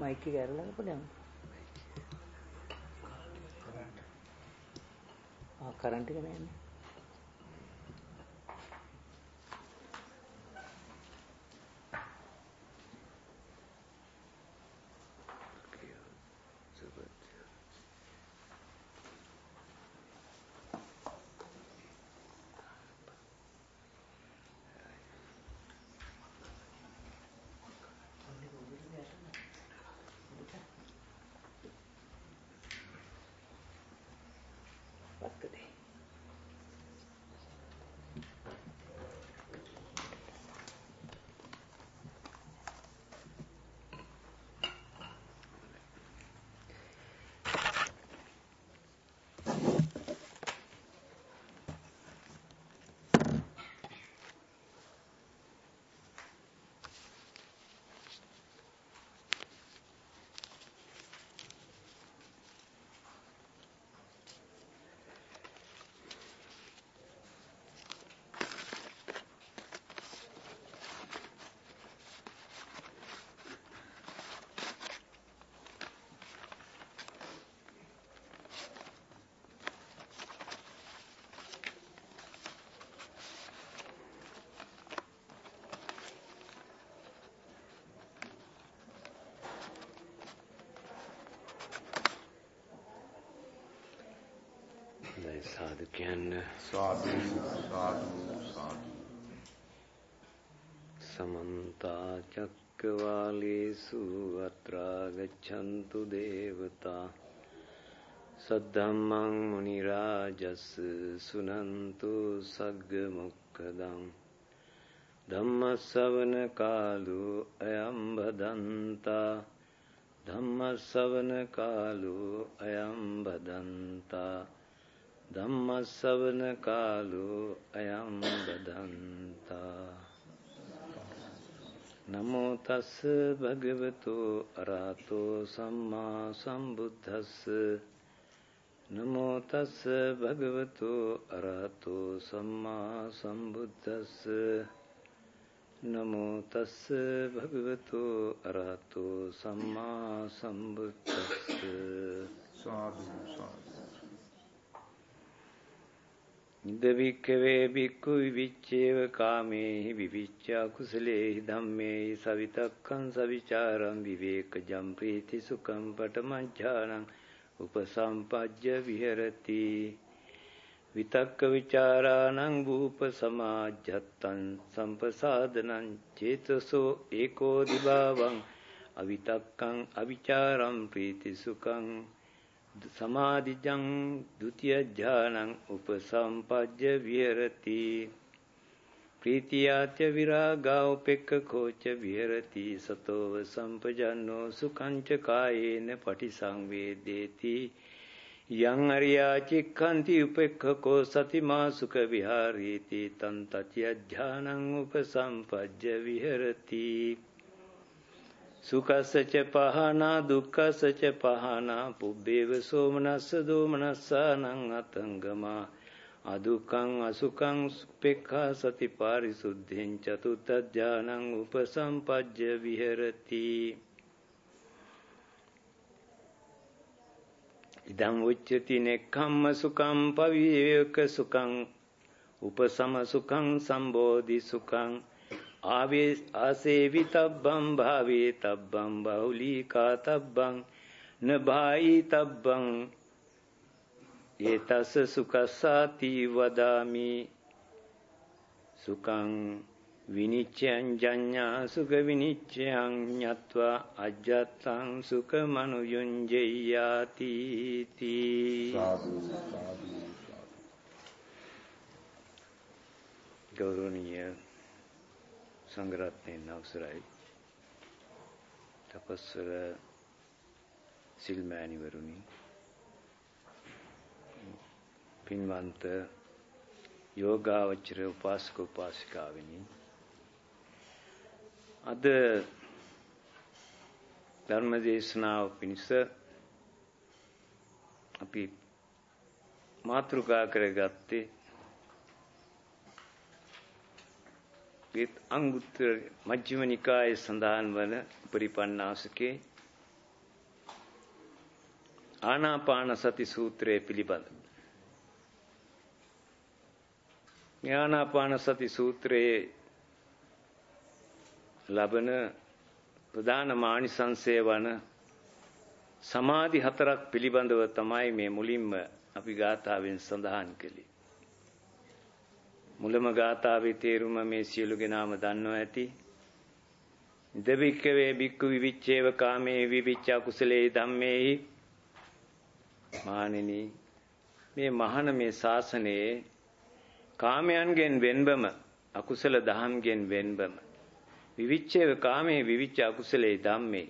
Mic එක ඇරලා පොඩ්ඩක්. ආ හොඳයි සාදු කියන්න. සාදු සාදු සාදු. සමන්ත චක්කවාලේසු අත්‍රා ගච්ඡන්තු දේවතා. සද්ධම්මං මුනි රාජස් සුනන්තු සග්ග මොක්ඛදං. ධම්මස්සවන කාලෝ අයම් බදන්තා ධම්මස්සවන කාලෝ අයම් බදන්තා ධම්මස්සවන කාලෝ අයම් බදන්තා. නමෝ තස් භගවතු අරහතෝ සම්මා සම්බුද්දස්ස. නමෝ තස් භගවතු අරහතෝ සම්මා සම්බුද්දස්ස. නමෝ තස් භගවතු අරහතෝ සම්මා සම්බුද්දස්ස. සාදු සාදු. ඉදවික්කවේ බික්කු විවිච්චේව කාමේහි විවිච්චා කුසලේහි ධම්මේහි සවිතක්කං සවිචාරං විවේකජම් ප්‍රීති සුඛං පටමංචානං උපසම්පජ්ජ විහෙරති. විතක්ක ਵਿਚාරාණං භූප සමාජ්ජත්තං සම්පසාදනං චේතසෝ ඒකෝ දිභාවං අවිතක්කං අවිචාරං ප්‍රීති සුඛං සමාධිජං ဒ ුතිය ඥානං උපසම්පජ්ජ විහෙරති. ප්‍රීතියාත්‍ය විරාගා උපෙක්ඛකෝච විහෙරති. සතෝව සම්පජන්නෝ සුඛං ච කායේන පටිසංවේදේති. යං අරියා චික්ඛන්ති උපෙක්ඛකෝ සතිමා සුඛ විහාරීති. තන් තත්‍ය ඥානං උපසම්පජ්ජ විහෙරති. සුකස්සච පහනා දුක්ඛසච පහනා පුබ්බේව සෝමනස්ස දෝමනස්සානං අතංගමා. අදුක්ඛං අසුඛං සුපෙක්ඛා සති පාරිසුද්ධෙන් චතුත්ථ ඥානං උපසම්පජ්ජ විහෙරති. ඉදං උච්චති නෙක්ඛම්ම සුඛං පවිවේක සුඛං උපසම සුඛං සම්බෝධි සුඛං. ආවේ ආසේවිතබ්බං භාවේතබ්බං බහුලීකාතබ්බං නභායිතබ්බං ඒතස්ස සුකස්සාති වදාමි. සුඛං විනිච්ඡයං ජඤ්ඤා සුඛ විනිච්ඡයං ඤත්වා අජ්ජත්තං සුඛ මනුයුංජයාති තී. සාදු සාදු ගෞරවනීය සංඝරත්නයන් අවසරයි. තපස්වර සිල්මෑණිවරුනි පින්වන්ත යෝගාවචර උපාසක උපාසිකාවෙනි අද ධර්ම දේශනාව පිණිස අපි මාතෘකා කරගත්තේ ඒත් අංගුත්තර මජ්ක්‍ධිම නිකායේ සඳහන් වන පරිපන්නාසකේ ආනාපාන සති සූත්‍රය පිළිබඳ. ආනාපාන සති සූත්‍රයේ ලබන ප්‍රධාන මානිසංසය වන සමාධි හතරක් පිළිබඳව තමයි මේ මුලින්ම අපි ගාථාවෙන් සඳහන් කළේ. මුලම ගාථාවේ තේරුම මේ සියලු දෙනාම දන්නවා ඇති. දවික්කවේ බික්කු විවිච්ඡේව කාමේ විවිච්ඡා කුසලේ ධම්මේහි මානෙනි මේ මහාන මේ ශාසනයේ කාමයන්ගෙන් වෙන්බම අකුසල දහම්ගෙන් වෙන්බම විවිච්ඡේව කාමේ විවිච්ඡ අකුසලේ ධම්මේ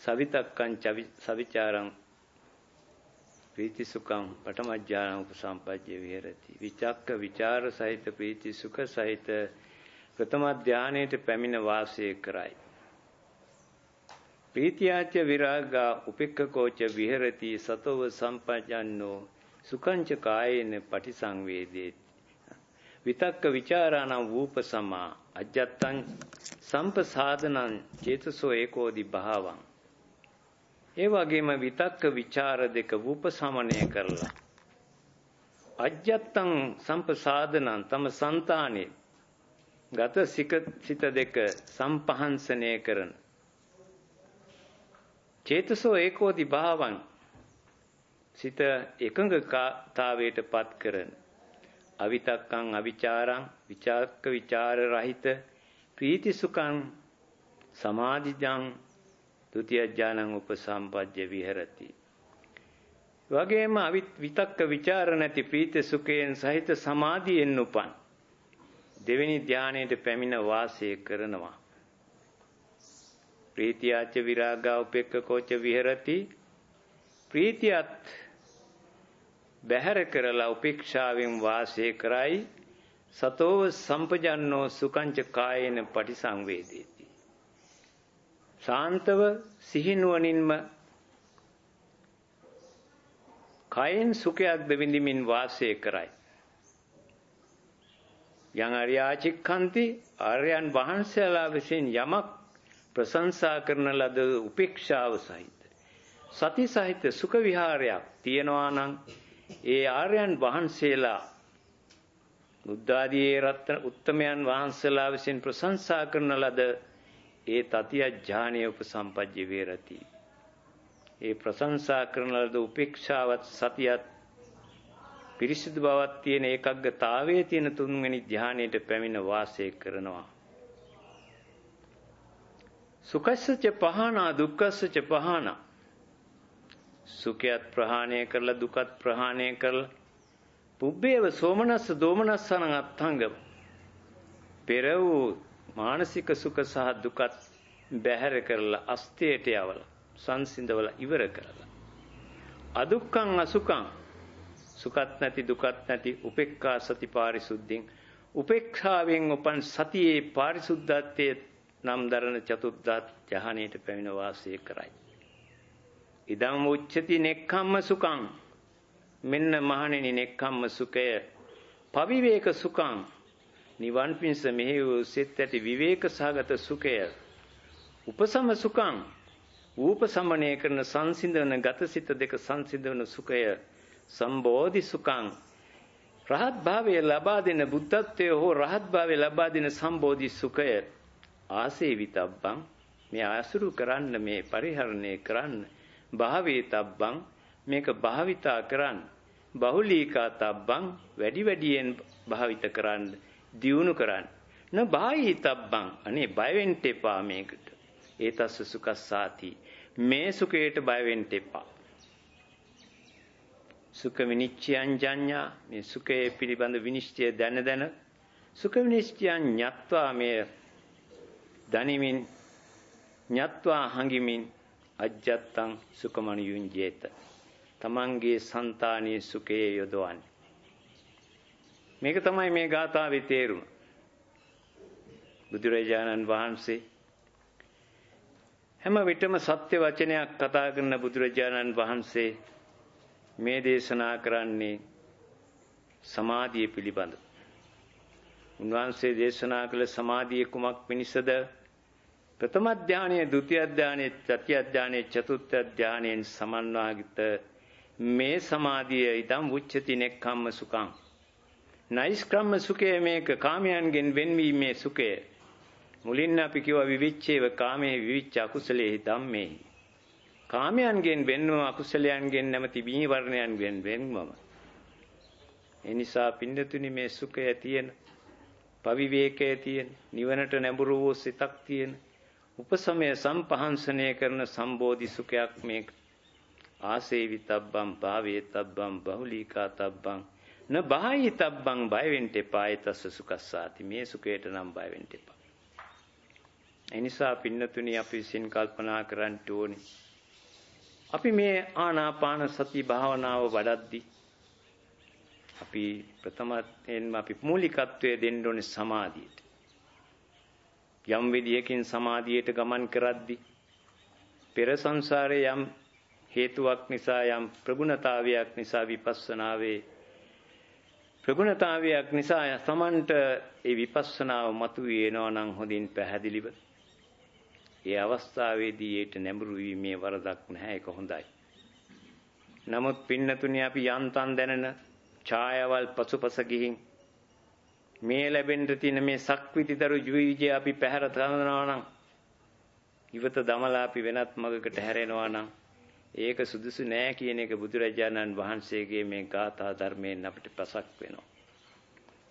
සවිතක්කං සවිචාරං ප්‍රීති සුඛං පඨමඥාන උපසම්පජ්ජ විහෙරති විචක්ක විචාර සහිත ප්‍රීති සුඛ සහිත ප්‍රථම ධානයේට පැමිණ වාසය කරයි. ප්‍රීතියාච විරාගා උපෙක්ඛකෝච විහෙරති සතව සම්පජන්නෝ සුඛංච කායේන පටිසංවේදේති. විතක්ක ਵਿਚාරාණං වූපසමා අජත්තං සම්පසාදනං චේතසෝ ඒකෝදි භාවං. ඒ වගේම විතක්ක ਵਿਚාර දෙක උපසමණය කරලා අජ්ජත්තං සම්පසාදනං තම సంతානේ ගත සිත දෙක සම්පහන්සනය කරන. චේතසෝ ඒකෝදි භාවං සිත එකඟතාවයටපත් කරන. අවිතක්කං අවිචාරං විචාක්ක විචාර රහිත ප්‍රීතිසුඛං සමාධිජං ත්‍ුතියඥානං උපසම්පජ්ජ විහෙරති. වගේම අවිත් විතක්ක ਵਿਚාර නැති ප්‍රීති සුඛයෙන් සහිත සමාධියෙන් උපන්. දෙවෙනි ධානයට පැමිණ වාසය කරනවා. ප්‍රීතියාච විරාගා උපේක්ඛකෝච විහෙරති. ප්‍රීතියත් බැහැර කරලා උපේක්ෂාවෙන් වාසය කරයි සතෝව සම්පජන්නෝ සුකංච කායේන පටිසංවේදී ශාන්තව සිහිනුවණින්ම කයෙන් සුඛයක්ද විඳිමින් වාසය කරයි. යං අරියාචික්ඛන්ති ආර්යයන් වහන්සේලා විසින් යමක් ප්‍රශංසා කරන ලද උපේක්ෂාව සහිත සති සහිත සුඛ විහාරයක් තියනවා නම් ඒ ආර්යයන් වහන්සේලා බුද්ධ ආදී රත්න උත්තමයන් වහන්සේලා විසින් ප්‍රශංසා කරන ලද ඒ තතිය ඥානීය උපසම්පජ්ජ වේරති. ඒ ප්‍රශංසා කරන ලද උපේක්ෂාවත් සතියත් පිරිසිදු බවක් තියෙන ඒකග්ගතාවයේ තියෙන තුන්වෙනි ධානයට පැමිණ වාසය කරනවා. සුඛස්සච පහනා දුක්ඛස්සච පහනා සුඛයත් ප්‍රහාණය කරලා දුකත් ප්‍රහාණය කරලා පුබ්බේව සෝමනස්ස දෝමනස්සන අත්ංගම පෙර වූ මානසික සුඛ සහ දුකත් බැහැර කරලා අස්තියට යවලා සංසිඳවල ඉවර කරලා. අදුක්ඛං අසුඛං. සුඛත් නැති දුකත් නැති උපේක්ඛා සති පාරිසුද්ධින් උපේක්ෂාවෙන් උපන් සතියේ පාරිසුද්ධත්වයේ නම් දරන චතුද්දාත් ජහණයට පැමිණ වාසය කරයි. ඉදම් උච්චති නෙක්ඛම්ම සුඛං. මෙන්න මහණෙනි නෙක්ඛම්ම සුඛය. පවිවේක සුඛං. නිවන් පිණිස මෙහි වූ සිත් ඇති විවේක සහගත සුඛය. උපසම සුඛං. ූපසමණය කරන සංසිඳන ගතසිත දෙක සංසිඳන සුඛය. සම්බෝධි සුඛං. රහත් භාවය ලබා දෙන බුද්ධත්වයේ හෝ රහත් භාවය ලබා දෙන සම්බෝධි සුඛය. ආසේවිතබ්බං මේ ආසුරු කරන්න මේ පරිහරණය කරන්න. භාවේ තබ්බං. මේක භාවිතා කරන්න. බහුලීකා තබ්බං. වැඩි වැඩියෙන් භාවිත කරන්න. දියුණු කරන්න. න බාහී තබ්බං අනේ බය වෙන්න එපා මේකට. ඒ තස්ස සුකස්සාති. මේ සුඛයට බය වෙන්න එපා. සුඛ විනිච්ඡයන් ජඤ්ඤා. මේ සුඛයේ පිළිබඳ විනිශ්චය දැන දැන සුඛ විනිශ්චයන් ඤත්වා මේ දනිමින් ඤත්වා හංගිමින් අජ්ජත්තං සුකමණියුංජේත තමන්ගේ సంతානීය සුඛයේ යොදවන්නේ. මේක තමයි මේ ගාථාවේ තේරුම බුදුරජාණන් වහන්සේ හැම විටම සත්‍ය වචනයක් කතා කරන බුදුරජාණන් වහන්සේ මේ දේශනා කරන්නේ සමාධිය පිළිබඳ. උන්වහන්සේ දේශනා කළ සමාධිය කුමක් පිණිසද? ප්‍රථම ධානයේ ဒုတိ ය ධානයේ තෘතිය ධානයේ චතුර්ථ ධානයෙන් සමන්වාගිත මේ සමාධිය ඊටම් උච්චති නෙක්ඛම්ම සුඛං නයිස්ක්‍රම්ම සුඛය මේක කාමයන්ගෙන් වෙන්වීමේ සුඛය. මුලින් අපි කිව්වා විවිච්ඡේව කාමයේ විවිච්ඡ අකුසලයේ ධම්මේ. කාමයන්ගෙන් වෙන්වම අකුසලයන්ගෙන් නැමැති බීවරණයන්ගෙන් වෙන්වම. ඒ නිසා පින්නතුනි මේ සුඛය තියෙන පවිවේකයේ තියෙන නිවනට නැඹුරු වූ සිතක් තියෙන උපසමය සම්පහන්සනය කරන සම්බෝධි සුඛයක් මේක. ආසේවිතබ්බම් භාවේතබ්බම් බහුලීකාතබ්බම් න බාහිතබ්බං බය වෙන්න එපා ඒතස්ස සුඛස්සාති මේ සුඛයට නම් බය වෙන්න එපා. එනිසා පින්නතුනි අපි විසින් කල්පනා කරන්න ඕනේ. අපි මේ ආනාපාන සති භාවනාව වඩද්දී අපි ප්‍රථමයෙන්ම අපි මූලිකත්වයේ දෙන්න ඕනේ සමාධියට. යම් විදියකින් සමාධියට ගමන් කරද්දී පෙර සංසාරේ යම් හේතුවක් නිසා යම් ප්‍රගුණතාවයක් නිසා විපස්සනාවේ ප්‍රගුණතාවයක් නිසා සමන්ට ඒ විපස්සනාව මතුවේ එනවා නම් හොඳින් පැහැදිලිව ඒ අවස්ථාවේදී ඊට නැඹුරු වීමේ වරදක් නැහැ ඒක හොඳයි. නමුත් පින්නතුනි අපි යන්තම් දැනන ඡායාවල් පසුපස ගිහින් මේ ලැබෙන්න තියෙන මේ සක්විතිතරු ජීවිතය අපි පැහැර තනනවා නම් ඉවත දමලා අපි වෙනත් මගකට හැරෙනවා නම් ඒක සුදුසු නෑ කියන එක බුදුරජාණන් වහන්සේගේ මේ ගාථා ධර්මයෙන් අපිට පසක් වෙනවා.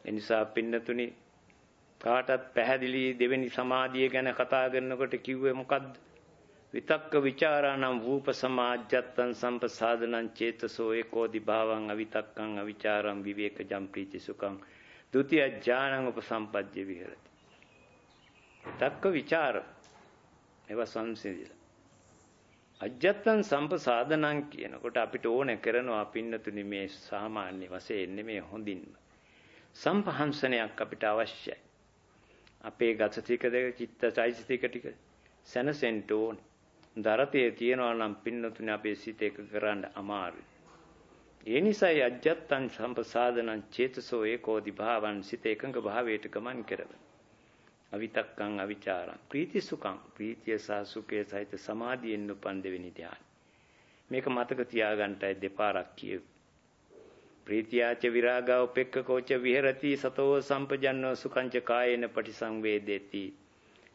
ඒ නිසා පින්නතුනි කාටත් පැහැදිලි දෙවෙනි සමාධිය ගැන කතා කරනකොට කිව්වේ මොකද්ද? විතක්ක ਵਿਚාරානම් වූප සමාජ්ජත්තං සම්පසාදනං චේතසෝ ඒකෝදි භාවං අවිතක්කං අවිචාරං විවේකජම් ප්‍රීති සුඛං ဒုတိ ය ඥානං උපසම්පජ්ජ විහෙරති. විතක්ක ਵਿਚාර ඒවා සංසිඳිලා අජත්තං සම්පසාදනං කියනකොට අපිට ඕනේ කරනවා පින්නතුනි මේ සාමාන්‍ය වශයෙන් නෙමෙයි හොඳින්ම. සම්පහන්සනයක් අපිට අවශ්‍යයි. අපේ ගත ටික දෙක චිත්තචෛතසික ටික සැනසෙන්න ඕනේ. දරතේ තියනවා නම් පින්නතුනි අපේ සිත එක කරන්න අමාරුයි. ඒ නිසායි අජත්තං සම්පසාදනං චේතසෝ ඒකෝදි භාවං සිත එකඟ භාවයට ගමන් කරවන. අවිතක්කං අවිචාරං. ප්‍රීති සුඛං. ප්‍රීතිය සහ සුඛය සහිත සමාධියෙන් උපන් දෙවෙනි ධ්‍යාන. මේක මතක තියාගන්නයි දෙපාරක් කියු ප්‍රීතියාච විරාගා උපෙක්ඛකෝච විහෙරති සතෝ සම්පජන්නෝ සුඛංච කායේන පටිසංවේදේති.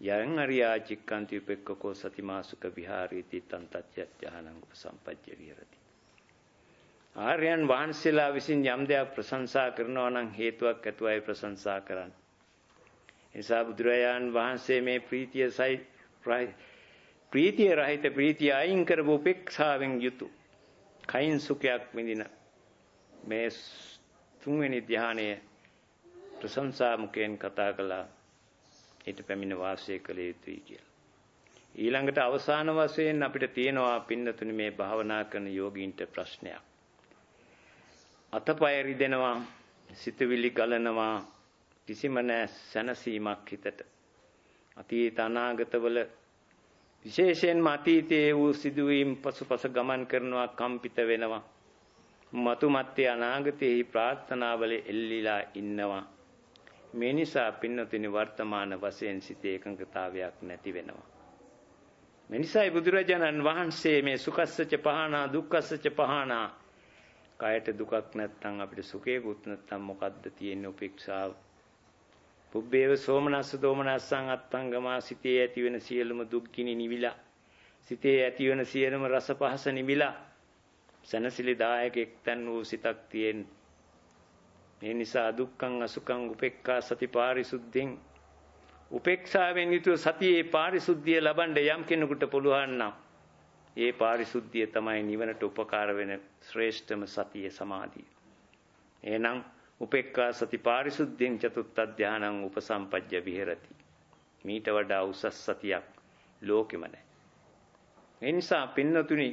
යං අරියා චික්කන්ති උපෙක්ඛකෝ සතිමා සුඛ විහාරීති තන්තච්ඡඥානං උපසම්පජ්ජ විහෙරති. ආර්යයන් වහන්සේලා විසින් යම් දෙයක් ප්‍රශංසා කරනවා නම් හේතුවක් ඇතුවයි ප්‍රශංසා කරන්නේ. නිසා බුදුරජාන් වහන්සේ මේ ප්‍රීතිය සයි ප්‍රීතිය රහිත ප්‍රීතිය අයින් කරපු උපේක්ෂාවෙන් යුතු කයින් සුඛයක් විඳින මේ තුන්වෙනි ධානය ප්‍රශංසා මුකෙන් කතා කළා ඊට පැමිණ වාසය කළ යුතුයි කියලා. ඊළඟට අවසාන වශයෙන් අපිට තියෙනවා පින්නතුනි මේ භාවනා කරන යෝගීන්ට ප්‍රශ්නයක්. අතපය රිදෙනවා, සිතවිලි ගලනවා, කිසිම නැ සැනසීමක් හිතට. අතීත අනාගතවල විශේෂයෙන්ම අතීතයේ වූ සිදුවීම් පසුපස ගමන් කරනවා කම්පිත වෙනවා. මතු මත්තේ අනාගතයේ ප්‍රාර්ථනාවල එල්ලිලා ඉන්නවා. මේ නිසා පින්නතුනි වර්තමාන වශයෙන් සිතේ එකඟතාවයක් නැති වෙනවා. මේ නිසායි බුදුරජාණන් වහන්සේ මේ සුඛස්සච පහනා දුක්ඛස්සච පහනා කයට දුකක් නැත්නම් අපිට සුඛයකුත් නැත්නම් මොකද්ද තියෙන්නේ උපේක්ෂාව පුබ්බේව සෝමනස්ස දෝමනස්සං අත්තංගමා සිතේ ඇතිවෙන සියලුම දුක්ගිනි නිවිලා. සිතේ ඇතිවෙන සියලුම රස පහස නිවිලා. සනසිලිදායක එක්තන් වූ සිතක් තියෙන. මේ නිසා දුක්ඛං අසුඛං උපේක්ඛා සති පාරිසුද්ධින් උපේක්ෂාවෙන් යුතුව සතියේ පාරිසුද්ධිය ලබන්න යම් කෙනෙකුට පුළුවන් නම් ඒ පාරිසුද්ධිය තමයි නිවනට උපකාර වෙන ශ්‍රේෂ්ඨම සතිය සමාධිය. එහෙනම් උපේක්ඛා සති පාරිසුද්ධියෙන් චතුත්ථ ධානං උපසම්පජ්ජ විහෙරති. මීට වඩා උසස් සතියක් ලෝකෙම නැහැ. ඒ නිසා පින්නතුනි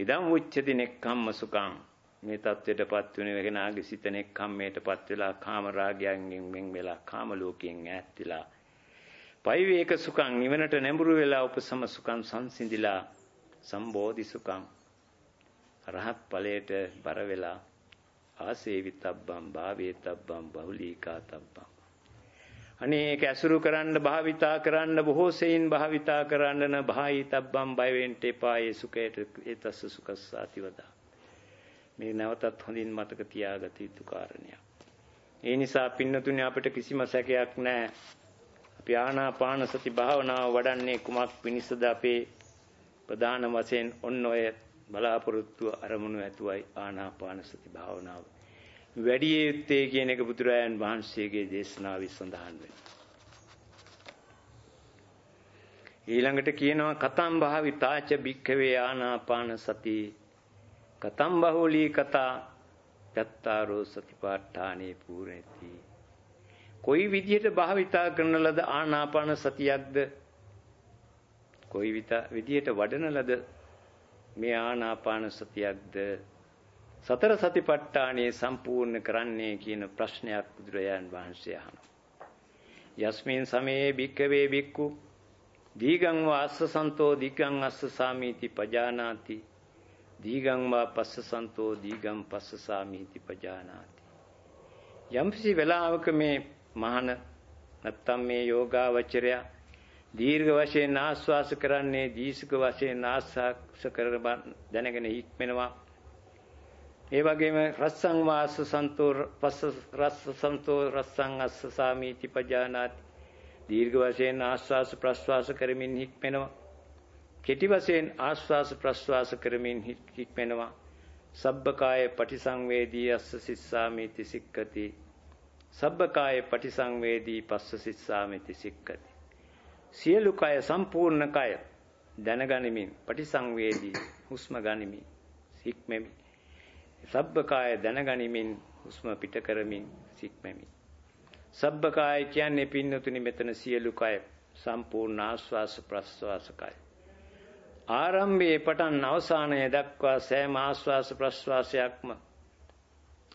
ඉදම් උච්චති නෙක්ඛම්ම සුඛං මේ தත්වයටපත් වෙන වෙනාගේ සිත නෙක්ඛම්මයටපත් වෙලා කාම රාගයෙන් වෙන් වෙලා කාම ලෝකයෙන් ඈත් වෙලා පෛවේක සුඛං නිවනට නැඹුරු වෙලා උපසම සුඛං සංසිඳිලා සම්බෝධි සුඛං රහත් ඵලයට බර වෙලා ආසේවිතබ්බම් භාවේතබ්බම් බහුලීකාතබ්බම් අනේ ඒක ඇසුරු කරන්න භාවිතා කරන්න බොහෝ සෙයින් භාවිතා කරන්න න භායිතබ්බම් බය වෙන්න එපා ඒ සුඛයට ඒ තස්ස සුඛස්සාති වදා මේ නැවතත් හොඳින් මතක තියාගත යුතු කාරණයක්. ඒ නිසා පින්නතුනේ අපිට කිසිම සැකයක් නැහැ අපි ආනාපාන සති භාවනාව වඩන්නේ කුමක් පිණිසද අපේ ප්‍රධාන වශයෙන් ඔන්න ඔය බලාපොරොත්තු අරමුණු ඇතුවයි ආනාපාන සති භාවනාව. වැඩි යුත්තේ කියන එක බුදුරජාන් වහන්සේගේ දේශනාවේ සඳහන් වෙනවා. ඊළඟට කියනවා කතම් භාවිතාච භික්ඛවේ ආනාපාන සති කතම් බහුලී කතා චත්තාරෝ සතිපාඨානේ පූර්ණති කොයි විදිහට භාවිතා කරන ලද ආනාපාන සතියක්ද? කොයි විදිහට වඩන ලද මේ ආනාපාන සතියක්ද සතර සතිපට්ඨානයේ සම්පූර්ණ කරන්නේ කියන ප්‍රශ්නයක් බුදුරජාන් වහන්සේ අහනවා. යස්මින් සමයේ භික්කවේ භික්ඛු දීගං වාස්ස සන්තෝ දීගං අස්ස සාමීති පජානාති දීගං වා පස්ස සන්තෝ දීගං පස්ස සාමීති පජානාති යම්කිසි වෙලාවක මේ මහන නැත්තම් මේ යෝගාවචරය දීර්ඝ වශයෙන් ආස්වාස කරන්නේ දීර්ඝ වශයෙන් ආස්වාස කර දැනගෙන හික්මෙනවා ඒ වගේම රස්සං වාස සන්තෝ පස්ස රස්ස සන්තෝ රස්සං අස්ස සාමීති පජානාති. දීර්ඝ වශයෙන් ආස්වාස ප්‍රස්වාස කරමින් හික්මෙනවා කෙටි වශයෙන් ආස්වාස ප්‍රස්වාස කරමින් හික්මෙනවා සබ්බකාය පටිසංවේදී අස්ස සිස්සාමීති සික්කති. සබ්බකාය පටිසංවේදී පස්ස සිස්සාමීති සික්කති. සියලු කය සම්පූර්ණ කය දැනගනිමින් පටිසංවේදී හුස්ම ගනිමින් හික්මෙමි සබ්බකාය දැනගනිමින් හුස්ම පිට කරමින් සික්මෙමි. සබ්බකාය කියන්නේ පින්නතුනි මෙතන සියලු කය සම්පූර්ණ ආස්වාස ප්‍රස්වාස කය. ආරම්භයේ පටන් අවසානය දක්වා සෑම ආස්වාස ප්‍රස්වාසයක්ම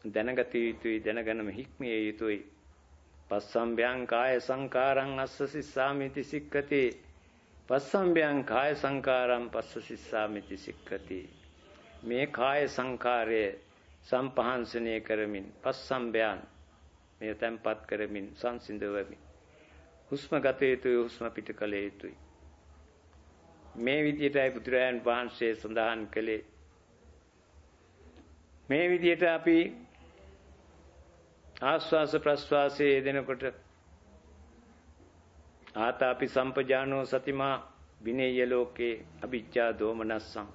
දැනගත යුතුයි දැනගනම හික්මිය යුතුයි. පස්සම්භයං කාය සංකාරං අස්ස සිස්සාමිති සික්කති. පස්සම්භයං කාය සංකාරං පස්ස සිස්සාමිති සික්කති. මේ කාය සංකාරය සම්පහන්සනය කරමින් පස්සම්බයන් මෙය තැන්පත් කරමින් සංසිඳවමින් හුස්ම ගත යුතුයි හුස්ම පිට කළ යුතුයි මේ විදිහටයි බුදුරජාන් වහන්සේ සඳහන් කළේ මේ විදිහට අපි ආස්වාස ප්‍රස්වාසයේ යෙදෙනකොට ආතාපි සම්පජානෝ සතිමා විනේය ලෝකේ අවිජ්ජා දෝමනස්සං.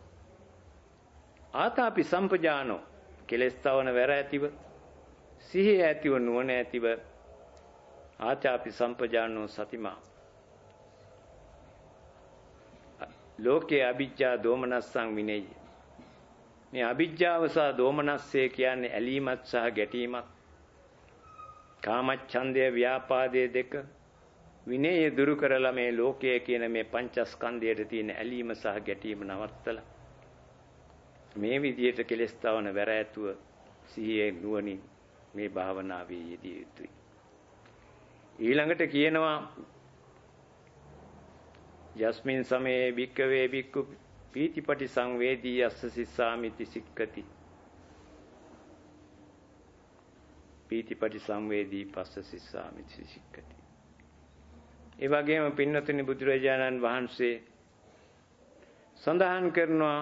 ආතාපි සම්පජානෝ කෙලස් තවන වැර ඇතිව සිහිය ඇතිව නුවණ ඇතිව ආචාපි සම්පජානෝ සතිමා. ලෝකේ අවිජ්ජා දෝමනස්සං විනෙය්‍ය මේ අවිජ්ජාව සහ දෝමනස්සේ කියන්නේ ඇලීමත් සහ ගැටීමත්. කාමච්ඡන්දය ව්‍යාපාදයේ දෙක විනය දුරු කරලා මේ ලෝකය කියන මේ පංචස්කන්ධයට තියෙන ඇලීම සහ ගැටීම නවත්තලා මේ විදියට කෙලස් තවන වැර ඇතුව සිහියේ නුවණින් මේ භාවනාවේ යෙදිය යුතුයි. ඊළඟට කියනවා යස්මින් සමේ භික්කවේ භික්ඛු පීතිපටි සංවේදී අස්ස සිස්සාමිති සික්කති. පීතිපටි සංවේදී පස්ස සිස්සාමිති සික්කති. ඒ වගේම පින්නතුනි බුදුරජාණන් වහන්සේ සඳහන් කරනවා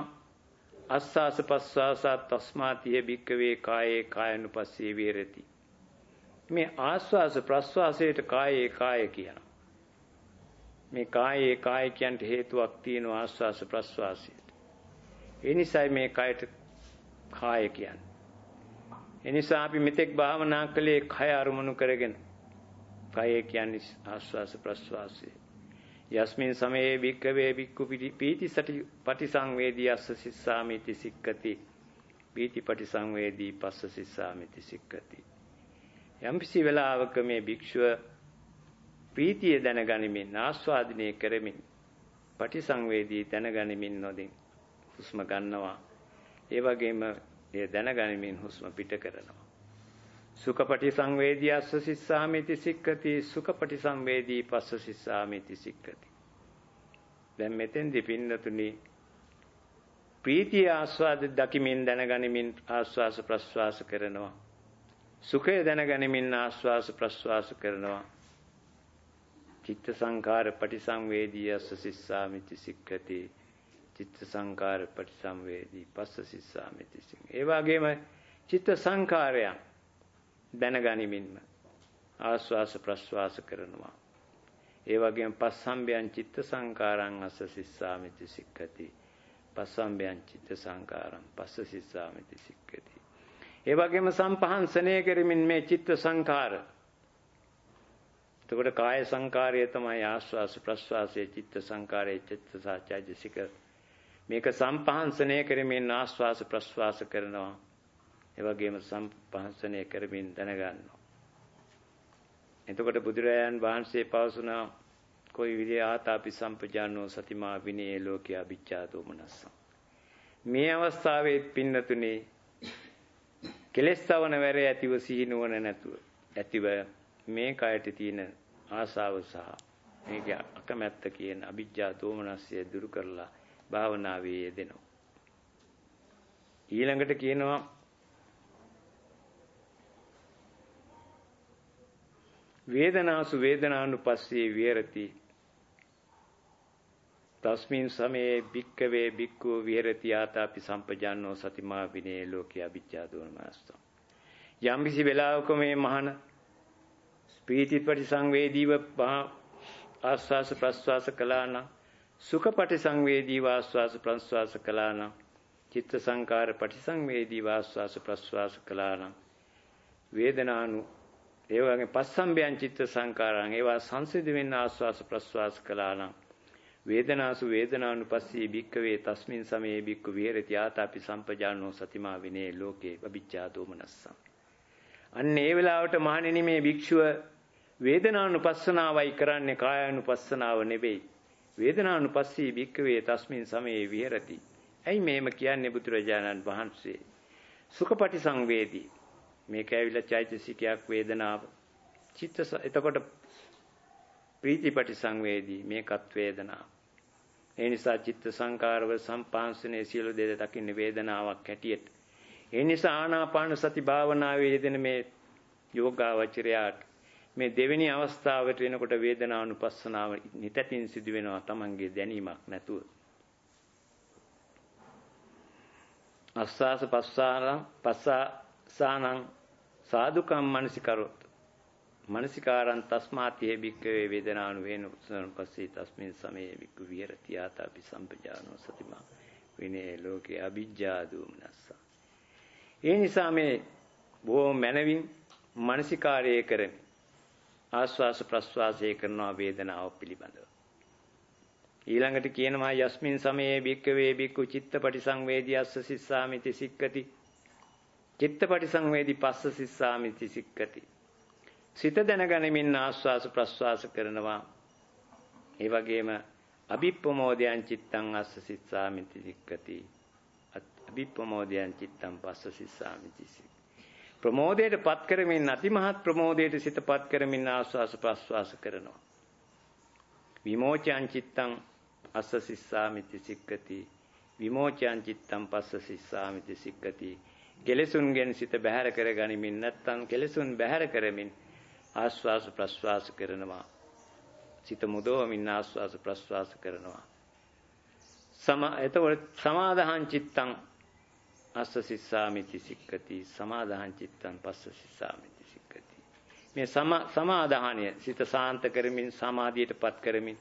අස්සාස පස්සාසා තස්මාතිය භික්කවේ කායේ කායනුපස්සේ විහෙරති. මේ ආස්වාස ප්‍රස්වාසයට කායේ කාය කියන. මේ කායේ කාය කියන්ට හේතුවක් තියෙනවා ආස්වාස ප්‍රස්වාසයට. ඒ නිසායි මේ කයට කාය කියන්නේ. ඒ නිසා අපි මෙතෙක් භාවනා කළේ කය අරමුණු කරගෙන. කය කියන්නේ ආස්වාස ප්‍රස්වාසය. යස්මින් සමයේ භික්කවේ භික්ඛු පීති සති පටිසංවේදී අස්ස සිස්සාමිති සික්කති පීති පටිසංවේදී පස්ස සිස්සාමිති සික්කති යම්කිසි වෙලාවක මේ භික්ෂුව ප්‍රීතිය දැනගනිමින් ආස්වාදිනේ කරමින් පටිසංවේදී දැනගනිමින් නොදින් හුස්ම ගන්නවා ඒ වගේම ඒ දැනගනිමින් හුස්ම පිට කරනවා. සුඛපටි සංවේදී අස්ස සිස්සාමිති සික්කති. සුඛපටි සංවේදී පස්ස සිස්සාමිති සික්කති. දැන් මෙතෙන්දි පින්නතුනි ප්‍රීතිය ආස්වාද දකිමින් දැනගනිමින් ආස්වාස ප්‍රස්වාස කරනවා. සුඛය දැනගනිමින් ආස්වාස ප්‍රස්වාස කරනවා. චිත්ත සංකාර පටිසංවේදී අස්ස සිස්සාමිති සික්ඛති චිත්ත සංකාර පටිසංවේදී පස්ස සිස්සාමිති සිං ඒ වගේම චිත්ත සංකාරයන් දැනගනිමින්ම ආස්වාස ප්‍රස්වාස කරනවා. ඒ වගේම පස්සම්බයන් චිත්ත සංකාරං අස්ස සිස්සාමිති සික්ඛති. පස්සම්බයන් චිත්ත සංකාරං පස්ස සිස්සාමිති සික්ඛති. ඒ වගේම සම්පහන්සනය කරමින් මේ චිත්ත සංකාර එතකොට කාය සංකාරය තමයි ආස්වාස ප්‍රස්වාසයේ චිත්ත සංකාරයේ චිත්ත සාචාජසික මේක සම්පහන්සනය කරමින් ආස්වාස ප්‍රස්වාස කරනවා. ඒ වගේම සම්පහන්සනය කරමින් දැනගන්නවා. එතකොට බුදුරජාන් වහන්සේ පවසුනා කොයි විදිය ආතාපි සම්පජානෝ සතිමා විනේ ලෝකිය අභිච්ඡාදෝ මනස්ස. මේ අවස්ථාවේ පින්නතුනේ කෙලස්තවන වැර ඇතිව සිහිනුවන නැතුව ඇතිව මේ කයට තියෙන ආසාව සහ මේක අකමැත්ත කියන අභිජ්ජා දෝමනස්ය දුරු කරලා භාවනාවේ යෙදෙනවා. ඊළඟට කියනවා වේදනාසු වේදනානුපස්සේ විහෙරති. තස්මින් සමේ භික්කවේ භික්ඛු විහෙරති ආතාපි සම්පජානෝ සතිමා විනේ ලෝකේ අවිජ්ජා දෝමනස්ස යම් කිසි වෙලාවක මේ මහන ප්‍රීති පරිසංවේදීව ආස්වාස ප්‍රස්වාස කළාන සුඛ පරිසංවේදීව ආස්වාස ප්‍රස්වාස කළාන චිත්ත සංකාර පරිසංවේදීව ආස්වාස ප්‍රස්වාස කළාන වේදනානු ඒ වගේ පස්සම්බයන් චිත්ත සංකාරං ඒවා සංසිඳ වෙන්න ආස්වාස ප්‍රස්වාස කළානම් වේදනාසු වේදනානුපස්සී භික්කවේ තස්මින් සමේ භික්ඛු විහෙරති ආතාපි සම්පජානෝ සතිමා විනේ ලෝකේ අවිච්ඡා දෝමනස්සං. අන්න ඒ වෙලාවට මහණෙනි මේ භික්ෂුව වේදනානුපස්සනාවයි කරන්නේ කායානුපස්සනාව නෙවෙයි. වේදනානුපස්සී භික්කවේ තස්මින් සමේ විහෙරති. ඇයි මේම කියන්නේ බුදුරජාණන් වහන්සේ? සුඛපටි සංවේදී මේක ඇවිල්ලා චෛතසිකයක් වේදනාව. චිත්ත එතකොට ප්‍රීතිපටි සංවේදී මේකත් වේදනාව. ඒ නිසා චිත්ත සංකාරව සම්පාංශනේ සියලු දෙද දකින්න වේදනාවක් හැටියට. ඒ නිසා ආනාපාන සති භාවනාවේ යෙදෙන මේ යෝගාවචරයාට මේ දෙවෙනි අවස්ථාවට වෙනකොට වේදනානුපස්සනාව නිතතින් සිදු වෙනවා Tamanගේ දැනීමක් නැතුව. අස්වාස පස්සාරං පස්සාසානං සාදුකම් මනසිකරොත් මනසිකාරං තස්මාතිය බික්කවේ වේදනානු වේනු පස්සේ තස්මින් සමේ බික්කු විහෙරති ආතාපි සම්පජානෝ සතිමා. විනේ ලෝකේ අවිජ්ජා දෝමනස්ස. ඒ නිසා මේ බොහෝ මනවින් මනසිකාරය කරමි ආස්වාස ප්‍රස්වාසය කරනවා වේදනාව පිළිබඳව. ඊළඟට කියනවා යස්මින් සමයේ බික්කවේ බික්කු චිත්තපටි සංවේදී සිස්සාමිති සික්කති. චිත්තපටි සංවේදී පස්ස සිස්සාමිති සික්කති. සිත දැනගැනීමෙන් ආස්වාස ප්‍රස්වාස කරනවා. ඒ වගේම අභිප්පමෝදයන් චිත්තං අස්ස සිස්සාමිති සික්කති. අභිප්පමෝදයන් චිත්තං පස්ස සිස්සාමිති ප්‍රමෝදයට පත් කරමින් අතිමහත් ප්‍රමෝදයට සිත පත් කරමින් ආස්වාස ප්‍රස්වාස කරනවා. විමෝචයන් චිත්තං අස්ස සිස්සාමිති සික්කති. විමෝචයන් චිත්තං පස්ස සිස්සාමිති සික්කති. කෙලසුන්ගෙන් සිත බැහැර කර ගනිමින් නැත්තම් කෙලසුන් බැහැර කරමින් ආස්වාස ප්‍රස්වාස කරනවා. සිත මුදවමින් ආස්වාස ප්‍රස්වාස කරනවා. සම එතකොට සමාදාහං චිත්තං අස්ස සිස්සාමිති සික්කති සමාදාහං චිත්තං පස්ස සිස්සාමිති සික්කති මේ සමාදාහණය සිත සාන්ත කරමින් සමාධියටපත් කරමින්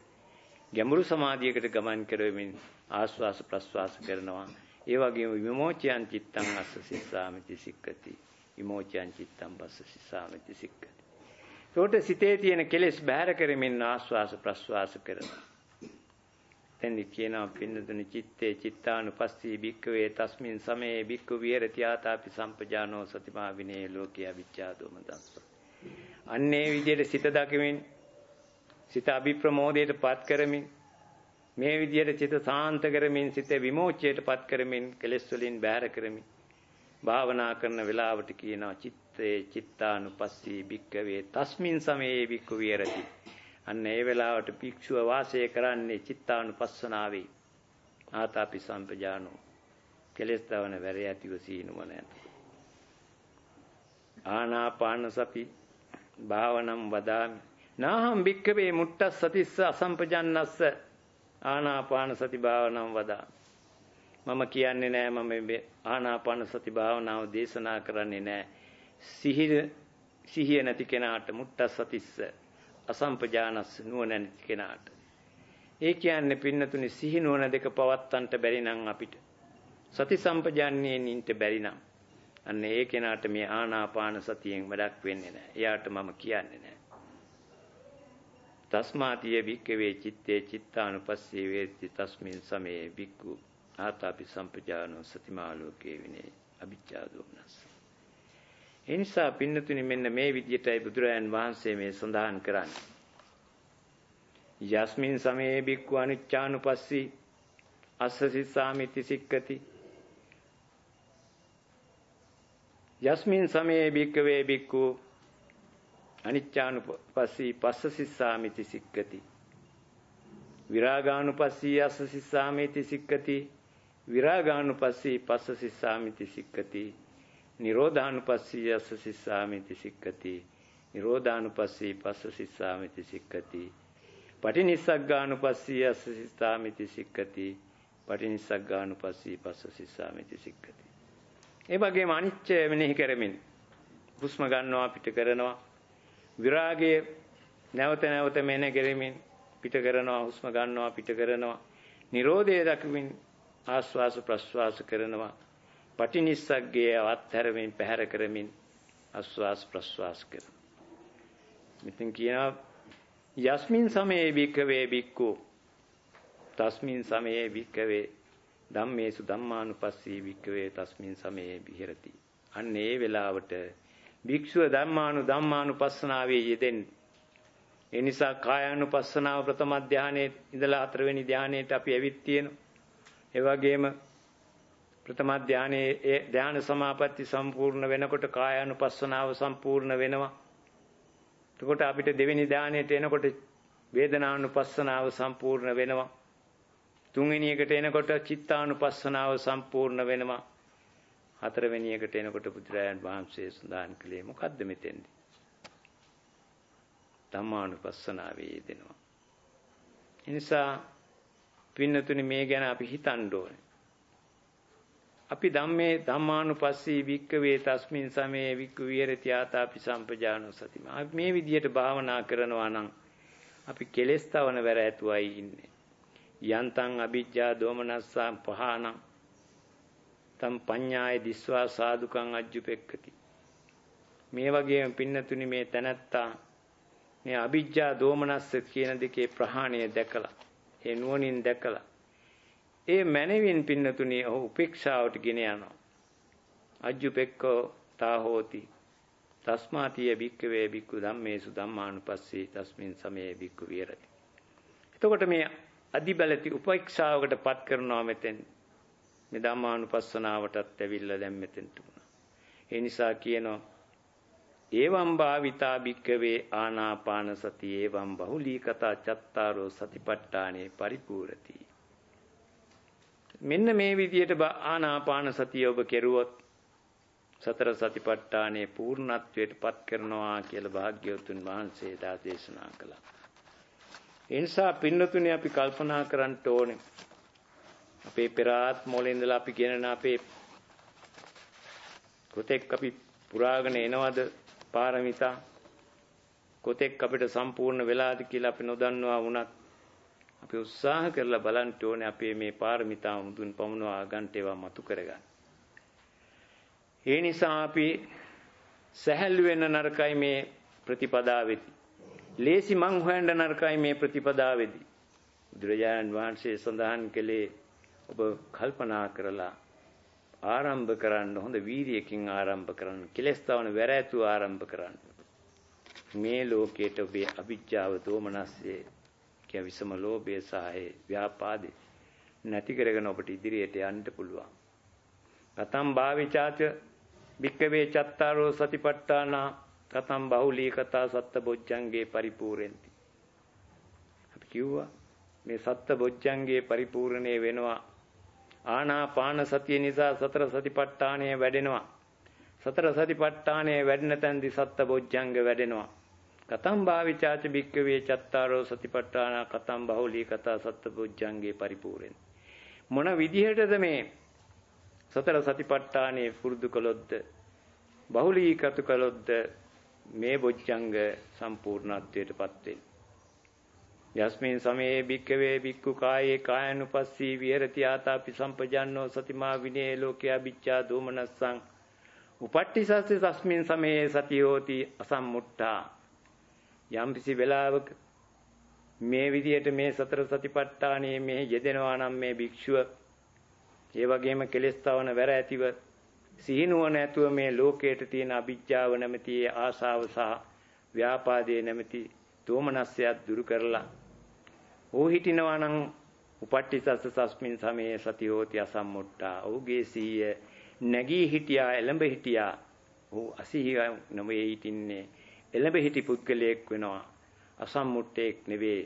ගැඹුරු සමාධියකට ගමන් කරමින් ආස්වාස ප්‍රස්වාස කරනවා. ඒ වගේම විමෝචයන් චිත්තං අස්ස සිස්සාමිති සික්කති. විමෝචයන් චිත්තං පස්ස සිස්සාමිති සික්කති. ඒකට සිතේ තියෙන කෙලෙස් බැහැර කරමින් ආස්වාස ප්‍රස්වාස කරනවා. එතෙන්දි කියනවා පින්නතුනි චිත්තේ චිත්තානුපස්සී භික්කවේ තස්මින් සමේ භික්ඛු විහෙරති ආතාපි සම්පජානෝ සතිමා විනේ ලෝකිය විච්ඡා දොමදස්ස. අන්නේ විදිහට සිත දකිමින් සිත අභිප්‍රමෝදයට පත් කරමින් මේ විදියට සිත සාන්ත කරමින් සිත විමෝචයට පත් කරමින් කෙලෙස් වලින් බැහැර කරමින් භාවනා කරන වෙලාවට කියනවා චිත්තේ චිත්තානුපස්සී භික්කවේ තස්මින් සමයේ භික්ඛු විහෙරති අන්න ඒ වෙලාවට භික්ෂුව වාසය කරන්නේ චිත්තානුපස්සනාවේ. ආතාපි සම්පජානෝ. කෙලෙස් තවන වැර ඇතිව සීනුව නැත. ආනාපාන සති භාවනම් වදාමි. නාහම් භික්කවේ මුට්ටස් සතිස්ස අසම්පජන්නස්ස. ආනාපාන සති භාවනාව වදා මම කියන්නේ නෑ මම මේ ආනාපාන සති භාවනාව දේශනා කරන්නේ නෑ. සිහිය සිහිය නැති කෙනාට මුට්ටස් සතිස්ස අසම්පජානස් නුවණ නැති කෙනාට ඒ කියන්නේ පින්නතුනි සිහි නුවණ දෙක පවත්තන්ට බැරි නම් අපිට සති සම්පජාන්නයෙන් ඉන්න බැරි නම් අන්න ඒ කෙනාට මේ ආනාපාන සතියෙන් වැඩක් වෙන්නේ නැහැ. එයාට මම කියන්නේ නැහැ. තස්මාතිය භික්කවේ චිත්තේ චිත්තානුපස්සී වේති තස්මින් සමේ භික්ඛු ආතාපි සම්පජානෝ සතිමාලෝකේ විනේ අවිච්ඡා දෝමනස්. ඒ නිසා පින්නතුනි මෙන්න මේ විදිහටයි බුදුරයන් වහන්සේ මේ සඳහන් කරන්නේ. යස්මින් සමේ භික්ඛු අනිච්ඡානුපස්සී අස්සසිස්සාමිති සික්කති. යස්මින් සමේ භික්කවේ භික්ඛු අනිච්චානුපස්සී පස්සසිස්සාමිති සික්කති. විරාගානුපස්සී අස්සසිස්සාමිති සික්කති. විරාගානුපස්සී පස්සසිස්සාමිති සික්කති. නිරෝධානුපස්සී අස්සසිස්සාමිති සික්කති. නිරෝධානුපස්සී පස්සසිස්සාමිති සික්කති. පටිනිස්සග්ගානුපස්සී අස්සසිස්සාමිති සික්කති. පටිනිස්සග්ගානුපස්සී පස්සසිස්සාමිති සික්කති. ඒ වගේම අනිත්‍ය මෙනෙහි කරමින් හුස්ම ගන්නවා පිට කරනවා. විරාගයේ නැවත නැවත මෙනෙහි කරමින් පිට කරනවා හුස්ම ගන්නවා පිට කරනවා. නිරෝධය දක්මින් ආස්වාස ප්‍රස්වාස කරනවා. පටිනිස්සග්ගයේ අත්හැරමින් පැහැර කරමින් ආස්වාස ප්‍රස්වාස කරනවා මෙතෙන් කියනවා යස්මින් සමයේ භික්ඛවේ භික්ඛු තස්මින් සමයේ භික්ඛවේ ධම්මේසු ධම්මානුපස්සී වික්කවේ තස්මින් සමයේ විහෙරති. අන්න ඒ වෙලාවට භික්ෂුව ධම්මානු ධම්මානුපස්සනාවේ යෙදෙන්න. ඒ නිසා කායානුපස්සනාව ප්‍රථම ධානයේ ඉඳලා හතරවෙනි ධානයට අපි ඇවිත් තියෙනවා. ඒ වගේම ප්‍රථම ධානයේ ඒ ධාන සමාපatti සම්පූර්ණ වෙනකොට කායානුපස්සනාව සම්පූර්ණ වෙනවා. එතකොට අපිට දෙවෙනි ධානයට එනකොට වේදනානුපස්සනාව සම්පූර්ණ වෙනවා. තුන්වෙනි එකට එනකොට චිත්තානුපස්සනාව සම්පූර්ණ වෙනවා. හතරවෙනි එකට එනකොට බුදුරජාණන් වහන්සේ සඳහන් කළේ මොකද්ද මෙතෙන්ද? ධම්මානුපස්සනාවේ යෙදෙනවා. එනිසා පින්නතුනි මේ ගැන අපි හිතන්න ඕනේ. අපි ධම්මේ ධම්මානුපස්සී වික්කවේ තස්මින් සමේ වික්ක විහෙරති ආතාපි සම්පජානෝ සතිම. අපි මේ විදිහට භාවනා කරනවා නම් අපි කෙලස් තවන වැර ඇතුවයි ඉන්නේ. යන්තං අ비ජ්ජා දෝමනස්සා පහානං තම් පඤ්ඤාය දිස්වා සාදුකං අජ්ජුපෙක්කති මේ වගේම පින්නතුනි මේ තැනැත්තා මේ අ비ජ්ජා දෝමනස්ස කියන දෙකේ ප්‍රහාණය දැකලා ඒ නුවණින් දැකලා ඒ මනවින් පින්නතුනි ඔහු උපේක්ෂාවට ගෙන යනවා අජ්ජුපෙක්කෝ තා හෝති තස්මාතිය භික්කවේ භික්ඛු ධම්මේසු ධම්මානුපස්සී තස්මින් සමේ භික්ඛු විහෙරති එතකොට මේ අදිබලති උපේක්ෂාවකට පත් කරනවා මෙතෙන් මේ ධම්මානුපස්සනාවටත් ඇවිල්ලා දැන් මෙතෙන්ට උනා. ඒ නිසා කියනවා ඒවම් භාවිතා භික්කවේ ආනාපාන සති ඒවම් බහුලී කතා චත්තාරෝ සතිපට්ඨානේ පරිපූර්ණති. මෙන්න මේ විදිහට ආනාපාන සතිය ඔබ කෙරුවොත් සතර සතිපට්ඨානේ පූර්ණත්වයට පත් කරනවා කියලා භාග්‍යවතුන් වහන්සේ දා දේශනා කළා. ඒ නිසා පින්නතුනේ අපි කල්පනා කරන්න ඕනේ. අපේ පෙර ආත්මවල ඉඳලා අපි ගෙනන අපේ කොතෙක් අපි පුරාගෙන එනවද පාරමිතා කොතෙක් අපිට සම්පූර්ණ වෙලාද කියලා අපි නොදන්නවා වුණත් අපි උත්සාහ කරලා බලන්න ඕනේ අපේ මේ පාරමිතා මුදුන් පමුණවා ගන්නට ඒවා මතු කරගන්න. ඒ නිසා අපි සැහැල්ලු වෙන නරකයි මේ ප්‍රතිපදාවෙති. ලේසි මං හොයන්න නරකයි මේ ප්‍රතිපදාවේදී. බුදුරජාණන් වහන්සේ සඳහන් කළේ ඔබ කල්පනා කරලා ආරම්භ කරන්න හොඳ වීරියකින් ආරම්භ කරන්න. කෙලස් තවන වැරෑතු ආරම්භ කරන්න. මේ ලෝකයට ඔබේ අවිජ්ජාව දෝමනස්සේ කිය විසම ලෝභය සහ ව්‍යාපාදේ නැති කරගෙන ඔබට ඉදිරියට යන්න පුළුවන්. කතම් භාවිචාච භික්කවේ චත්තාරෝ සතිපට්ඨානා කතම් බහුලී කතා සත්ත බොජ්ජංගේ පරිපූර්ණති. අපි කිව්වා මේ සත්ත බොජ්ජංගේ පරිපූර්ණේ වෙනවා. ආනාපාන සතිය නිසා සතර සතිපට්ඨානය වැඩෙනවා. සතර සතිපට්ඨානය වැඩෙන තැන්දි සත්ත බොජ්ජංග වැඩෙනවා. කතම් භාවිචාච භික්කවේ චත්තාරෝ සතිපට්ඨාන කතම් බහුලී කතා සත්පුජ්ජංගේ පරිපූර්ණ. මොන විදිහටද මේ සතර සතිපට්ඨානේ පුරුදු කළොත්ද? බහුලීකතු කළොත්ද? මේ බොජ්ජංග සම්පූර්ණත්වයටපත් වෙන්නේ. යස්මින් සමයේ භික්කවේ භික්ඛු කායේ කායනුපස්සී විහෙරති ආතාපි සම්පජන්නෝ සතිමා විනේ ලෝකයා විච්ඡා දෝමනස්සං. උපට්ඨිසස්ස තස්මින් සමයේ සති හෝති අසම්මුට්ඨා. යම්කිසි වෙලාවක මේ විදියට මේ සතර සතිපට්ඨානයේ මේ යෙදෙනවා නම් මේ භික්ෂුව ඒ වගේම කෙලෙස් තවන වැර ඇතිව සිහිනුවන ඇතුව මේ ලෝකයට තියෙන අවිජ්ජාව නැමැති ආශාව සහ ව්‍යාපාදයේ නැමැති දෝමනස්යත් දුරු කරලා ඕ හිටිනවා නම් උපට්ඨිසස්ස සස්මින් සමයේ සති හෝති අසම්මුට්ටා ඔහුගේ සීය නැගී හිටියා එළඹ හිටියා. ඔහු අසිහිය නොවේ හිටින්නේ. එළඹ හිටි පුද්ගලයෙක් වෙනවා. අසම්මුට්ටෙක් නෙවේ.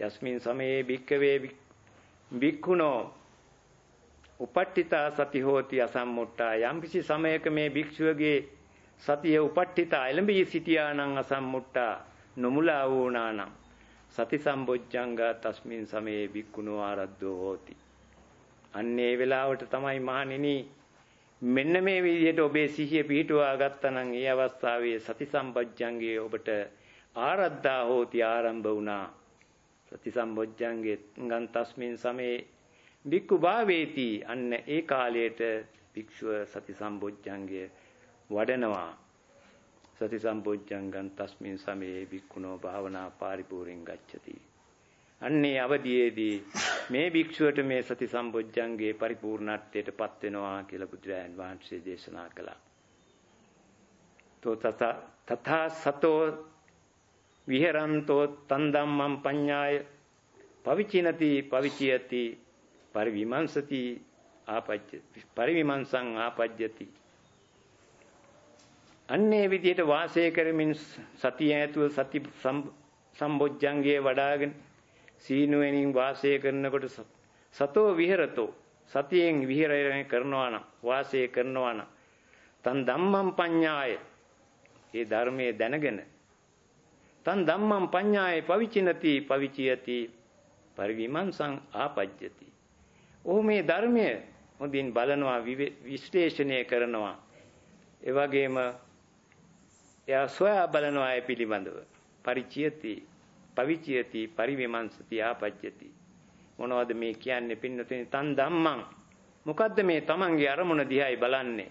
යස්මින් සමයේ භික්කවේ භික්ඛුනෝ. උපට්ඨිතා සති හෝති අසම්මුට්ටා යම්කිසි සමයක මේ භික්ෂුවගේ සතිය උපට්ඨිතා එළඹී සිටියා නම් අසම්මුට්ටා නොමුලා වුණා නම් සති සම්බොජ්ජංගා තස්මින් සමයේ භික්ඛුනෝ ආරද්ධෝ හෝති. අන්නේ වෙලාවට තමයි මහණෙනි මෙන්න මේ විදිහට ඔබේ සිහිය පිහිටුවා ගත්තා නම් ඒ අවස්ථාවේ සති සම්බොජ්ජංගේ ඔබට ආරද්ධා හෝති ආරම්භ වුණා. සති සම්බොජ්ජංගේ ගන් තස්මින් සමයේ භික්ඛු භාවේති අන්න ඒ කාලයට භික්ෂුව සති සම්බොජ්ජංගය වඩනවා. සති සම්බොජ්ජංගං තස්මින් සමයේ භික්ඛුනෝ භාවනා පාරිපූර්ණං ගච්ඡති. අන්නේ අවදියේදී මේ භික්ෂුවට මේ සති සම්බොජ්ජංගේ පරිපූර්ණත්වයටපත් වෙනවා කියලා බුදුරජාන් වහන්සේ දේශනා කළා. තෝ තථා සතෝ විහෙරන්තෝ තන් ධම්මං පඤ්ඤාය පවිචිනති පවිචියති පරිවිමංසති ආපජ්ජති පරිවිමංසං ආපජ්ජති අන්නේ විදියට වාසය කරමින් සතිය ඇතුව සති සම්බොජ්ජංගයේ වඩාගෙන සීනුවෙනින් වාසය කරනකොට සතෝ විහෙරතෝ. සතියෙන් විහෙරණය කරනවා නම් වාසය කරනවා නම් තන් ධම්මං පඤ්ඤාය. ඒ ධර්මයේ දැනගෙන තන් ධම්මං පඤ්ඤාය පවිචිනති පවිචියති පරිවිමංසං ආපජ්ජති. ඔහු මේ ධර්මය හොඳින් බලනවා විශ්ලේෂණය කරනවා. ඒ වගේම එයා සොයා බලනවා ඒ පිළිබඳව. ಪರಿචයති පවිචයති පරිවිමංසති ආපජ්ජති මොනවද මේ කියන්නේ පින්නතුනි? තන් ධම්මං. මොකද්ද මේ තමන්ගේ අරමුණ දිහායි බලන්නේ?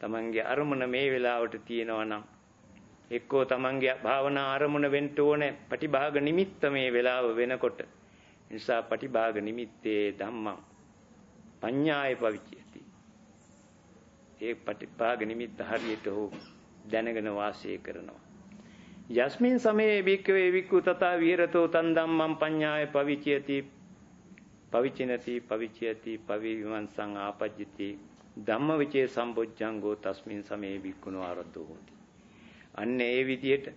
තමන්ගේ අරමුණ මේ වෙලාවට තියෙනවා නම් එක්කෝ තමන්ගේ භාවනා අරමුණ වෙන්න ඕනේ පටිභාග නිමිත්ත මේ වෙලාව වෙනකොට. නිසා පටිභාග නිමිත්තේ ධම්මං. පඤ්ඤාය පවිච්‍යති ඒ පටිභාග නිමිත්ත හරියට හෝ දැනගෙන වාසය කරනවා. යස්මින් සමයේ වික්කවේ වික්කු තථා විහෙරතෝ තන් ධම්මං පඤ්ඤාය පවිච්‍යති පවිචිනති පවිච්‍යති පවිවිමංසං ආපජ්ජති. ධම්මවිචේ සම්බොජ්ජංගෝ තස්මින් සමයේ වික්කුණෝ ආරද්ධෝ හොති. අන්න ඒ විදියට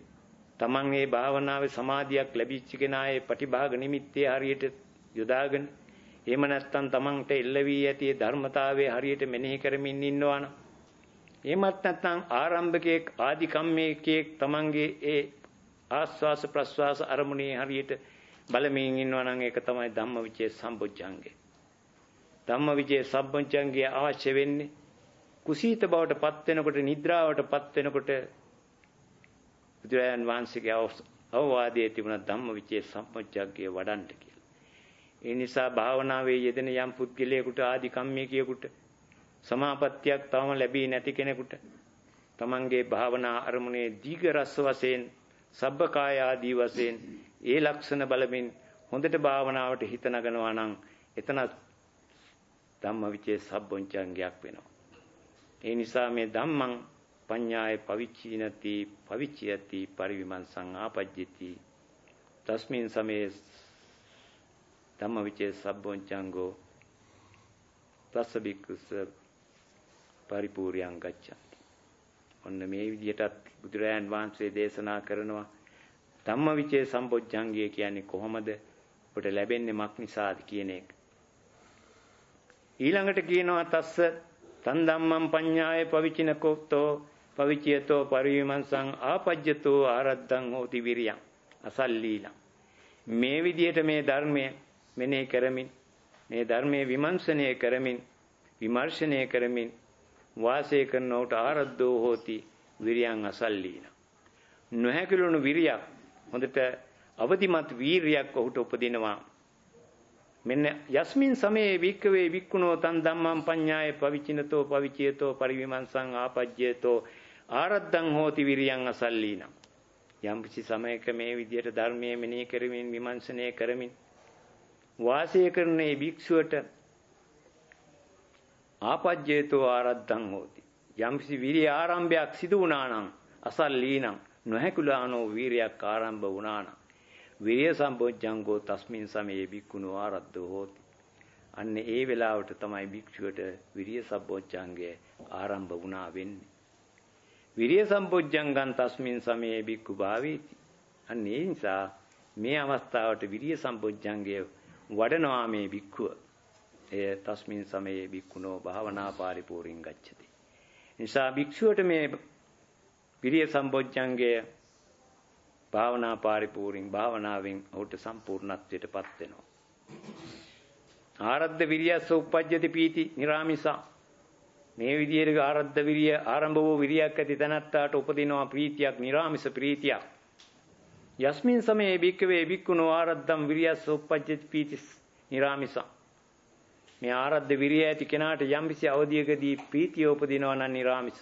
තමන් මේ භාවනාවේ සමාධියක් ලැබිච්ච කෙනායේ ප්‍රතිභාග නිමිත්තේ හරියට යොදාගෙන එහෙම නැත්නම් තමන්ට එල්ල වී ඇති ධර්මතාවයේ හරියට මෙනෙහි කරමින් ඉන්නවනම් එහෙමත් නැත්නම් ආරම්භකයේ ආදි කම්මේකයේ තමන්ගේ ඒ ආස්වාස ප්‍රස්වාස අරමුණේ හරියට බලමින් ඉන්නවනම් ඒක තමයි ධම්මවිචේ සම්බොජ්ජංගේ ධම්මවිචේ සම්බොජ්ජංගේ අවශ්‍ය වෙන්නේ කුසීත බවට පත් වෙනකොට නිද්‍රාවට පත් වෙනකොට බුදුරජාන් වහන්සේගේ අවවාදයේ තිබුණ ධම්මවිචේ සම්පජ්ජග්ගය වඩන්න කියලා. ඒ නිසා භාවනාවේ යෙදෙන යම් පුද්ගලයෙකුට ආදි කම්මිකයෙකුට සමාපත්තියක් තවම ලැබී නැති කෙනෙකුට තමන්ගේ භාවනා අරමුණේ දීඝ රස වශයෙන් සබ්බකාය ආදී වශයෙන් ඒ ලක්ෂණ බලමින් හොඳට භාවනාවට හිත නගනවා නම් එතන ධම්මවිචේ සම්බොංචංගයක් වෙනවා. ඒ නිසා මේ ධම්මං පඤ්ඤාය පවිච්චිනති පවිච්චයති පරිවිමංසං ආපජ්ජති තස්මින් සමේ ධම්මවිචේ සබ්බොංචංගෝ තස්ස බික්කුස පරිපූර්යං ගච්ඡanti. ඔන්න මේ විදිහටත් බුදුරයන් වහන්සේ දේශනා කරනවා ධම්මවිචේ සම්බොජ්ජංගය කියන්නේ කොහොමද? ඔබට ලැබෙන්නේ මක් නිසාද කියන එක. ඊළඟට කියනවා තස්ස තන් ධම්මං පඤ්ඤාය පවිචිනකොත්තෝ පවිච්‍යතෝ පරිවිමංසං ආපජ්‍යතෝ ආරද්ධං හෝති විරියං අසල්ලීලං. මේ විදියට මේ ධර්මය මෙනෙහි කරමින් මේ ධර්මයේ විමර්ශනය කරමින් විමර්ශනය කරමින් වාසය කරනවට ආරද්ධෝ හෝති විරියං අසල්ලීන. නොහැකිලුණු විරියක් හොඳට අවදිමත් වීරියක් ඔහුට උපදිනවා. මෙන්න යස්මින් සමයේ වික්කවේ වික්කුණෝ තන් ධම්මං පඤ්ඤාය පවිචිනතෝ පවිචියතෝ පරිවිමංසං ආපජ්ජේතෝ ආරද්ධං හෝති විරියං අසල්ලීන. යම් කිසි සමයක මේ විදියට ධර්මයේ මෙනෙහි කරමින් විමර්ශනය කරමින් වාසය කරන මේ භික්ෂුවට ආපජ්ජේතෝ ආරද්ධං හෝති. යම්කිසි විරිය ආරම්භයක් සිදු වුණා නම් අසල්ලීනම් නොහැකුලානෝ වීරියක් ආරම්භ වුණා නම් විරිය සම්පෝඥංගෝ තස්මින් සමයේ භික්ඛුනෝ ආරද්ධෝ හෝති. අන්න ඒ වෙලාවට තමයි භික්ෂුවට විරිය සම්පෝඥංගය ආරම්භ වුණා වෙන්නේ. විරිය සම්පෝඥංගං තස්මින් සමයේ භික්ඛු භාවේති. අන්න ඒ නිසා මේ අවස්ථාවට විරිය සම්පෝඥංගය වඩනවා මේ භික්ඛුව. එය තස්මින් සමයේ භික්ඛුනෝ භාවනා පාරිපූර්ණං ගච්ඡති. නිසා භික්ෂුවට මේ විරිය සම්බොජ්ජංගය භාවනා පාරිපූර්ණං භාවනාවෙන් ඔහුට සම්පූර්ණත්වයටපත් වෙනවා. ආරද්ධ විරියස්ස උප්පජ්ජති පීති නිරාමිසා මේ විදියට ආරද්ධ විරිය ආරම්භ වූ විරියක් ඇති තැනත්තාට උපදිනවා ප්‍රීතියක් නිරාමිස ප්‍රීතියක් යස්මින් සමයේ භික්කවේ භික්ඛුනෝ ආරද්ධම් විරියස්ස උප්පජ්ජති පීතිස් නිරාමිසා මේ ආරද්ධ විරිය ඇති කෙනාට යම්කිසි අවධියකදී ප්‍රීතිය උපදිනවා නම් නිරාමිස.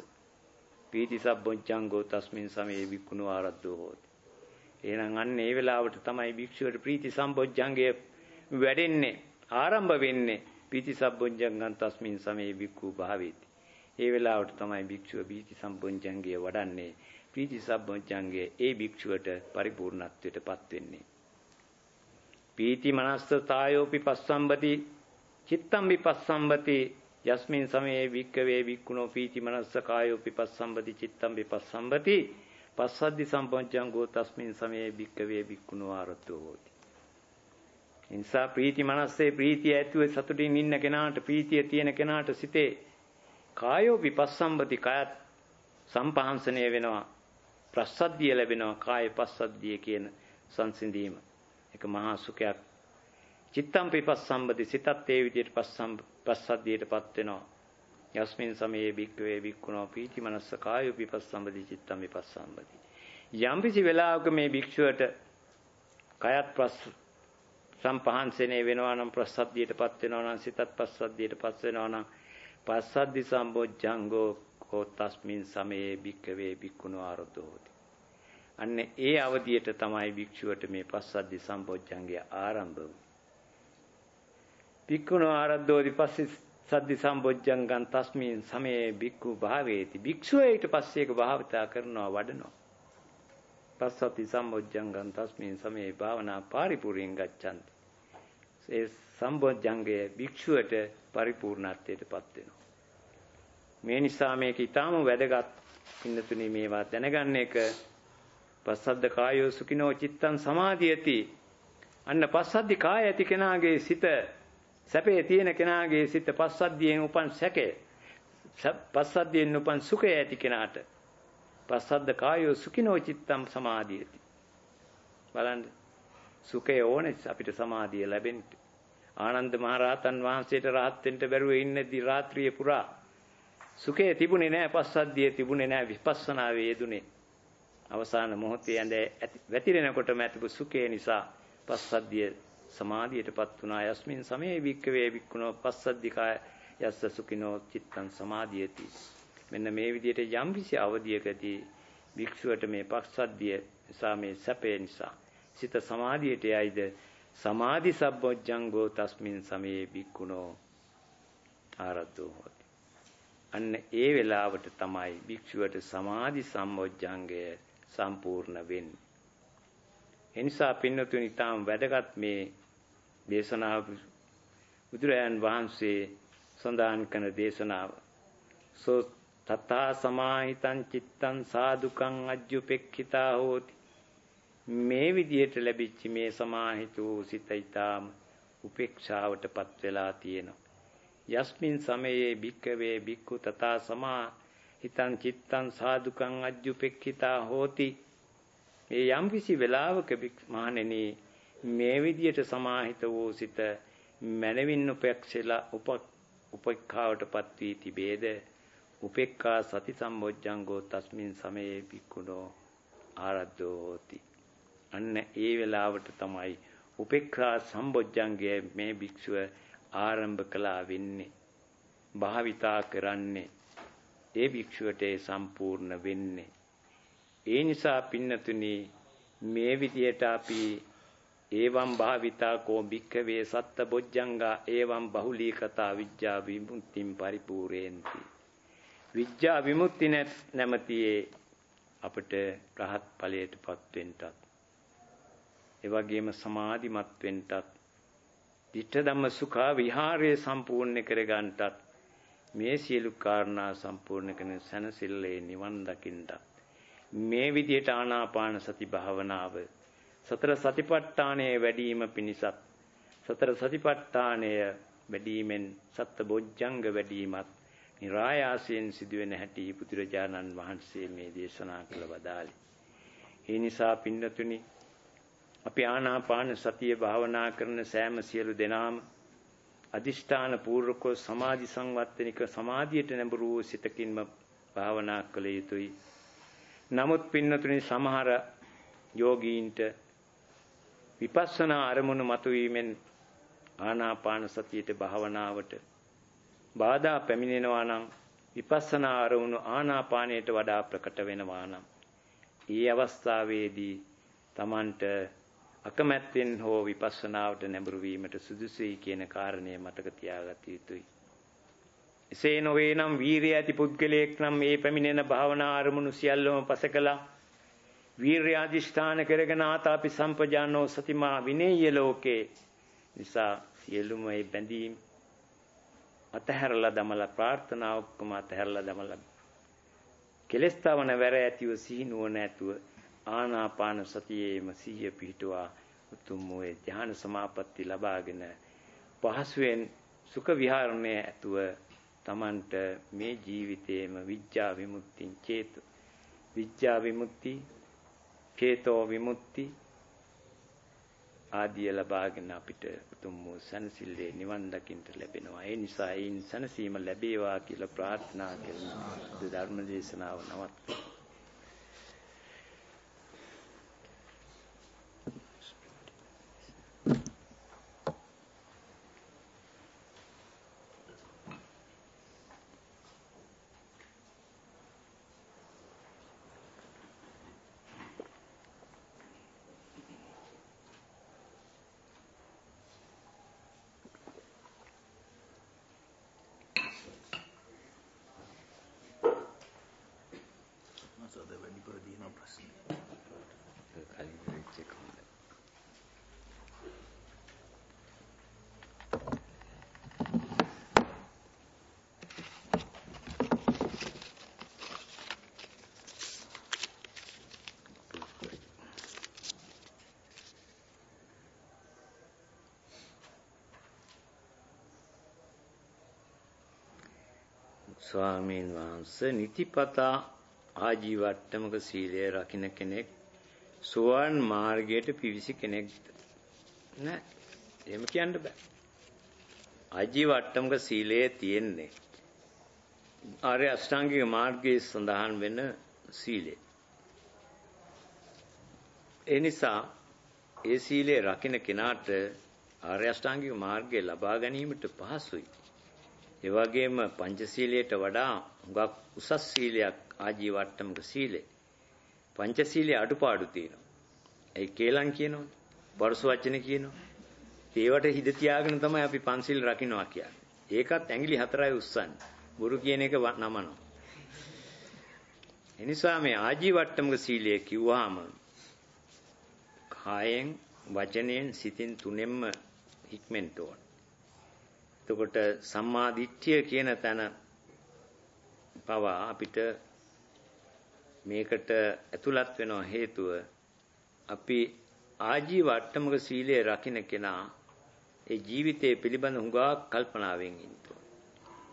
පීති සබ්බොංචංගෝ තස්මින් සමයේ භික්ඛුනෝ ආරද්ධෝ හෝති. එහෙනම් අන්න ඒ වෙලාවට තමයි භික්ෂුවට ප්‍රීති සම්බොජ්ජංගය වැඩෙන්නේ ආරම්භ වෙන්නේ. පීති සම්බොජ්ජංගං තස්මින් සමයේ භික්ඛු භාවේති. ඒ වෙලාවට තමයි භික්ෂුව පීති සම්බොජ්ජංගය වඩන්නේ. ප්‍රීති සම්බොජ්ජංගය ඒ භික්ෂුවට පරිපූර්ණත්වයටපත් වෙන්නේ. පීති මනස්සතායෝපි පස්සම්බති චිත්තම් විපස්සම්බති යස්මින් සමයේ වික්කවේ වික්කුණෝ පීති මනස්ස කායෝ විපස්සම්බති චිත්තම් විපස්සම්බති පස්සද්දි සම්පංචංගෝ තස්මින් සමයේ වික්කවේ වික්කුණෝ ආරතෝ හෝති. ඉන්සා ප්‍රීති මනස්සේ ප්‍රීතිය ඇතුව සතුටින් ඉන්න කෙනාට ප්‍රීතිය තියෙන කෙනාට සිතේ කායෝ විපස්සම්බති කයත් සම්පහන්සනය වෙනවා. ප්‍රසද්ධිය ලැබෙනවා කාය පස්සද්ධිය කියන සංසිඳීම. එක මහා සුඛයක්. චිත්තම් පිපස්සම්බති සිතත් ඒ විදිහට පස්සම් පස්සද්ධියටපත් වෙනවා. යස්මින් සමයේ භික්ඛවේ භික්ඛුනෝ පීති මනස්ස කායෝ පිපස්සම්බති චිත්තම් විපස්සම්බති යම්කිසි වෙලාවක මේ භික්ෂුවට කයත් ප්‍රස් සම්පහන්සනේ වෙනවා නම් ප්‍රසද්ධියටපත් වෙනවා නම් සිතත් පස්සද්ධියටපත් වෙනවා නම් පස්සද්ධි සම්බොජ්ජංගෝ කෝතස්මින් සමයේ භික්ඛවේ භික්ඛුනෝ ආරද්ධෝති. අන්න ඒ අවධියට තමයි භික්ෂුවට මේ පස්සද්ධි සම්බොජ්ජංගය ආරම්භ වුනේ. භික්ඛුනෝ ආරද්ධෝති පස්සේ සද්දි සම්බොජ්ජංගං තස්මින් සමයේ භික්ඛු භාවේති. භික්ෂුව ඊට පස්සේ ඒක භාවිතා කරනවා වඩනවා. පස්සති සම්බොජ්ජංගං තස්මින් සමයේ භාවනා පරිපූර්ණං ගච්ඡanti. ඒ සම්බොජ්ජංගය භික්ෂුවට පරිපූර්ණත්වයටපත් වෙනවා. මේ නිසා මේක ඊටාම වැදගත් ඉන්නතුනි මේවා දැනගන්න එක. පස්සද්ද කායෝ සුඛිනෝ චිත්තං සමාධියති. අන්න පස්සද්දි කාය ඇති කෙනාගේ සිත සැපේ තියෙන කෙනාගේ සිත පස්සද්ධියෙන් උපන් සැකේ පස්සද්ධියෙන් උපන් සුඛය ඇති කෙනාට පස්සද්ද කායෝ සුඛිනෝ චිත්තම් සමාධියති. බලන්න. සුඛය ඕනේ අපිට සමාධිය ලැබෙන්න. ආනන්ද මහරහතන් වහන්සේට රහත් වෙන්න බැරුව ඉන්නේදී රාත්‍රියේ පුරා සුඛය තිබුණේ නැහැ පස්සද්ධිය තිබුණේ නැහැ විපස්සනාවේ යෙදුනේ. අවසාන මොහොතේ ඇඳ වැතිරෙනකොටම ඇතිපු සුඛය නිසා පස්සද්ධිය සමාධියටපත් වුණා. යස්මින් සමේ වික්කවේ වික්කුණෝ පස්සද්ධිකාය යස්ස සුඛිනෝ චිත්තං සමාධියති. මෙන්න මේ විදිහට යම් කිසි අවධියකදී භික්ෂුවට මේ පස්සද්ධිය නිසා මේ සැපේ නිසා සිත සමාධියට යයිද? සමාධි සබ්බොජ්ජංගෝ තස්මින් සමේ භික්ඛුනෝ ආරද්ධෝ හොති. අන්න ඒ වෙලාවට තමයි භික්ෂුවට සමාධි සම්බොජ්ජංගය සම්පූර්ණ වෙන්නේ. එනිසා පින්නතුනි තාම වැදගත් මේ දේශනාව බුදුරයන් වහන්සේ සඳහන් කරන දේශනාව. සෝ තථා සමාහිතං චිත්තං සාදුකං අජ්ජුපෙක්ඛිතා හෝති. මේ විදිහට ලැබිච්ච මේ සමාහිතෝ සිත ඊටාම උපේක්ෂාවටපත් වෙලා තියෙනවා. යස්මින් සමයේ භික්කවේ භික්ඛු තථා සමා හිතං චිත්තං සාදුකං අජ්ජුපෙක්ඛිතා හෝති. මේ යම්කිසි වෙලාවක මහණෙනි මේ විදියට සමාහිත වූ සිත මනවින් උපේක්ෂලා උප උපේක්ඛාවටපත් වී තිබේද? උපේක්ඛා සති සම්බොජ්ජංගෝ තස්මින් සමයේ බික්කුණෝ ආරද්ධෝ හෝති අන්න ඒ වෙලාවට තමයි උපේක්ඛා සම්බොජ්ජංගය මේ භික්ෂුව ආරම්භ කළා වෙන්නේ. භාවිතා කරන්නේ ඒ භික්ෂුවට සම්පූර්ණ වෙන්නේ. ඒ නිසා පින්නතුනි මේ විදියට අපි ඒවම් භාවිතා කෝ භික්ඛවේ සත්ත බොජ්ජංගා ඒවම් බහුලී කතා විඥා විමුක්තිම් පරිපූර්ණේන්ති විඥා විමුක්ති නැමැතියේ අපට රහත් ඵලයටපත් වෙන්නත් ඒ වගේම සමාධිමත් වෙන්නත් ditta ධම්ම සුඛා විහාරයේ සම්පූර්ණ කරගන්නටත් මේ සියලු කාරණා සම්පූර්ණ කරන සනසිල්ලේ නිවන් දකින්නට මේ විදියට ආනාපාන සති භාවනාව සතර සතිපට්ඨානයේ වැඩිම පිණිසත් සතර සතිපට්ඨානය වැඩිමෙන් සත්ත බොජ්ජංග වැඩිමත් નિરાයාසයෙන් සිදුවෙන හැටි බුදුරජාණන් වහන්සේ මේ දේශනා කළ වදාළේ. ඒ නිසා පින්නතුනි අපි ආනාපාන සතිය භාවනා කරන සෑම සියලු දෙනාම අදිෂ්ඨාන පූර්වකව සමාධි සංවත්තනික සමාධියට නැඹුරු වූ සිතකින්ම භාවනා කළ යුතුයි. නමුත් පින්නතුනි සමහර යෝගීන්ට විපස්සනා අරමුණු මතුවීමෙන් ආනාපාන සතියට භාවනාවට බාධා පැමිණෙනවා නම් විපස්සනා අරමුණු ආනාපානයට වඩා ප්‍රකට වෙනවා නම් ඒ අවස්ථාවේදී Tamanට අකමැත්තෙන් හෝ විපස්සනාවට නැඹුරු වීමට සුදුසුයි කියන කාරණය මතක තියාගත යුතුයි. එසේ නොවේ නම් වීරිය ඇති පුද්ගලයෙක් නම් මේ පැමිණෙන භාවනා අරමුණු සියල්ලම පසකලා වීර්ය අධිෂ්ඨාන කරගෙන ආතාපි සම්පජානෝ සතිමා විනේය ලෝකේ. නිසා සියලුම මේ බැඳීම් අතහැරලා දමලා ප්‍රාර්ථනා ඔක්කොම අතහැරලා දමලා කෙලස්තාවන වැර ඇතිව සිහිනුවන ඇතුව ආනාපාන සතියේම සිහිය පිහිටුවා උතුම් වූ ධ්‍යාන සමාපatti ලබාගෙන පහසුවෙන් සුඛ විහරණය ඇතුව තමන්ට මේ ජීවිතේම විඥා විමුක්තිං චේතු විඥා විමුක්ති චේතෝ විමුක්ති ආදිය ලබාගෙන අපිට උතුම් වූ සනසිල්ලේ නිවන් දකින්න ලැබෙනවා. ඒ නිසා ඒන් සනසීම ලැබේවා කියලා ප්‍රාර්ථනා කරන ධර්ම දේශනාව නවත්වනවා. ස්වාමීන් වහන්සේ නිතිපතා ආජීවට්ටමක සීලය රකින්න කෙනෙක් සෝවාන් මාර්ගයට පිවිසි කෙනෙක්ද නෑ එහෙම කියන්න බෑ. ආජීවට්ටමක සීලය තියෙන්නේ ආර්ය අෂ්ටාංගික මාර්ගයේ සඳහන් වෙන සීලය. ඒ නිසා ඒ සීලය රකින්න කෙනාට ආර්ය අෂ්ටාංගික මාර්ගය ලබා ගැනීමට පහසුයි. ඒ වගේම පංචශීලයට වඩා හුඟක් උසස් සීලයක් ආජීවට්ටමක සීලය. පංචශීලයේ අඩුපාඩු තියෙනවා. ඒ කේලම් කියනවා. වර්ෂ වචන කියනවා. ඒවට හිත තියාගෙන තමයි අපි පංචශීල රකින්නවා කියන්නේ. ඒකත් ඇඟිලි හතරයි උස්සන්නේ. ගුරු කියන එක නමනවා. එනිසා මේ ආජීවට්ටමක සීලය කිව්වහම කායෙන් වචනයෙන් සිතින් තුනෙන්ම හික්මෙන්න ඕන. එතකොට සම්මා දිට්ඨිය කියන තැන පවා අපිට මේකට ඇතුළත් වෙන හේතුව අපි ආජීව අට්ටමක සීලය රකින්න කෙනා ඒ ජීවිතයේ පිළිබඳ හුඟක් කල්පනාවෙන් ඉන්නවා.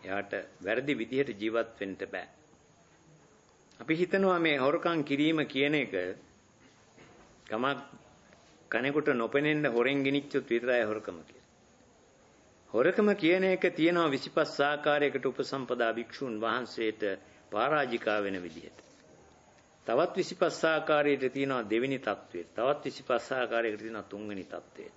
එයාට වැරදි විදිහට ජීවත් වෙන්න බෑ. අපි හිතනවා මේ හොරකම් කිරීම කියන එක කමක් කනෙකුට නොපෙනෙන්න හොරෙන් ගෙනිච්චොත් විතරයි හොරකම කියලා. හොරකම කියන එක තියෙනවා 25 ආකාරයකට උපසම්පදා භික්ෂූන් වහන්සේට පරාජිකා වෙන විදිහට. තවත් 25 ආකාරයකට තියෙනවා දෙවෙනි தത്വෙ. තවත් 25 ආකාරයකට තියෙනවා තුන්වෙනි தത്വෙ.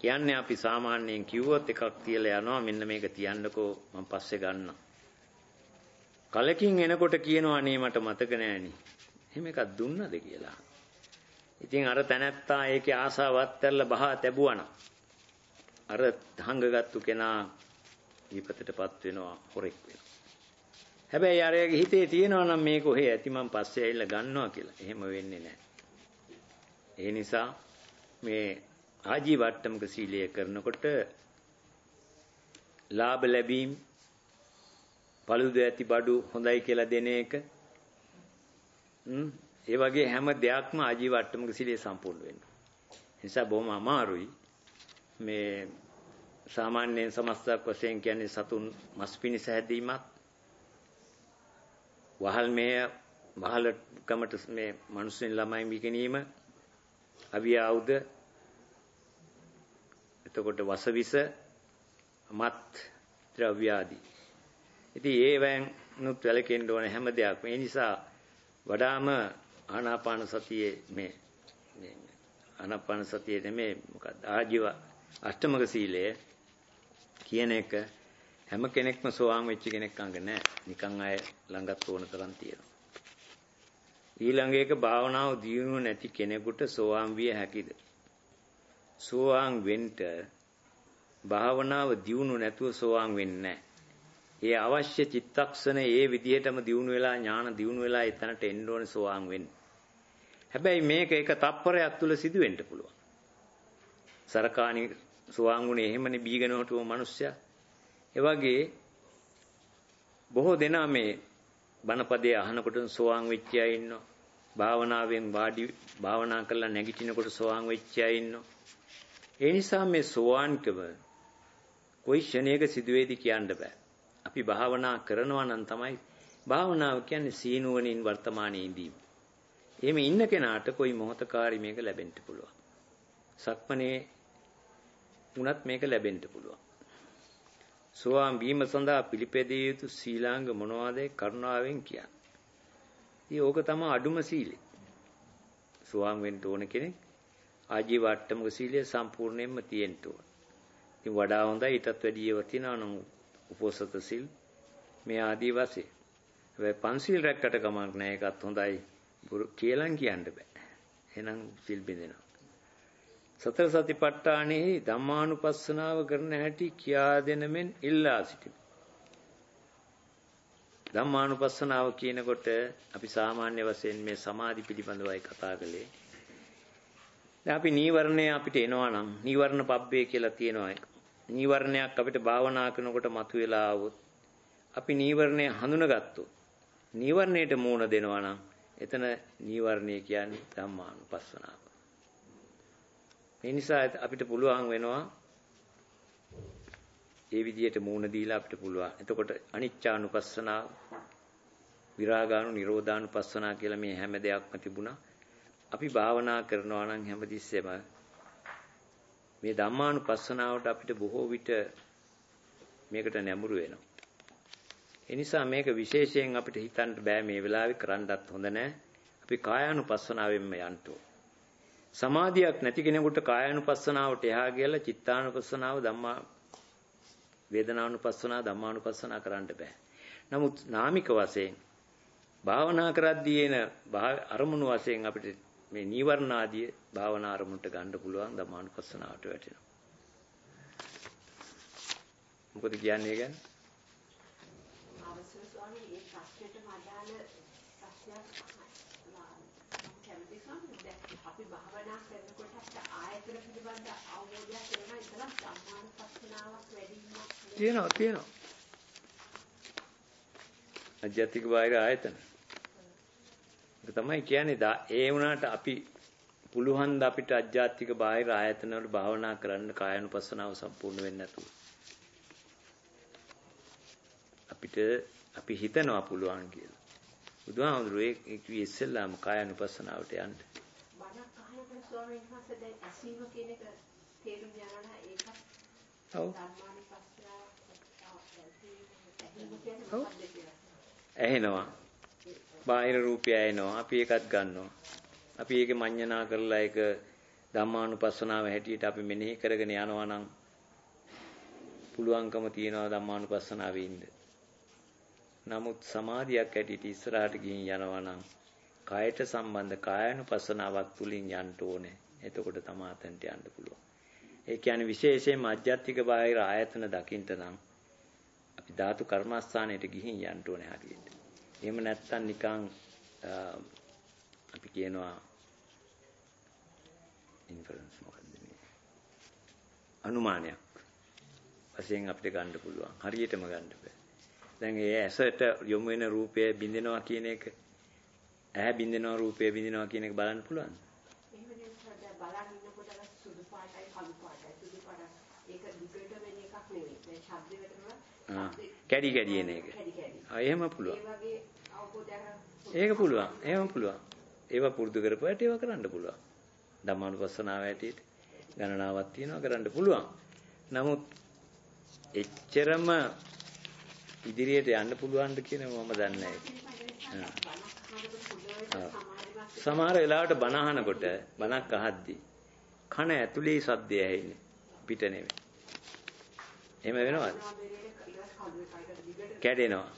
කියන්නේ අපි සාමාන්‍යයෙන් කිව්වොත් එකක් කියලා යනවා මෙන්න මේක තියන්නකෝ මම පස්සේ ගන්නම්. කලකින් එනකොට කියනවා නේ මට මතක නෑනේ. එහෙම එකක් දුන්නද කියලා. ඉතින් අර තැනැත්තා ඒකේ ආසාවත් ඇල්ල බහා තැබුවා නම් අර හංගගත්තු කෙනා විපතටපත් වෙනවා හොරෙක් වෙනවා. හැබැයි අරයාගේ හිතේ තියෙනවා නම් මේක ඔහේ ඇති මං පස්සේ ඇවිල්ලා ගන්නවා කියලා. එහෙම වෙන්නේ නැහැ. ඒ නිසා මේ ආජීවට්ටමක සීලය කරනකොට ලාභ ලැබීම් පළුදු ඇති බඩු හොඳයි කියලා දෙන එක ඒ වගේ හැම දෙයක්ම ආජීවට්ටමක සීලය සම්පූර්ණ වෙන්න. නිසා බොහොම අමාරුයි මේ සාමාන්‍යයෙන් සමස්තක් වශයෙන් කියන්නේ සතුන් මස් පිණිස හැදීමක් වහල් මෙය වහලකමට මේ මිනිස්සුන් ළමයි මිගෙනීම අවිය ආයුධ එතකොට වසවිස මත් ද්‍රව්‍ය ආදී. ඉතින් ඒවෙන් නුත් වැලකෙන්න ඕන හැම දෙයක්ම. ඒ නිසා වඩාම ආනාපාන සතියේ මේ ආනාපාන සතියේ නෙමේ මොකක්ද ආජීව අෂ්ටමක සීලය කියන එක හැම කෙනෙක්ම සෝවාන් වෙච්ච කෙනෙක් අඟ නැහැ. නිකන් අය ළඟත් ඕන තරම් තියෙනවා. ඊළඟ එක භාවනාව දියුණුව නැති කෙනෙකුට සෝවාන් විය හැකිද? සෝවාන් වෙන්න භාවනාව දියුණු නැතුව සෝවාන් වෙන්නේ ඒ අවශ්‍ය චිත්තක්ෂණ ඒ විදිහටම දියුණු වෙලා ඥාන දියුණු වෙලා එතනට එන්න ඕනේ සෝවාන් වෙන්න. හැබැයි මේක එක තප්පරයක් තුල සිදු වෙන්න පුළුවන්. සරකාණි සෝවාන් වුණේ එහෙමනේ බීගෙන හිටපු මිනිස්සයා. ඒ වගේ බොහෝ දෙනා මේ බණපදයේ අහනකොට සෝවාන් වෙච්ච අය ඉන්නවා. භාවනාවෙන් වාඩි භාවනා කරලා නැගිටිනකොට සෝවාන් වෙච්ච අය ඉන්නවා. ඒ නිසා මේ සෝවාන්කම කොයි ක්ෂණයක සිදුවේදි කියන්න බෑ. අපි භාවනා කරනවා නම් තමයි භාවනාව කියන්නේ සීනුවණින් වර්තමානයේ ඉඳීම. එහෙම ඉන්න කෙනාට කොයි මොහතකාරී මේක ලැබෙන්න පුළුවන්. සක්මනේ උනත් මේක ලැබෙන්න පුළුවන්. සෝවාන් වීම සඳහා පිළිපැදිය යුතු සීලාංග මොනවාද කරුණාවෙන් කියන්නේ. ඉතින් ඕක තමයි අඩුම සීලය. සෝවාන් වෙන්න ඕන කෙනෙක් ආජීව අට්ටමක සීලය සම්පූර්ණයෙන්ම තියෙන්න ඕන. ඉතින් වඩා හොඳයි ඊටත් වැඩි ඒවා තියෙනවා නම් උපෝසත සිල් මේ ආදී වශයෙන්. හැබැයි පන්සිල් රැක්කට කමක් නැහැ ඒකත් හොඳයි. කියලා කියන්න බෑ. එහෙනම් සිල් බින්දෙනවා. සතර සතිපට්ඨානෙහි ධම්මානුපස්සනාව කරන හැටි කියා දෙන මෙන් ඉල්ලා සිටිමි. ධම්මානුපස්සනාව කියනකොට අපි සාමාන්‍ය වශයෙන් මේ සමාධි පිළිබඳවයි කතා කළේ. දැන් අපි නීවරණය අපිට එනවා නම් නීවරණ පබ්බේ කියලා තියෙනවා එක. නීවරණයක් අපිට භාවනා කරනකොට මතුවලා આવොත් අපි නීවරණය හඳුනගත්තොත් නීවරණයට මූණ දෙනවා නම් එතන නීවරණය කියන්නේ ධම්මානුපස්සනාව. ඒ නිසා අපිට පුළුවන් වෙනවා ඒ විදිහට මූණ දීලා අපිට පුළුවන්. එතකොට අනිච්චානුපස්සනාව, විරාගානු, නිරෝධානුපස්සනා කියලා මේ හැම දෙයක්ම තිබුණා. අපි භාවනා කරනවා නම් හැමතිස්සෙම මේ ධම්මානුපස්සනාවට අපිට බොහෝ විට මේකට නැඹුරු වෙනවා. ඒ නිසා මේක විශේෂයෙන් අපිට හිතන්න බෑ මේ වෙලාවේ කරන්නත් හොඳ නැහැ. අපි කායානුපස්සනාවෙන්ම යන්න සමාධියක් නැති කෙනෙකුට කායානුපස්සනාවට එහා ගියලා චිත්තානුපස්සනාව ධම්මා වේදනානුපස්සනාව ධම්මානුපස්සනාව කරන්න බෑ. නමුත් නාමික වශයෙන් භාවනා කරද්දී එන අරමුණු වශයෙන් අපිට මේ නීවරණ ආදී භාවනා අරමුණට ගන්න පුළුවන් ධම්මානුපස්සනාවට වැටෙනවා. මොකද කියන්නේ ගැන? අවසර ස්වාමී මේ ප්‍රශ්නෙටම අදාළ ප්‍රශ්නයක් කැමති ස්වාමී දැන් අපි භාවනා කරනකොට අපිට ආයතන පිළිබඳ අවබෝධයක් වෙනවා ඉතලා ධම්මානුපස්සනාවක් වැඩි වීමක් තියෙනවා තියෙනවා. අධ්‍යාත්මික බාහිර ආයතන. ඒක තමයි කියන්නේ ඒ වුණාට අපි පුළුවන් ද අපිට අධ්‍යාත්මික බාහිර ආයතන වල භාවනා කරන්න කායानुපස්සනාව සම්පූර්ණ වෙන්නේ නැතුව. අපිට අපි හිතනවා පුළුවන් කියලා. බුදුහාමුදුරුවෝ ඒ කිව්වේ ඉස්සෙල්ලාම කායानुපස්සනාවට යන්න. ස්වාමීන් වහන්සේ දැන් ඇසීම කියන එක තේරුම් යනවා ඒකත් ඔව්. ධර්මානුපස්සනාව. ඇහෙනවා. බාහිර රූපය ඇහෙනවා. අපි ඒකත් ගන්නවා. අපි ඒක මඤ්ඤණා කරලා ඒක ධම්මානුපස්සනාව හැටියට අපි මෙනෙහි කරගෙන යනවා නම් පුළුවන්කම තියනවා ධම්මානුපස්සනාවේ ඉන්න. නමුත් සමාධියක් හැටියට ඉස්සරහට ගිහින් යනවා නම් කායට සම්බන්ධ කායानुපස්සනාවක් තුලින් යන්න ඕනේ. එතකොට තමයි අතන්ට යන්න පුළුවන්. ඒ කියන්නේ විශේෂයෙන්ම අධ්‍යාත්මික බාහිර ආයතන දකින්න නම් අපි ධාතු කර්මස්ථානයට ගිහින් යන්න ඕනේ හරියට. එහෙම නැත්නම් නිකන් අපි කියනවා ඉන්ෆරන්ස් මොකද්ද මේ? අනුමානයක්. වශයෙන් අපිට ගන්න පුළුවන්. හරියටම ගන්න බෑ. දැන් ඒ ඇසට යොමු වෙන රූපය බින්දෙනවා කියන එක ඇහැ බින්දෙනවා රූපය බින්දෙනවා කියන එක බලන්න පුළුවන්. කැඩි කැඩි එන එක. ආ එහෙම පුළුවන්. ඒක පුළුවන්. එහෙම පුළුවන්. ඒවා පුරුදු කරපුවාට ඒවා කරන්න පුළුවන්. ධම්මානුපස්සනාව ඇටියට ගණනාවක් තියෙනවා කරන්න පුළුවන්. නමුත් එච්චරම ඉදිරියට යන්න පුළුවන්ද කියන මම දන්නේ නැහැ. සමහර වෙලාවට බණ අහනකොට බණක් අහද්දී කන ඇතුලේ සද්දය ඇහෙන්නේ පිට නෙමෙයි. එහෙම වෙනවද? කැඩෙනවා.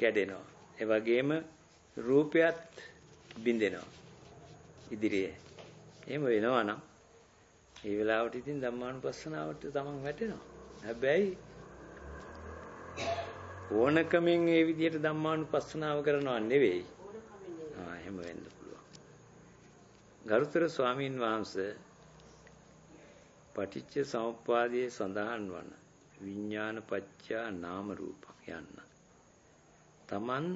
කැඩෙනවා. ඒ වගේම රූපයත් බින්දෙනවා. ඉදිරියේ. එහෙම වෙනවා නම් ඒ වෙලාවට ඉතින් ධම්මානුපස්සනාවට තමන් වැටෙනවා. හැබැයි ඕනකමෙන් ඒ විදිහට ධම්මානුපස්සනාව කරනවා නෙවෙයි. ආ එහෙම වෙන්න පුළුවන්. ගරුතර ස්වාමීන් වහන්සේ පටිච්ච සමුප්පාදයේ සඳහන් වන විඥාන පත්‍යා නාම රූපක් යන්න. Taman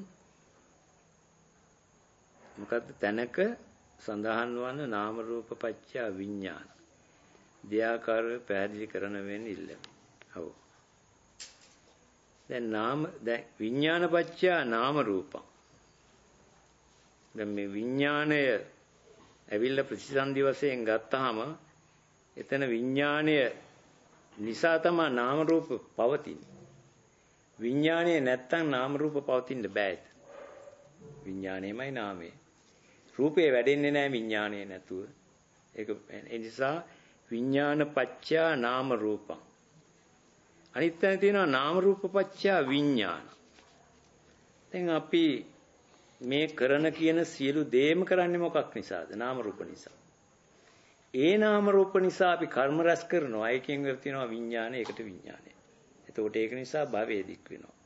මොකද්ද තැනක සඳහන් වන නාම රූප පත්‍යා විඥාන. දෙයාකාරව පැහැදිලි කරන වෙන්නේ ඉල්ලමි. ඔව්. දැන් නාම දැන් විඥානපච්චා නාම රූපං දැන් මේ විඥාණය ඇවිල්ලා ප්‍රතිසන්දි වශයෙන් ගත්තාම එතන විඥාණය නිසා තමයි නාම රූප පවතින්නේ. විඥාණය නැත්තම් නාම රූප පවතින්න බෑ. විඥාණයමයි නාමය. රූපේ වැඩෙන්නේ නැහැ විඥාණය නැතුව. ඒක ඒ නිසා විඥානපච්චා නාම රූපං. අනිත් තැන තියෙනවා නාම රූප පත්‍යා විඥාන. දැන් අපි මේ කරන කියන සියලු දේම කරන්නේ මොකක් නිසාද? නාම රූප නිසා. ඒ නාම රූප නිසා අපි කර්ම රැස් කරනවා. ඒකෙන් වෙර තියෙනවා විඥානය, ඒකට විඥානය. එතකොට ඒක නිසා භවයේ දික් වෙනවා.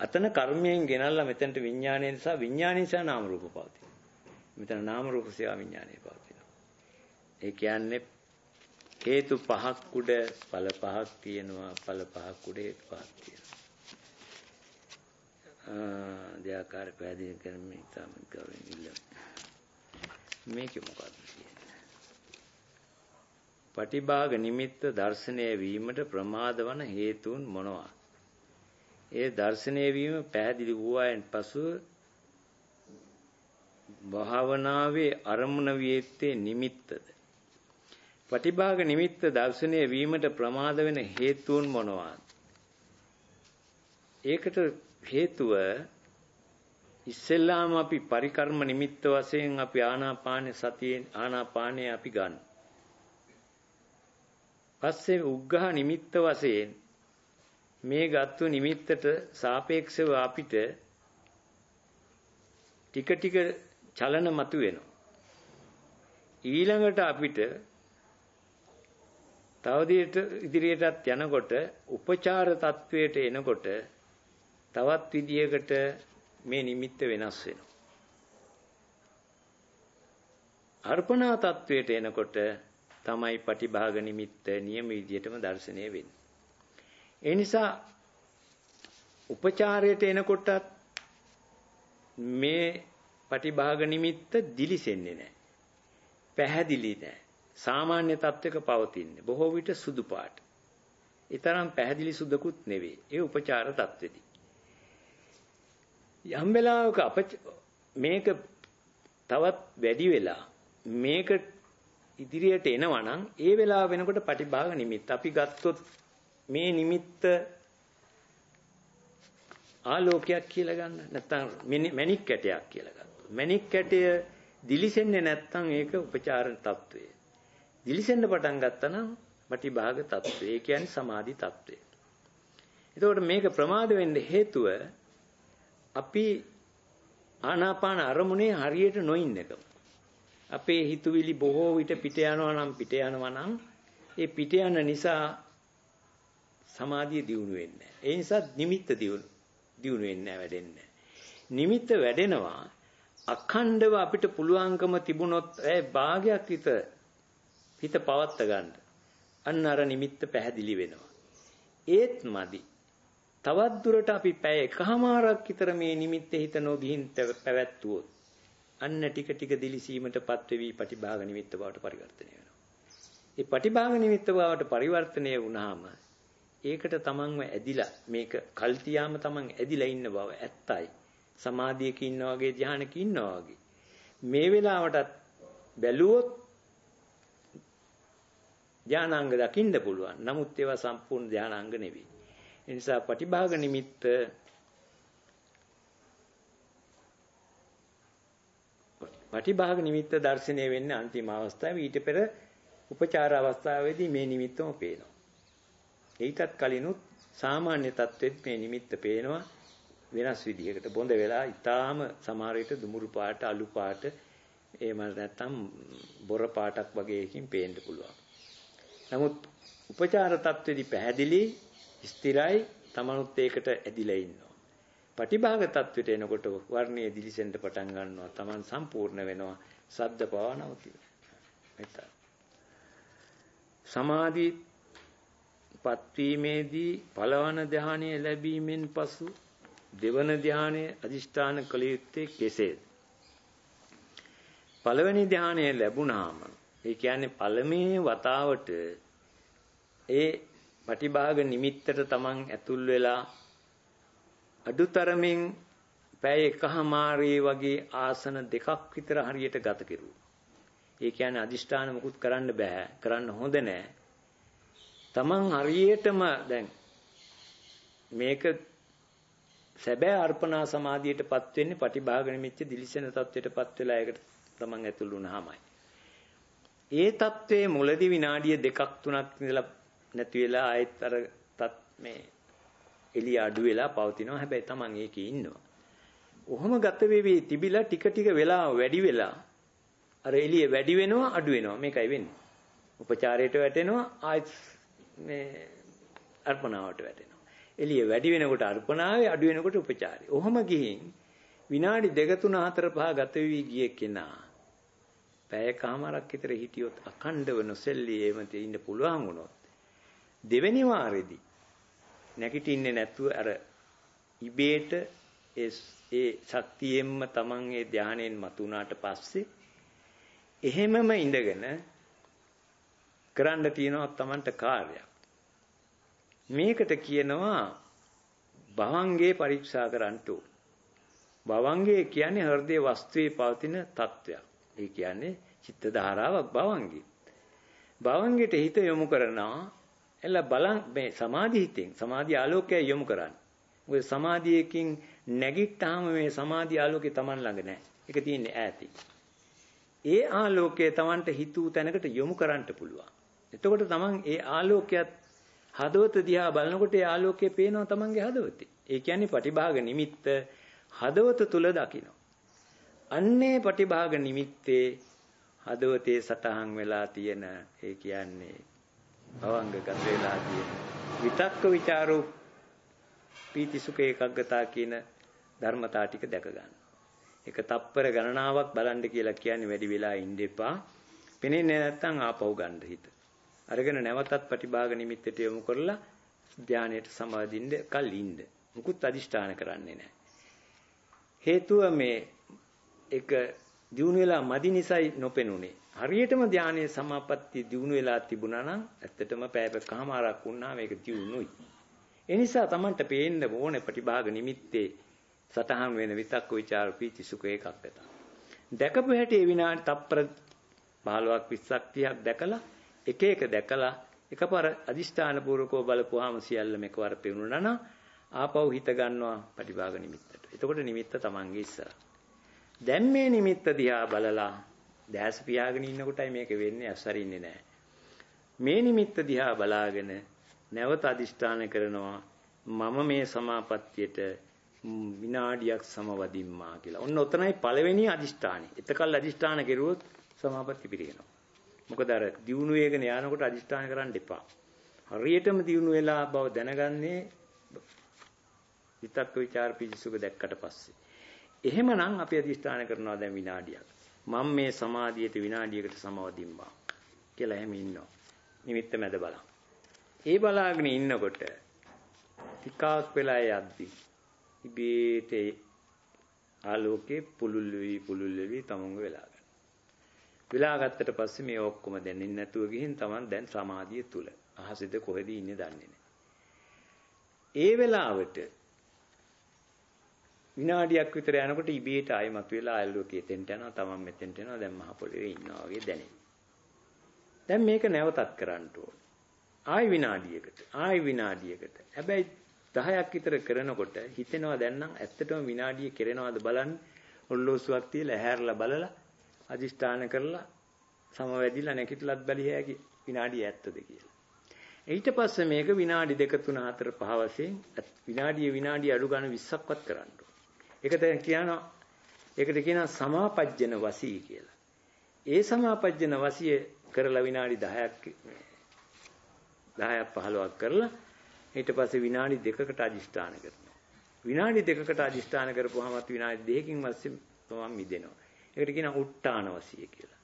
අතන කර්මයෙන් ගෙනල්ලා මෙතනට විඥානය නිසා විඥානය නිසා නාම රූප පවතිනවා. මෙතන නාම රූප සේවා විඥානය පවතිනවා. ඒ කියන්නේ හේතු පහක් උඩ ඵල පහක් තියෙනවා ඵල පහක් උඩ හේතු පහක් තියෙනවා ආ දෙයාකාර පැහැදිලි කරමින් තම ගෞරවයෙන් ඉල්ලමි මේක මොකක්ද කියන්නේ? පටිභාග නිමිත්ත දර්ශනය වීමට ප්‍රමාද වන හේතුන් මොනවා? ඒ දර්ශනය වීම පැහැදිලි වූායන් පසු භාවනාවේ අරමුණ වියත්තේ නිමිත්තද? පටිභාග නිමිත්ත දර්ශනය වීමට ප්‍රමාද වෙන හේතුන් මොනවාද? ඒකට හේතුව ඉස්සෙල්ලාම අපි පරිකර්ම නිමිත්ත වශයෙන් අපි ආනාපාන සතියේ ආනාපානය අපි ගන්න. පස්සේ උග්ඝහ නිමිත්ත වශයෙන් මේ ගත්තු නිමිත්තට සාපේක්ෂව අපිට ටික ටික චලන මතුවෙනවා. ඊළඟට අපිට තවදියට ඉදිරියටත් යනකොට උපචාර තත්වයට එනකොට තවත් විදියකට මේ නිමිත්ත වෙනස් වෙනවා. අර්පණා තත්වයට එනකොට තමයි පටිභාග නිමිත්ත නියම විදියටම දැర్శණය වෙන්නේ. ඒ නිසා උපචාරයට එනකොටත් මේ පටිභාග නිමිත්ත දිලිසෙන්නේ නැහැ. පැහැදිලි නැහැ. සාමාන්‍ය තත්වයක පවතින්නේ. බොහෝ විට සුදු පාට. ඊතරම් පැහැදිලි සුදකුත් නෙවෙයි. ඒ උපචාර තත්වෙදී. යම් වෙලාවක අප මේක තවත් වැඩි වෙලා මේක ඉදිරියට එනවා නම් ඒ වෙලාව වෙනකොට ප්‍රතිභාග නිමිත්ත. අපි ගත්තොත් මේ නිමිත්ත ආලෝකයක් කියලා ගන්න. නැත්නම් මැණික් කැටයක් කියලා ගත්තොත්. මැණික් කැටය දිලිසෙන්නේ නැත්නම් ඒක උපචාරණ తත්වය දිලිසෙන්න පටන් ගත්තා නම් ප්‍රතිභාග తත්වය ඒ කියන්නේ සමාධි తත්වය එතකොට මේක ප්‍රමාද වෙන්න හේතුව අපි ආනාපාන අරමුණේ හරියට නොඉන්නකම අපේ හිතුවිලි බොහෝ විට පිට යනවා නම් පිට යනවා නම් ඒ පිට යන නිසා සමාධිය දියුණු වෙන්නේ ඒ නිසා නිමිත්ත දියුණු දියුණු වෙන්නේ වැඩෙන්නේ නිමිත්ත වැඩෙනවා අඛණ්ඩව අපිට පුළුවන්කම තිබුණොත් ඒ භාගයක් විතර හිත පවත්ත ගන්න. අන්න අර නිමිත්ත පැහැදිලි වෙනවා. ඒත් මදි. තවත් දුරට අපි පැය එකහමාරක් විතර මේ නිමිත්තේ හිත නොගිහින් පැවැත්වුවොත් අන්න ටික ටික දිලිසීමටපත් වෙවි පටිභාග නිමිත්ත බවට පරිවර්තනය වෙනවා. ඒ පටිභාග නිමිත්ත බවට පරිවර්තනය වුණාම ඒකට තමන්ව ඇදිලා මේක කල්තියාම තමන් ඇදිලා ඉන්න බව ඇත්තයි. සමාධියක ඉන්නා වගේ ධානයක ඉන්නා වගේ. මේ වෙලාවටත් බැලුවොත් ධානාංග දකින්න පුළුවන්. නමුත් ඒවා සම්පූර්ණ ධානාංග නෙවෙයි. ඒ නිසා පටිභාග නිමිත්ත පටිභාග නිමිත්ත දැర్శණය වෙන්නේ අන්තිම අවස්ථාවේ ඊට පෙර උපචාර අවස්ථාවේදී මේ නිමිත්තම පේනවා. ඊටත් කලිනුත් සාමාන්‍ය තත්ත්වෙත් මේ නිමිත්ත පේනවා වෙනස් විදිහකට බොඳ වෙලා ඊටාම සමහර විට දුමුරු පාට අලු පාට එහෙම නැත්නම් බොර පාටක් වගේ එකකින් පේන්න පුළුවන්. නමුත් උපචාර තත්ත්වෙදි පැහැදිලි ස්ථිරයි තමනුත් ඒකට ඇදිලා ඉන්නවා. පටිභාග තත්වෙට එනකොට වර්ණයේ දිලිසෙන්න පටන් ගන්නවා. Taman සම්පූර්ණ වෙනවා. සද්ද පවා නවතිනවා. මෙතන. සමාධි පත්වීමේදී පළවන ධානය ලැබීමෙන් පසු දෙවන ධානය අදිෂ්ඨාන කළ යුත්තේ කෙසේද? පළවෙනි ධානය ලැබුණාම ඒ කියන්නේ පළමුවේ වතාවට ඒ පටිභාග නිමිත්තට තමන් ඇතුල් වෙලා අඩුතරමින් පැය එකහමාරේ වගේ ආසන දෙකක් විතර හරියට ගත කෙරුවා. ඒ කියන්නේ අදිෂ්ඨාන මුකුත් කරන්න බෑ. කරන්න හොඳ නෑ. Taman හරියටම දැන් මේක සැබෑ අර්පණා සමාධියටපත් වෙන්නේ පටිභාග නිමිච්ච දිලිසෙන තත්වයටපත් වෙලා ඒකට Taman ඇතුළු වුණාමයි. ඒ தત્ත්වයේ මුලදී විනාඩිය දෙකක් තුනක් ඉඳලා නැති වෙලා ආයෙත් අර තත් මේ එළිය අඩු වෙලා පවතිනවා. හැබැයි Taman ඒකේ ඉන්නවා. ඔහොම ගත වෙවි තිබිලා ටික ටික වෙලා වැඩි වෙලා අර එළිය වැඩි වෙනවා අඩු වෙනවා. මේකයි වෙන්නේ. උපචාරයට වැටෙනවා ආයෙත් මේ අර්පණාවට වැටෙනවා. එළිය වැඩි වෙනකොට අර්පණාවේ අඩු වෙනකොට උපචාරය. ඔහොම ගිහින් විනාඩි 2 3 4 5 ගත වෙවි ගියේ කෙනා පැයකමාරක් විතර හිටියොත් අඛණ්ඩව නොසෙල්ලී එහෙම ඉන්න පුළුවන් වුණොත් දෙවෙනි වාරෙදි නැගිටින්නේ නැතුව අර ඉබේට ඒ ඒ ශක්තියෙන්ම Taman ඒ ධානයෙන් මතුණාට පස්සේ එහෙමම ඉඳගෙන කරන්න තියෙනවා Tamanට කාර්යයක්. මේකට කියනවා භවංගේ පරීක්ෂා කරන්ට භවංගේ කියන්නේ හෘදේ වස්තුවේ පවතින తත්වයක්. ඒ කියන්නේ චිත්ත ධාරාවක් භවංගේ. භවංගෙට හිත යොමු කරනවා එල බලන් මේ සමාධි හිතෙන් සමාධි ආලෝකය යොමු කරන්න. මොකද සමාධියකින් නැගිට්ටාම මේ සමාධි ආලෝකය Taman ළඟ නැහැ. ඒක තියෙන්නේ ඈතින්. ඒ ආලෝකය Tamanට හිතූ තැනකට යොමු කරන්න පුළුවන්. එතකොට Taman ඒ ආලෝකයත් හදවත දිහා බලනකොට ඒ ආලෝකය පේනවා Tamanගේ හදවතේ. ඒ කියන්නේ පටිභාග නිමිත්ත හදවත තුල දකින්න. අන්නේ පටිභාග නිමිත්තේ හදවතේ සටහන් වෙලා තියෙන ඒ කියන්නේ භවංගගත වෙලා තියෙන විතක්ක ਵਿਚාරෝ පීති සුඛ ඒකග්ගතා කියන ධර්මතා ටික දැක ගන්න. ඒක තප්පර ගණනාවක් බලන්න කියලා කියන්නේ වැඩි වෙලා ඉන්න එපා. පෙනෙන්නේ නැත්නම් ආපහු ගන්න හිත. අරගෙන නැවතත් ප්‍රතිභාග නිමිත්තට යොමු කරලා ධානයට සමාදින්න කල් ඉන්න. මුකුත් අදිෂ්ඨාන කරන්නේ නැහැ. හේතුව මේ එක දිනු වෙලා මදි නිසයි නොපෙනුනේ. හරියටම ධානයේ සමාපත්තිය දිනු වෙලා තිබුණා නම් ඇත්තටම පැයකමාරක් වුණා මේක දිනුනුයි. ඒ නිසා Tamanට පේන්න ඕනේ ප්‍රතිභාග නිමිත්තේ සටහන් වෙන විතක්ක ਵਿਚාර පීති සුඛ එකක් එක. දැකපු හැටි විනාඩි තප්පර 15ක් 20ක් 30ක් දැකලා එක එක දැකලා එකපාර අදිෂ්ඨාන පූර්වකව බලපුවාම සියල්ලම එකවර පෙනුණා නම් ආපහු හිත ගන්නවා පටිභාග නිමිත්තට. එතකොට නිමිත්ත තමන්ගේ ඉස්සර. දැන් මේ නිමිත්ත දිහා බලලා දැස් පියාගෙන ඉන්නකොටයි මේක වෙන්නේ අස්සරින්නේ නැහැ. මේ නිමිත්ත දිහා බලාගෙන නැවත අදිෂ්ඨාන කරනවා මම මේ සමාපත්තියට විනාඩියක් සමවදින්මා කියලා. ඔන්න ඔතනයි පළවෙනි අදිෂ්ඨානෙ. එතකල් අදිෂ්ඨාන කෙරුවොත් සමාපatti පිරිනව. මොකද අර දියුණු වේගන යනකොට අදිෂ්ඨාන කරන්න එපා. හරියටම දියුණු වෙලා බව දැනගන්නේ විතක්ක ਵਿਚාර පිසුක දැක්කට පස්සේ. එහෙමනම් අපි අදිෂ්ඨාන කරනවා දැන් විනාඩියක්. මම මේ සමාධියට විනාඩියකට සමවදින්මා කියලා එහෙම ඉන්නවා. නිමිත්ත මැද බලන්න. ඒ බලාගෙන ඉන්නකොට ටිකක් වෙලා යද්දී ඉබේට ආලෝකේ පුළුල් වෙවි පුළුල් වෙවි තමුංග වෙලා ගන්න. වෙලා ගත්තට පස්සේ මේ ඔක්කොම දැනෙන්නේ නැතුව ගිහින් Taman දැන් සමාධිය තුල. අහසෙද කොහෙද ඉන්නේ දන්නේ නැහැ. ඒ වෙලාවට විනාඩියක් විතර යනකොට ඉබේට ආයෙමත් වෙලා ආලෝකයේ තෙන්ට යනවා Taman මෙතෙන්ට එනවා දැන් මහ පොළවේ ඉන්නවා වගේ දැනෙනවා. දැන් මේක නැවතත් කරන්න ඕන. ආයි විනාඩියකට ආයි විනාඩියකට. හැබැයි 10ක් විතර කරනකොට හිතෙනවා දැන් නම් ඇත්තටම විනාඩිය කෙරෙනවද බලන්න ඔල්ලෝසුවක් තියලා ඇහැරලා බලලා අදිෂ්ඨාන කරලා සමවැදිලා නැගිටලත් බැලිය හැකි විනාඩිය ඇත්තද කියලා. ඊට පස්සේ මේක විනාඩි 2 3 4 5 වශයෙන් විනාඩිය විනාඩිය අඩු ගන්න 20ක්වත් කරන්න ඕන. ඒක දැන් කියනවා ඒකට කියනවා සමාපජ්ජන වසී කියලා. ඒ සමාපජ්ජන වසිය කරලා විනාඩි 10ක් 10ක් 15ක් කරලා ඊට පස්සේ විනාඩි දෙකකට අදිෂ්ඨාන කරනවා. විනාඩි දෙකකට අදිෂ්ඨාන කරපුවාමත් විනාඩි දෙකකින් පස්සේ තමන් මිදෙනවා. ඒකට කියනවා උට්ටාන වසිය කියලා.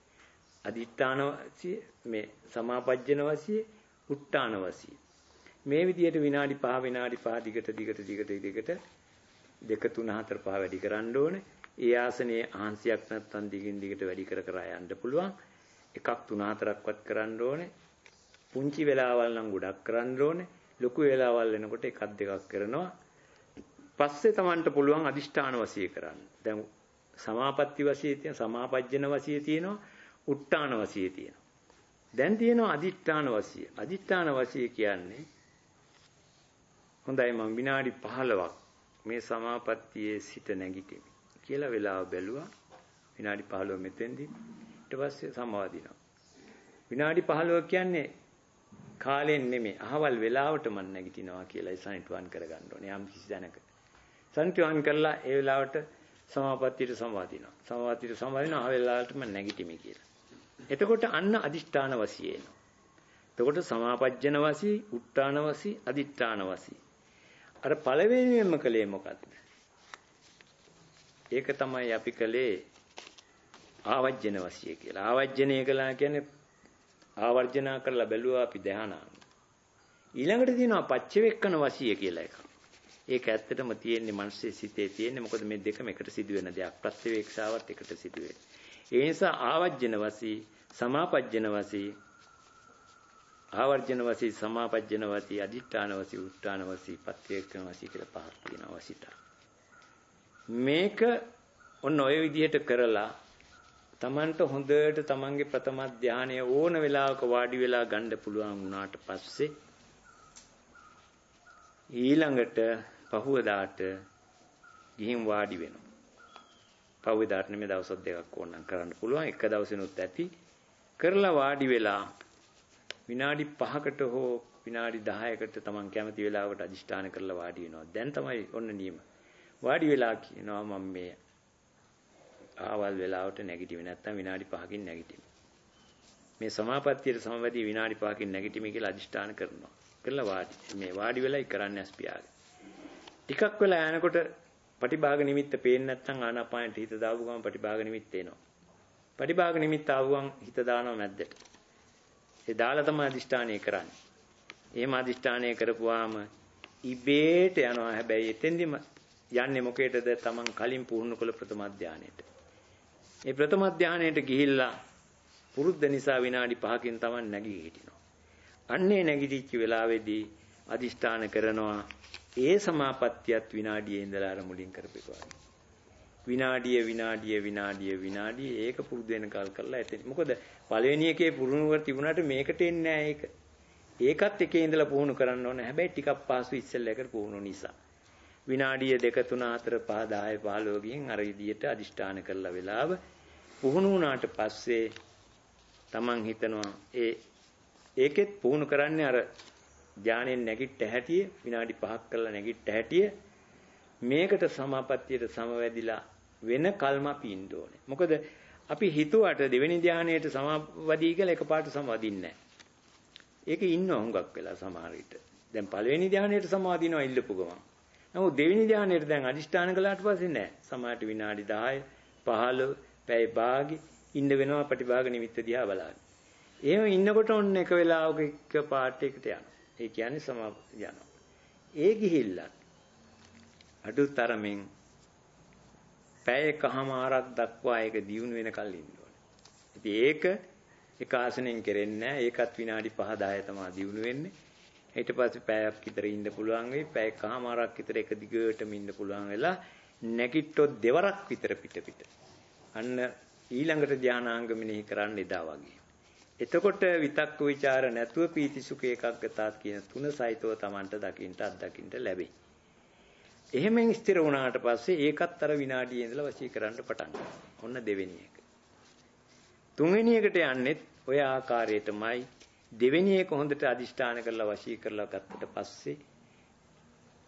අදිෂ්ඨාන වසිය මේ සමාපජ්ජන වසිය උට්ටාන වසිය. මේ විදිහට විනාඩි 5 විනාඩි 5 දිගට දිගට දිගට දිගට 2 3 4 5 වැඩි කරන්න ඕනේ. ඒ ආසනයේ ආංශයක් නැත්තම් දිගින් දිගට වැඩි කර කර යන්න පුළුවන්. එකක් 3 4ක්වත් කරන්න ඕනේ. පුංචි වෙලාවල් නම් ගොඩක් කරන්න ඕනේ. ලොකු වෙලාවල් වෙනකොට එකක් දෙකක් කරනවා. පස්සේ Tamanට පුළුවන් අදිෂ්ඨාන වශී කරන්න. දැන් සමාපatti වශී තියෙන සමාපජ්ජන වශී තියෙනවා. උට්ටාන වශී තියෙනවා. දැන් තියෙනවා අදිෂ්ඨාන වශී. අදිෂ්ඨාන වශී කියන්නේ හොඳයි මම විනාඩි 15ක් මේ සමාපත්තියේ සිට නැගිටිමි කියලා වෙලාව බැලුවා. විනාඩි 15 මෙතෙන්දී ඊට පස්සේ සමාදිනවා. විනාඩි 15 කියන්නේ කාලෙන් නෙමෙයි අහවල් වෙලාවට මම නැගිටිනවා කියලා සනිටුවන් කරගන්න ඕනේ යම් කිසි දැනක. සනිටුවන් කරලා ඒ වෙලාවට සමාපත්තියට සමාදිනවා. සමාපත්තියට සමාදිනවා අහවල් වෙලාවට මම නැගිටිමි කියලා. එතකොට අන්න අදිෂ්ඨාන වශී එනවා. එතකොට සමාපජ්ජන වශී, උත්තාන වශී, අදිෂ්ඨාන වශී. අර පළවෙනියෙන්ම කලේ මොකද්ද? ඒක තමයි අපි කලේ ආවජ්ජන වශී කියලා. ආවජ්ජනය කළා කියන්නේ ආවර්ජනා කරලා බැලුවා අපි ධානාන. ඊළඟට තියෙනවා පච්චවෙක්කන වශය කියලා එකක්. ඒක ඇත්තටම තියෙන්නේ මනසේ සිතේ තියෙන්නේ මොකද මේ දෙකම එකට සිදුවෙන දෙයක්. ප්‍රත්‍යවේක්ෂාවත් එකට සිදුවේ. ඒ නිසා ආවර්ජන වශී, සමාපජ්ජන වශී, ආවර්ජන වශී, සමාපජ්ජන වශී, අදිඨාන වශී, උත්තාන වශී, ප්‍රත්‍යවේක්ෂන වශී කියලා පහක් තියෙනවා වශීතා. මේක ඔන්න ඔය විදිහට කරලා Tamanට හොඳට Tamanගේ ප්‍රථම ධානය ඕන වෙලාවක වාඩි වෙලා ගන්න පුළුවන් වුණාට පස්සේ ඊළඟට පහුවදාට ගිහින් වාඩි වෙනවා. පහුවදාට නෙමෙයි දවස් දෙකක් ඕනනම් කරන්න පුළුවන්. එක දවසෙනුත් ඇති. කරලා වාඩි වෙලා විනාඩි 5කට හෝ විනාඩි 10කට Taman කැමති වෙලාවකට අදිෂ්ඨාන කරලා වාඩි වෙනවා. දැන් තමයි ඔන්න නියම. වාඩි වෙලා කියනවා මම මේ ආවල් වෙලාවට නැගිටිමි නැත්නම් විනාඩි 5කින් නැගිටිමි. මේ සමාපත්තියට සමවැදී විනාඩි 5කින් නැගිටිමි කියලා අදිෂ්ඨාන කරනවා. කරලා වාඩි මේ වාඩි වෙලයි කරන්නේ අස්පියාගේ. ටිකක් වෙලා යනකොට පටිභාග නිමිත්ත පේන්නේ නැත්නම් ආනාපානට හිත දාපු ගමන් පටිභාග නිමිත්ත එනවා. පටිභාග නිමිත්ත ආවම හිත දානවා මැද්දට. ඒ දාලා තමයි අදිෂ්ඨානය කරන්නේ. එහෙම අදිෂ්ඨානය කරපුවාම ඉබේට යනවා. හැබැයි එතෙන්දිම යන්නේ මොකේද? තමන් කලින් පුහුණු කළ ප්‍රථම ධානයේට. ඒ ප්‍රථම ධානයට ගිහිල්ලා පුරුද්ද නිසා විනාඩි 5කින් Taman නැගී හිටිනවා. අන්නේ නැගිටිච්ච වෙලාවේදී අදිෂ්ඨාන කරනවා ඒ සමාපත්තියත් විනාඩියේ ඉඳලා අර මුලින් කරපේකවා. විනාඩිය විනාඩිය විනාඩිය විනාඩිය ඒක පුරුදු වෙන කල් කරලා එතන. මොකද පළවෙනි එකේ පුරුණුවර තිබුණාට මේකට එන්නේ නැහැ ඒක. ඒකත් එකේ ඉඳලා පුහුණු කරන්න ඕනේ. හැබැයි ටිකක් පහසු ඉස්සෙල්ලා එකට පුහුණු නිසා. විනාඩිය 2 3 4 5 10 15 ගින් අර විදියට අදිෂ්ඨාන කරලා වෙලාව පුහුණු වුණාට පස්සේ Taman හිතනවා ඒ ඒකෙත් පුහුණු කරන්නේ අර ධානයෙන් නැගිට හැටිය විනාඩි 5ක් කරලා නැගිට හැටිය මේකට සමාපත්තියට සමවැදිලා වෙන කල්ම අපි ඉන්න ඕනේ. මොකද අපි හිතුවට දෙවෙනි ධානයේට සමාවදී කියලා එකපාරට සමාදින්නේ නැහැ. ඒක ඉන්න හුඟක් වෙලා සමහර විට. දැන් පළවෙනි ධානයේට සමාදිනවා ඉල්ලපු ගමන්. නමුත් දෙවෙනි ධානයේට දැන් අදිෂ්ඨාන කළාට පස්සේ නෑ. සමහරට විනාඩි 10, 15, පැය භාගෙ ඉන්න වෙනවා ප්‍රතිභාග නිමිත්ත දිහා බලන්න. එහෙම ඉන්නකොට ඔන්න එක වෙලාවක එක පාට එකට යනවා. ඒ කියන්නේ සමාප්ති යනවා. ඒ ගිහිල්ලා අඩුතරමින් පැය එකමාරක් දක්වා ඒක දියුණු වෙනකල් ඉන්න ඕනේ. ඉතින් ඒක එක ආසනෙන් කෙරෙන්නේ නැහැ. ඒකත් විනාඩි 5 10 තමයි දියුණු වෙන්නේ. ඊට පස්සේ පැයක් විතර ඉන්න පුළුවන් වෙයි. පැය එකමාරක් විතර එක දිගටම ඉන්න පුළුවන් වෙලා නැගිට්ටොත් දෙවරක් විතර පිට පිට. අන්න ඊළඟට ධානාංග මෙනෙහි කරන්න එදා වගේ. එතකොට විතක්ක ਵਿਚාර නැතුව පීති සුඛ ඒකග්ගතාත් කියන තුන සහිතව Tamanට දකින්න අත්දකින්න ලැබෙයි. එහෙමෙන් ස්ථිර වුණාට පස්සේ ඒකත් අර විනාඩියේ ඉඳලා වශී කරන්න පටන් ඔන්න දෙවෙනි එක. තුන්වෙනි එකට යන්නෙත් ඔය ආකාරයටමයි දෙවෙනි එක හොඳට අදිෂ්ඨාන කරලා වශී කරලා ගත්තට පස්සේ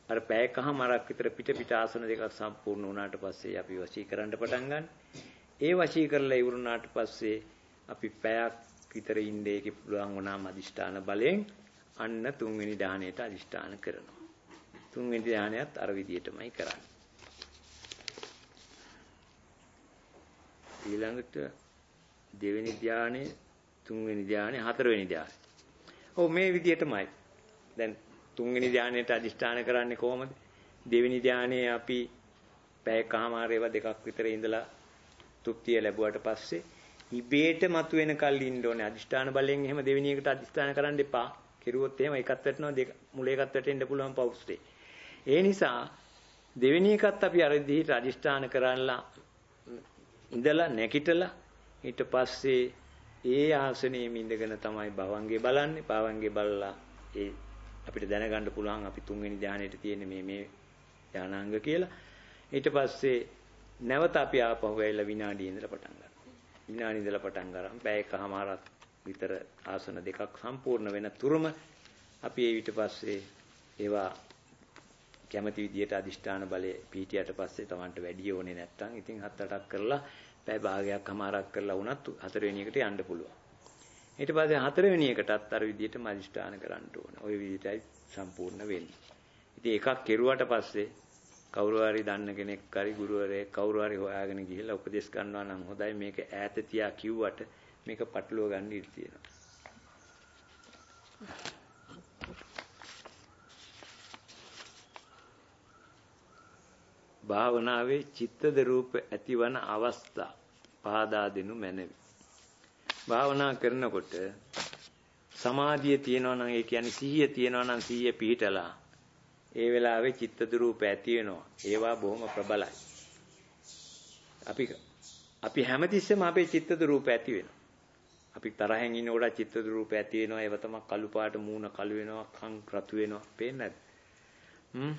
අර පැයකමාරක් විතර පිට පිට ආසන දෙකක් සම්පූර්ණ වුණාට පස්සේ අපි වශී කරන්න පටන් ගන්න. ඒ වශී කරලා ඉවරුණාට පස්සේ අපි පැයක් විතර ඉන්නේ ඒකේ පුළුවන් වුණාම අදිෂ්ඨාන බලයෙන් අන්න තුන්වෙනි ධානයට අදිෂ්ඨාන කරනවා. තුන්වෙනි ධානයත් අර විදිහටමයි කරන්නේ. ඊළඟට දෙවෙනි ධානය, තුන්වෙනි ධානය, හතරවෙනි ධානය. ඔව් මේ විදිහටමයි. දැන් තුන්වෙනි ධානයට අදිෂ්ඨාන කරන්නේ කොහොමද? දෙවෙනි ධානයේ අපි පැයකමාර ඒවා දෙකක් විතර ඉඳලා තෘප්තිය ලැබුවට පස්සේ ඉබේට මතුවෙන කල් ඉන්න ඕනේ. අදිෂ්ඨාන බලයෙන් එහෙම දෙවෙනි එකට අදිෂ්ඨාන කරන්න එපා. කෙරුවොත් එහෙම එකක් වැටෙනවා දෙක මුල එකක් වැටෙන්න පුළුවන් පෞස්ටේ. ඒ නිසා දෙවෙනි එකත් අපි අර විදිහට අදිෂ්ඨාන කරලා ඉඳලා නැකිටලා ඊට පස්සේ ඒ ආසනයේ ඉඳගෙන තමයි භවංගේ බලන්නේ. භවංගේ බලලා ඒ අපිට දැනගන්න පුළුවන් අපි තුන්වෙනි ධානයේට තියෙන මේ මේ ධානාංග කියලා. ඊට පස්සේ නැවත අපි ආපහු ඇවිල්ලා විනාඩිය ඉඳලා පටන් ගන්නවා. විනාඩි ඉඳලා පටන් ගන්න බෑ එකමාරක් විතර ආසන දෙකක් සම්පූර්ණ වෙන තුරුම අපි ඒ ඊට පස්සේ ඒවා කැමති විදියට අදිෂ්ඨාන බලය පීටියට පස්සේ Tamanට වැඩි ඕනේ නැත්තම් ඉතින් හත් අටක් කරලා පැය භාගයක් හමාරක් කරලා වුණත් හතරවෙනි එකට යන්න පුළුවන්. ඊට පස්සේ හතරවෙනි එකටත් අර විදියටම අදිෂ්ඨාන කරන්න ඕන. ওই විදියටයි සම්පූර්ණ වෙන්නේ. ඉතින් එකක් කෙරුවට පස්සේ කවුරු හරි දන්න කෙනෙක් හරි ගුරුවරයෙක් කවුරු හරි හොයාගෙන ගිහිල්ලා උපදෙස් ගන්නවා නම් හොඳයි මේක ඈත තියා කිව්වට මේක පටලවා ගන්න ඉඩ තියෙනවා. භාවනාවේ චිත්තද රූප ඇතිවන අවස්ථා පහදා දෙනු මැනවි. භාවනා කරනකොට සමාධිය තියෙනවා නම් ඒ කියන්නේ සිහිය තියෙනවා නම් සිහිය පිහිටලා ඒ වෙලාවේ චිත්තද රූප ඇති වෙනවා. ඒවා බොහොම ප්‍රබලයි. අපි අපි හැමතිස්සෙම අපේ චිත්තද රූප ඇති වෙනවා. අපි තරහෙන් ඉන්නකොට චිත්තද රූප ඇති වෙනවා. ඒව තමයි කළු පාට මූණ කළු වෙනවා, කන් රතු වෙනවා. පේන්නේ නැද්ද? හ්ම්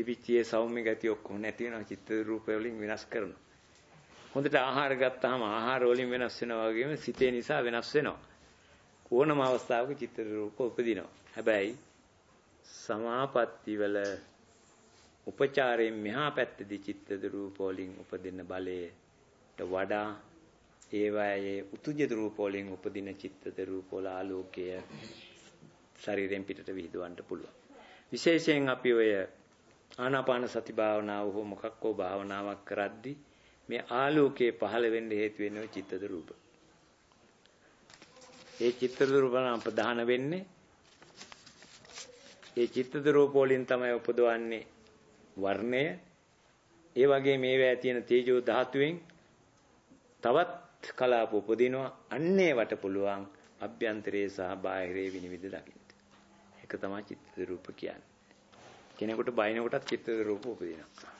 තිබිච්චේ සෞම්‍ය ගතිය ඔක්කොම නැති වෙනවා චිත්ත රූප වලින් වෙනස් කරනවා. හොඳට ආහාර ගත්තාම ආහාර වලින් වෙනස් වෙනවා වගේම සිතේ නිසා වෙනස් වෙනවා. ඕනම අවස්ථාවක චිත්ත රූප උපදිනවා. හැබැයි සමාපatti වල උපචාරයෙන් මෙහා පැත්තේදී චිත්තද රූප වලින් උපදින බලයට වඩා ඒවායේ උතුජද රූප වලින් උපදින චිත්තද රූප වල ආලෝකය ශරීරයෙන් පිටට විහිදවන්න පුළුවන්. විශේෂයෙන් අපි ඔය ආනාපාන සති භාවනාව හෝ මොකක් හෝ භාවනාවක් කරද්දී මේ ආලෝකයේ පහළ වෙන්න හේතු වෙන්නේ චිත්තද රූප. ඒ චිත්තද රූප නම් ප්‍රධාන වෙන්නේ ඒ චිත්තද රූප වලින් තමයි උපදවන්නේ වර්ණය. ඒ වගේ මේවා තියෙන තේජෝ ධාතුවෙන් තවත් කලාප උපදිනවා. අන්නේ වට පුළුවන් අභ්‍යන්තරයේ සහ බාහිරයේ විනිවිද දකින්න. ඒක තමයි චිත්තද රූප කියන්නේ. කෙනෙකුට බයිනකොටත් චිත්ත රූප උපදිනවා.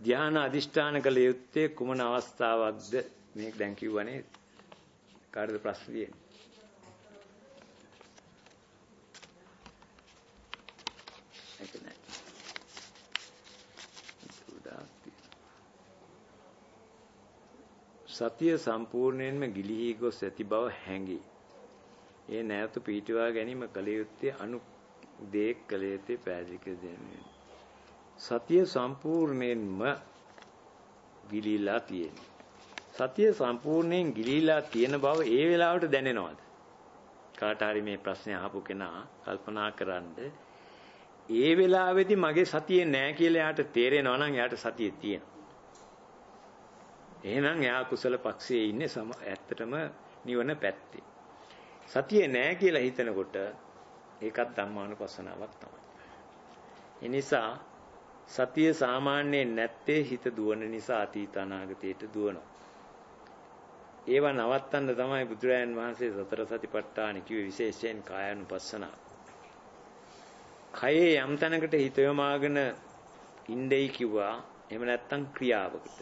ධ්‍යාන අදිෂ්ඨාන කළ යුත්තේ කුමන අවස්ථාවක්ද මේක දැන් කිව්වනේ කාටද ප්‍රශ්න තියෙන්නේ ඒක නෑ සතිය සම්පූර්ණයෙන්ම ගිලිහි ගොස් ඇති බව හැඟේ. ඒ නැවත පීඨවා ගැනීම කල යුත්තේ අනු දේක් කල යුත්තේ පැහැදිලි දෙන්නේ. සතිය සම්පූර්ණයෙන්ම ගිලිලා තියෙනවා. සතිය සම්පූර්ණයෙන් ගිලිලා තියෙන බව ඒ වෙලාවට දැනෙනවද? කාට හරි මේ ප්‍රශ්නේ අහපු කෙනා කල්පනා කරන්ද ඒ වෙලාවේදී මගේ සතියේ නෑ කියලා එයාට තේරෙනවා නම් එයාට සතියේ තියෙනවා. එහෙනම් එයා කුසල පක්ෂයේ ඉන්නේ සම ඇත්තටම නිවන පැත්තේ. සතියේ නෑ කියලා හිතනකොට ඒකත් ධම්මානුපස්සනාවක් තමයි. ඒ නිසා සතිය සාමාන්‍යයෙන් නැත්තේ හිත දුවන නිසා අතීත අනාගතයට දුවනවා. ඒවා නවත්තන්න තමයි බුදුරජාන් වහන්සේ සතර සතිපට්ඨාන කිව්වේ විශේෂයෙන් කායानुපස්සනාව. කයේ යම් තැනකට හිත යොමාගෙන ඉඳෙයි කිව්වා. එහෙම නැත්නම් ක්‍රියාවකට.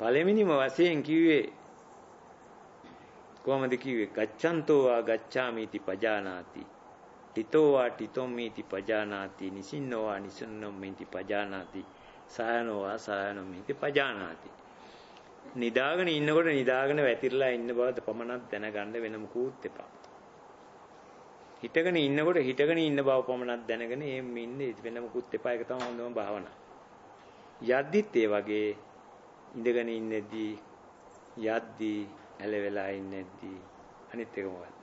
පළවෙනිම වශයෙන් කිව්වේ කොහොමද කිව්වේ? ගච්ඡන්තෝ වා ගච්ඡාමිති පජානාති. තිතෝ වා තිතොම්මිති පජානාති. නිසින්නෝ වා නිසන්නොම්මිති පජානාති. සායනෝ වා සායනොම්මිති පජානාති. නිදාගෙන ඉන්නකොට නිදාගෙන වැතිරලා ඉන්න බව පමණක් දැනගන්න වෙන මුකුත් එපා. හිටගෙන ඉන්නකොට හිටගෙන ඉන්න බව පමණක් දැනගෙන එහෙම ඉන්නේ වෙන මුකුත් එපා ඒක තමයි හොඳම භාවනාව. යද්දිත් ඒ වගේ ඉඳගෙන ඉන්නේදී යද්දී ඇලවෙලා ඉන්නේදී අනිත් එක මොකක්ද?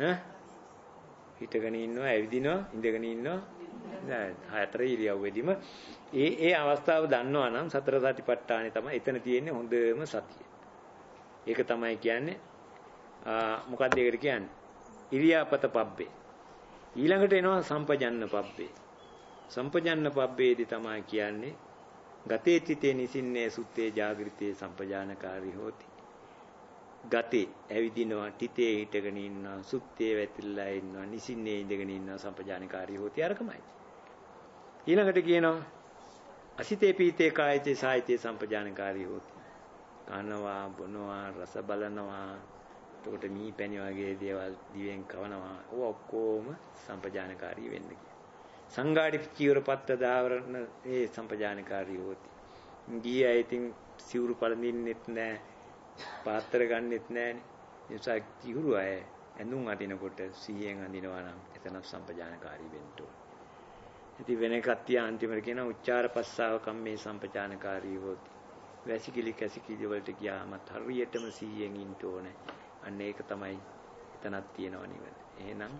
ඈ හිටගෙන ඉන්නවා ඇවිදිනවා ඉඳගෙන ඉන්නවා හතර ඉරියව්වෙදිම ඒ ඒ අවස්ථාව දන්නවා නම් සතර සතිපට්ඨානේ තමයි එතන තියෙන්නේ හොඳම සතිය. ඒක තමයි කියන්නේ මොකක්ද ඒකට කියන්නේ? ඉරියාපත පබ්බේ. ඊළඟට එනවා සම්පජන්න පබ්බේ. සම්පජන්න පබ්බේදී තමයි කියන්නේ ගතේ තිතේ නිසින්නේ සුත්තේ ජාගෘතේ සම්පජානකාරී හෝති. ගතේ ඇවිදිනවා තිතේ හිටගෙන ඉන්නවා සුත්තේ වැතිරලා ඉන්නවා නිසින්නේ ඉඳගෙන ඉන්නවා සම්පජානකාරී හෝති අරකමයි. ඊළඟට කියනවා අසිතේ පීතේ කායචේ සායිතේ සම්පජානකාරී හෝති. කනවා බොනවා රස බලනවා එතකොට මී පැණි වගේ දේවල් දිවෙන් කවනවා. ඕවා ඔක්කොම සම්පජානකාරී වෙන්න කියන. සංගාඩි චීවරපත්ත දාවරණ ඒ සම්පජානකාරී හොති. ගියේ ඉතින් සිවුරු පළඳින්නෙත් නැහැ. පාත්‍ර ගන්නෙත් නැහනේ. ඒ නිසා කිහුරු අය ඇඳුම් අදිනකොට සිහියෙන් අදිනවා නම් එතන සම්පජානකාරී වෙන්න ඕන. ඉතින් වෙන කට්ටිය අන්තිමට කියන උච්චාර පස්සාව කම්මේ සම්පජානකාරී හොති. වැසිකිලි කැසිකිලි වලට ගියාමත් හරියටම සිහියෙන් ඉන්න ඕනේ. අන්න ඒක තමයි එතනක් තියෙනව නිවන. එහෙනම්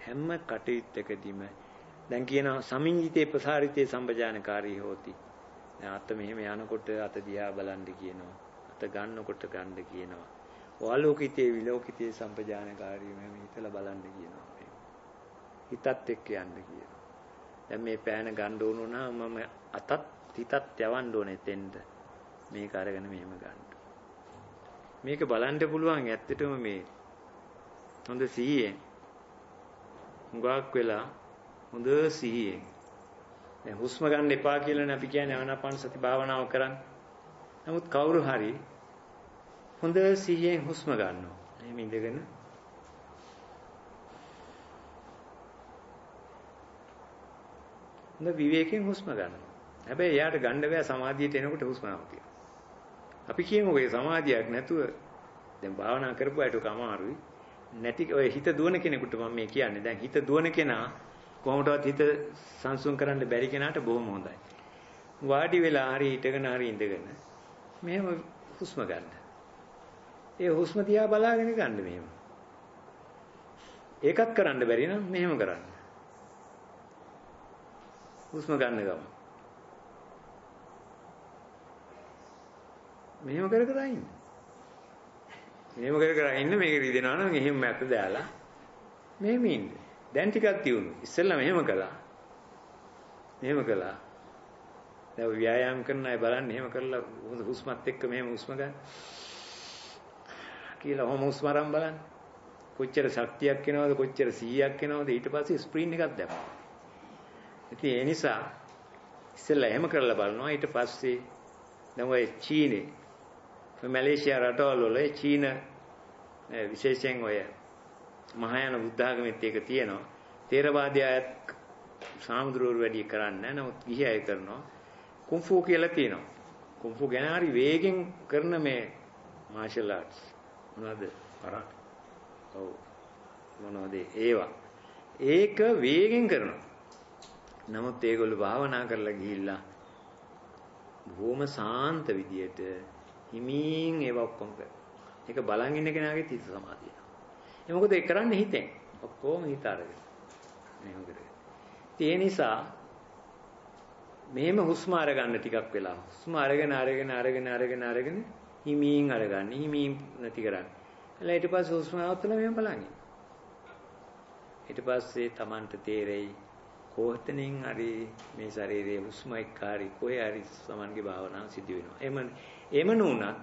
හැම කටයුත්තකදීම දැන් කියනවා සමිංජිතේ ප්‍රසාරිතේ සම්පජානකාරී හෝති. දැන් අත මෙහෙම යනකොට අත දිහා බලන්න කියනවා. අත ගන්නකොට ගන්න කියනවා. වාලෝකිතේ විලෝකිතේ සම්පජානකාරී මෙහෙම හිතලා බලන්න කියනවා. හිතත් එක්ක යන්න කියනවා. දැන් මේ පෑන ගන්න ඕන නම් මම අතත් හිතත් යවන්න ඕනේ තෙන්ද. මේක අරගෙන මෙහෙම ගන්න. මේක බලන්න පුළුවන් ඇත්තටම මේ හොඳ සිහියෙන් හුඟක් වෙලා හොඳ සිහියෙන් දැන් හුස්ම ගන්න එපා කියලානේ අපි කියන්නේ ආනාපාන සති භාවනාව කරන්න. නමුත් කවුරු හරි හොඳ සිහියෙන් හුස්ම ගන්නවා. එහෙම ඉඳගෙන හොඳ විවේකයෙන් හුස්ම ගන්නවා. හැබැයි එයාට ගන්න බෑ සමාධියට එනකොට හුස්ම නවතිනවා. අපි කියමු ඔය සමාධියක් නැතුව දැන් භාවනා කරපුවාට ඔක අමාරුයි. නැති ඔය හිත දුවන කෙනෙකුට මම මේ කියන්නේ. දැන් හිත දුවන කෙනා කොහොමදවත් හිත සංසුන් කරන්න බැරි කෙනාට බොහොම හොඳයි. වාඩි වෙලා හරි හිටගෙන හරි ඉඳගෙන මෙහෙම හුස්ම ගන්න. ඒ හුස්ම තියා බලාගෙන ගන්න මෙහෙම. ඒකත් කරන්න බැරි නම් මෙහෙම කරන්න. හුස්ම ගන්න ගම. මෙහෙම කර කර ඉන්න. මෙහෙම කර කර ඉන්න මේක රිදෙනවා නම් එහෙම මැත දාලා මෙහෙම ඉන්න. දැන් ටිකක් තියුණු. ඉස්සෙල්ලා මෙහෙම කළා. මෙහෙම කළා. දැන් ව්‍යායාම කරන අය බලන්න එහෙම කරලා හුස්මත් එක්ක මෙහෙම හුස්ම ගන්න. කියලා ඔහොම හුස්ම අරන් බලන්න. කොච්චර ශක්තියක් එනවද කොච්චර 100ක් එනවද ඊට පස්සේ ස්ක්‍රීන් එකක් දැම්මා. ඉතින් ඒ නිසා ඉස්සෙල්ලා එහෙම කරලා බලනවා ඊට පස්සේ දැන් ඔය චීනේ මැලේසියා රටවල් වල චීන විශේෂයෙන් ඔය මහායාන බුද්ධ ආගමෙත් ඒක තියෙනවා. තේරවාදී අයත් සාමුද්‍රවරු වැඩි කරන්නේ නැහැ. නමුත් ගිහි අය කරනවා. කුම්ෆු කියලා තියෙනවා. කුම්ෆු ගැන හරි වේගෙන් කරන මේ මාෂල් ආර්ට්ස් මොනවද? පරක්. ඔව්. මොනවද ඒවා? ඒක වේගෙන් කරනවා. නමුත් ඒගොල්ලෝ භාවනා කරලා ගිහිල්ලා බොහොම සාන්ත විදියට හිමින් ඒවා ඔක්කොම කරනවා. ඒක බලන් ඉන්න කෙනාගේ තිත සමාධිය. ඒ මොකද ඒ කරන්නේ හිතෙන්. ඔක්කොම හිත අරගෙන. මේක කරගෙන. ඒ නිසා මෙහෙම හුස්ම අරගන්න ටිකක් වෙලා. හුස්ම අරගෙන අරගෙන අරගෙන අරගෙන අරගෙන හිමින් අරගන්න. හිමින් නැති කරන්න. එලා ඊට පස්සේ හුස්ම આવතල මෙහෙම බලන්න. ඊට පස්සේ Tamanට තේරෙයි කොහොතනින් හරි මේ ශරීරයේ හුස්ම එක්කාරි කොහේ හරි සමන්ගේ භාවනාව සිදු වෙනවා. එමන් එම නුණත්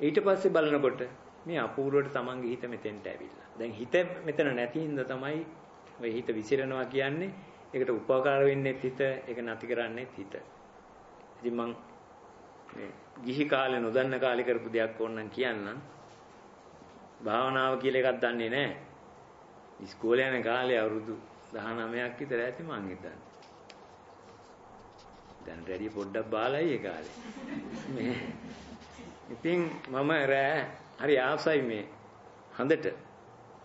ඊට පස්සේ බලනකොට මේ අපූර්වට Tamanගේ හිත මෙතෙන්ට ඇවිල්ලා. දැන් හිත මෙතන නැති හින්දා තමයි ඔය හිත විසිරෙනවා කියන්නේ. ඒකට උපකාර වෙන්නේ හිත, ඒක නැති කරන්නේ හිත. ඉතින් මං මේ ගිහි කාලේ නොදන්න කාලේ කරපු දෙයක් ඕනනම් කියන්නම්. භාවනාව කියලා එකක් දන්නේ නැහැ. ඉස්කෝලේ යන කාලේ අවුරුදු 19ක් විතර ඇති මං හිතන්නේ. දැන් රෙඩි පොඩ්ඩක් බාලයි ඒ කාලේ. මේ ඉතින් මම රෑ හරි ආසයි මේ හඳට.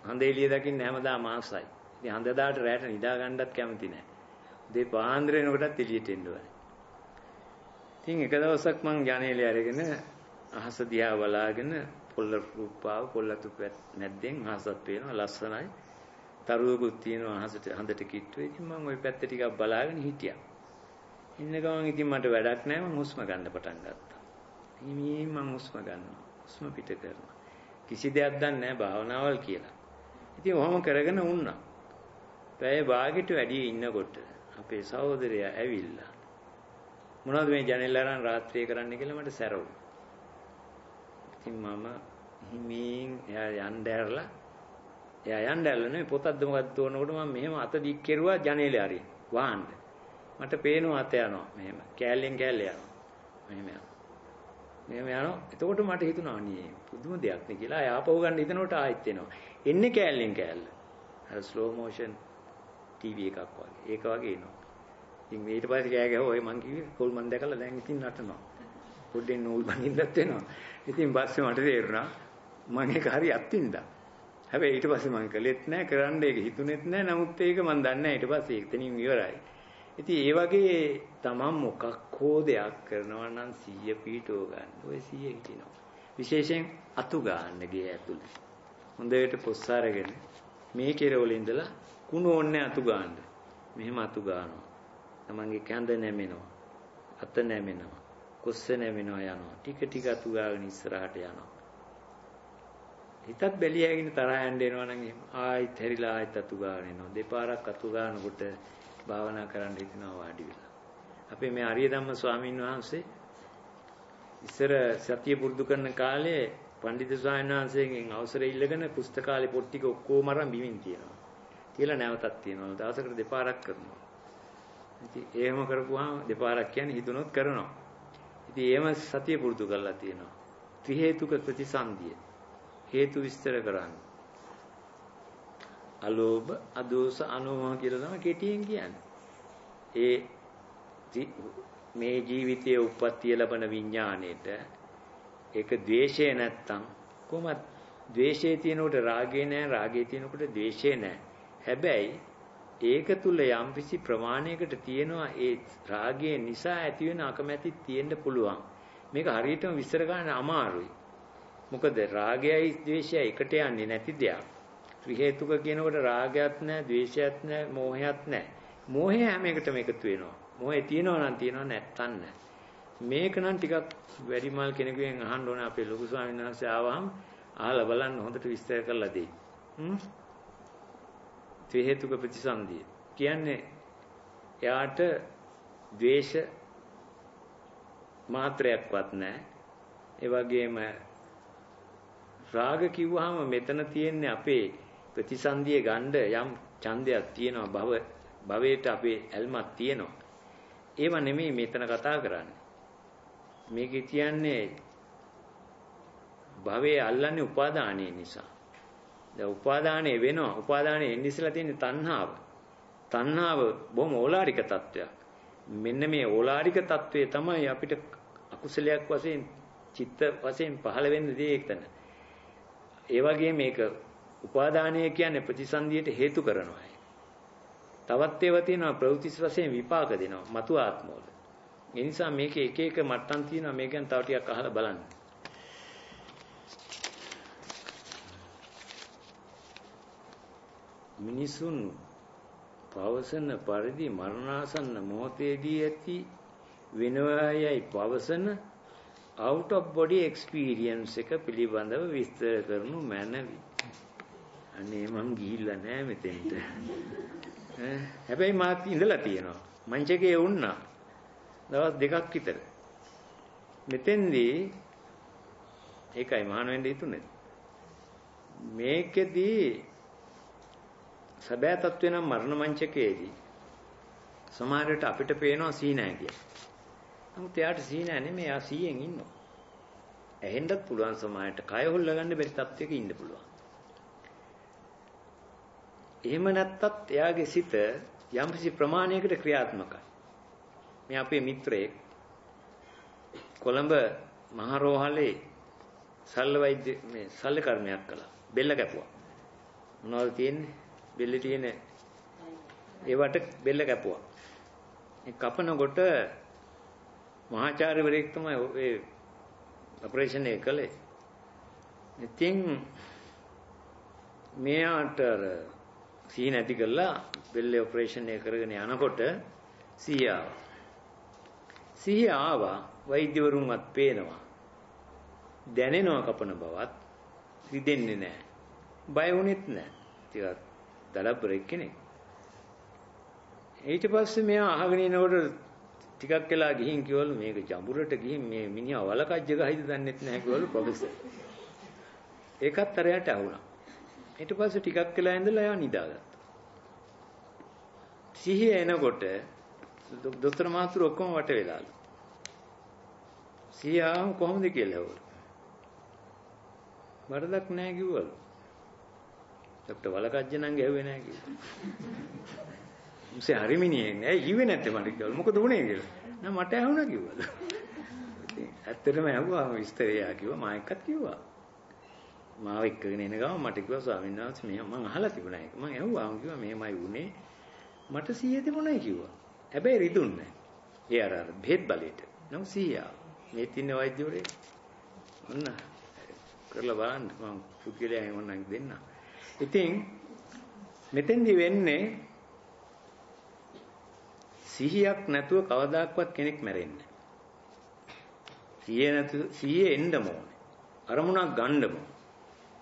හඳ එළිය දකින්න හැමදාම ආසයි. ඉතින් හඳ දාට රෑට නිදා ගන්නවත් කැමති නැහැ. උදේ පාන්දර එනකොටත් එළියට එන්න ඕනේ. ඉතින් එක දවසක් මං ජනේලේ අරගෙන අහස දිහා බලාගෙන පොල්ල රූපාව පොල්ලතු නැද්දෙන් අහසත් පේනවා ලස්සනයි. තරුවකුත් තියෙනවා අහසට හඳට කිට්ටුවේ. ඉතින් මම ওই පැත්ත ටිකක් බලාගෙන හිටියා. ඉන්න ගමන් ඉතින් මට වැඩක් නැහැ මම හුස්ම ගන්න පටන් ගත්තා. හිමින් මම හුස්ම ගන්නවා. හුස්ම පිට කරනවා. කිසි දෙයක් දන්නේ නැහැ භාවනාවල් කියලා. ඉතින් ඔහොම කරගෙන වුණා. පැය භාගෙට වැඩි ඉන්නකොට අපේ සහෝදරයා ඇවිල්ලා මොනවද මේ ජනෙල් අරන් රාත්‍රියේ කරන්න කියලා මට සැරවුණා. ඉතින් මම හිමින් එයා යන්න ඇරලා එයා යන්න ඇරලා නෙමෙයි පොතක්ද මොකක්ද තෝරනකොට මම මෙහෙම අත දික් කෙරුවා ජනේලේ හරි වහන්න. මට පේනවා අත යනවා මෙහෙම. කෑල්ලෙන් කෑල්ල යනවා. මෙහෙම යනවා. මෙහෙම යනවා. එතකොට මට හිතුණා අනේ පුදුම දෙයක් නේ කියලා. ආපහු ගන්න හිතනකොට ආයෙත් එනවා. එන්නේ කෑල්ලෙන් කෑල්ල. අර ස්ලෝ මෝෂන් ටීවී එකක් වගේ. ඒක වගේ එනවා. ඉතින් ඊට පස්සේ කෑ ගැහුවා ඔය මං කිව්වේ කොල් මන් දැකලා දැන් ඉතින් නටනවා. පොඩ්ඩෙන් නූල් බඳින්නත් වෙනවා. ඉතින් පස්සේ මට තේරුණා මම ඒක හරි අත්විඳා. හැබැයි ඊට පස්සේ මම කළෙත් නැහැ කරන්න ඒක හිතුනෙත් නැහැ. නමුත් ඒක මම දන්නේ නැහැ ඊට පස්සේ එතනින් ඉවරයි. ඉතින් ඒ වගේ තමන් මොකක් හෝ දෙයක් කරනවා නම් 100 පීඨෝ ගන්න. ඔය 100 හිටිනවා. විශේෂයෙන් අතු ගන්න ගේ ඇතුළේ. හොඳට පොස් අරගෙන මේ කෙරවල ඉඳලා කුණු ඕන්නේ අතු ගන්න. මෙහෙම අතු ගන්නවා. තමන්ගේ කැඳ නැමෙනවා. අත නැමෙනවා. කොස්ස නැමෙනවා යනවා. ටික ටික අතු ගාගෙන ඉස්සරහට යනවා. හිතත් බැලියගෙන තරහ යන්න එනවා නම් එහෙම ආයිත් හැරිලා ආයිත් අතු ගාගෙන එනවා. දෙපාරක් අතු ගන්නකොට භාවනා කරන්න හිතනවා වාඩි වෙලා. අපේ මේ ආර්ය ධම්ම ස්වාමීන් වහන්සේ ඉස්සර සතිය පුරුදු කරන කාලේ පඬිතු ස්වාමීන් වහන්සේගෙන් අවසර ඉල්ලගෙන පුස්තකාලේ පොත් ටික ඔක්කොම අරන් බිමින් තියනවා. තියලා නැවතත් තියනවා. දවසකට දෙපාරක් කරනවා. ඉතින් එහෙම කරපුවාම දෙපාරක් කියන්නේ හිතුනොත් කරනවා. ඉතින් එහෙම සතිය පුරුදු කරලා තියෙනවා. ත්‍රි හේතුක ප්‍රතිසන්දිය. හේතු විස්තර කරන්නේ. අලෝභ, අදෝස, අනෝමහ කියලා තමයි කෙටියෙන් කියන්නේ. ඒ මේ ජීවිතයේ උප්පත්තිය ලබන විඥාණයට ඒක ද්වේෂය නැත්තම් කොහොමද ද්වේෂයේ තියෙනකොට රාගය නැහැ රාගයේ තියෙනකොට ද්වේෂය නැහැ හැබැයි ඒක තුල යම්කිසි ප්‍රමාණයකට තියෙනවා ඒ රාගය නිසා ඇති වෙන අකමැති තියෙන්න පුළුවන් මේක හරියටම විස්තර ගන්න අමාරුයි මොකද රාගයයි ද්වේෂයයි එකට යන්නේ නැති දෙයක් ත්‍රි හේතුක කියනකොට රාගයක් නැහැ ද්වේෂයක් නැහැ මෝහයක් නැහැ මෝහය හැම එකටම එකතු වෙනවා මොහේ තියෙනවා නම් තියෙනවා නැත්තම් නැහැ. මේක නම් ටිකක් වැඩිමල් කෙනෙකුගෙන් අහන්න ඕනේ අපේ ලොකු ස්වාමීන් වහන්සේ ආවහම අහලා බලන්න හොඳට විස්තර කරලා දෙයි. හ්ම්. ත්‍රි හේතුක ප්‍රතිසන්දිය. කියන්නේ එයාට ද්වේෂ මාත්‍රයක්වත් නැහැ. ඒ වගේම රාග කිව්වහම මෙතන තියෙන්නේ අපේ ප්‍රතිසන්දිය ගන්න යම් ඡන්දයක් තියෙනවා භව භවයට අපේ ඇල්මක් තියෙනවා. ඒව නෙමෙයි මෙතන කතා කරන්නේ. මේකේ කියන්නේ භවයේ අල්ලන්නේ උපාදානයේ නිසා. දැන් උපාදානය වෙනවා. උපාදානය එන්නේ ඉස්සලා තියෙන්නේ තණ්හාව. තණ්හාව බොහොම ඕලාරික තත්වයක්. මෙන්න මේ ඕලාරික తත්වයේ තමයි අපිට අකුසලයක් වශයෙන් චිත්ත වශයෙන් පහළ වෙන්න දේ එතන. ඒ වගේ මේක උපාදානය කියන්නේ ප්‍රතිසන්දියට හේතු කරනවා. තවත් ඒවා තියෙනවා ප්‍රවෘත්තිස් වශයෙන් විපාක දෙනවා මතු ආත්මවල. ඒ නිසා මේකේ එක එක මට්ටම් තියෙනවා මේක ගැන තව ටිකක් අහලා බලන්න. මිනිසුන් පවසන පරිදි මරණාසන්න මොහොතේදී ඇති වෙනවායයි පවසන out of body experience එක පිළිබඳව විස්තර කරනු මැනවි. අනේ මං ගිහිල්ලා නෑ මෙතෙන්ට. හැබැයි මාත් ඉඳලා තියෙනවා. මංචකේ වුණා. දවස් දෙකක් විතර. මෙතෙන්දී ඒකයි මහාන වෙන්න හිතුනේ. මේකෙදී සැබෑ තත්වේ නම් මරණ මංචකයේදී සමහරට අපිට පේනවා සීනෑ කියලා. නමුත් එයාට සීනෑ නෙමෙයි එයා සීයෙන් ඉන්නවා. ඇහෙන්නත් පුළුවන් සමහරට කය හොල්ලගන්න බැරි තත්වයක ඉන්න පුළුවන්. එහෙම නැත්තත් එයාගේ සිත යම්කිසි ප්‍රමාණයකට ක්‍රියාත්මකයි. මේ අපේ මිත්‍රයෙක් කොළඹ මහරෝහලේ සල්ල වෛද්‍ය මේ සල්ල කර්මයක් කළා. බෙල්ල කැපුවා. මොනවද තියෙන්නේ? බෙල්ලේ තියෙන ඒවට බෙල්ල කැපුවා. ඒ කපනකොට මහාචාර්යවරයෙක් තමයි ඒ ඔපරේෂන් එක කළේ. ඉතින් මෙයාට සීන ඇති කළා බෙල්ලේ ඔපරේෂන් එක කරගෙන යනකොට සිහිය ආවා. සිහිය ආවා වෛද්‍යවරුන්වත් පේනවා. දැනෙනවා කපන බවත් රිදෙන්නේ නැහැ. බය වුණෙත් නැහැ. ටිකක් දලබ්බරෙක් කෙනෙක්. ඊට පස්සේ මෙයා අහගෙන ඉනකොට ටිකක් වෙලා ගිහින් කිව්වලු මේක ජඹුරට ගිහින් මේ මිනිහා වලකජ්ජ ගහයිද දන්නෙත් නැහැ කිව්වලු ප්‍රොෆෙසර්. ඒකත් අරයට ඇහුණා. ඊට පස්සේ ටිකක් වෙලා ඉඳලා එයා නිදාගත්තා. සිහිය එනකොට දොස්තර මාතුරු ඔක්කොම වට වෙලාලු. සිහිය කොහොමද කියලා ඇහුවා. වරදක් නැහැ කිව්වලු. ડොක්ටර් වලකජ්ජ නම් ගැහුවේ නැහැ කිව්වා. මුසේ හරිමිනියේ නෑ ඊවේ නැත්තේ මට කිව්වලු මොකද උනේ කියලා. නෑ මට ඇහුණා කිව්වලු. ඇත්තටම ඇහුවා විස්තරය කිව්වා මා එක්කත් කිව්වා. මාව එක්කගෙන එන ගම මට කිව්වා ස්වාමීන් වහන්සේ මෙහෙම මං අහලා තිබුණා ඒක. මං ඇහුවා මං කිව්වා මෙහෙමයි උනේ. මට 100 තිබුණයි කිව්වා. හැබැයි රිදුන්නේ. ඒ අර අර බෙහෙත් බලයට. නම් 100. මේ තින්නේ වෛද්‍යවරේ. ඔන්න කරලා බලන්න මං පුද්ගලයා එහෙම නම් දෙන්නා. ඉතින් මෙතෙන්දි වෙන්නේ සිහියක් නැතුව කවදාක්වත් කෙනෙක් මැරෙන්නේ නැහැ. සිහිය නැතුව සිහිය එන්නම ඕනේ. අරමුණක් ගන්නම ඕනේ.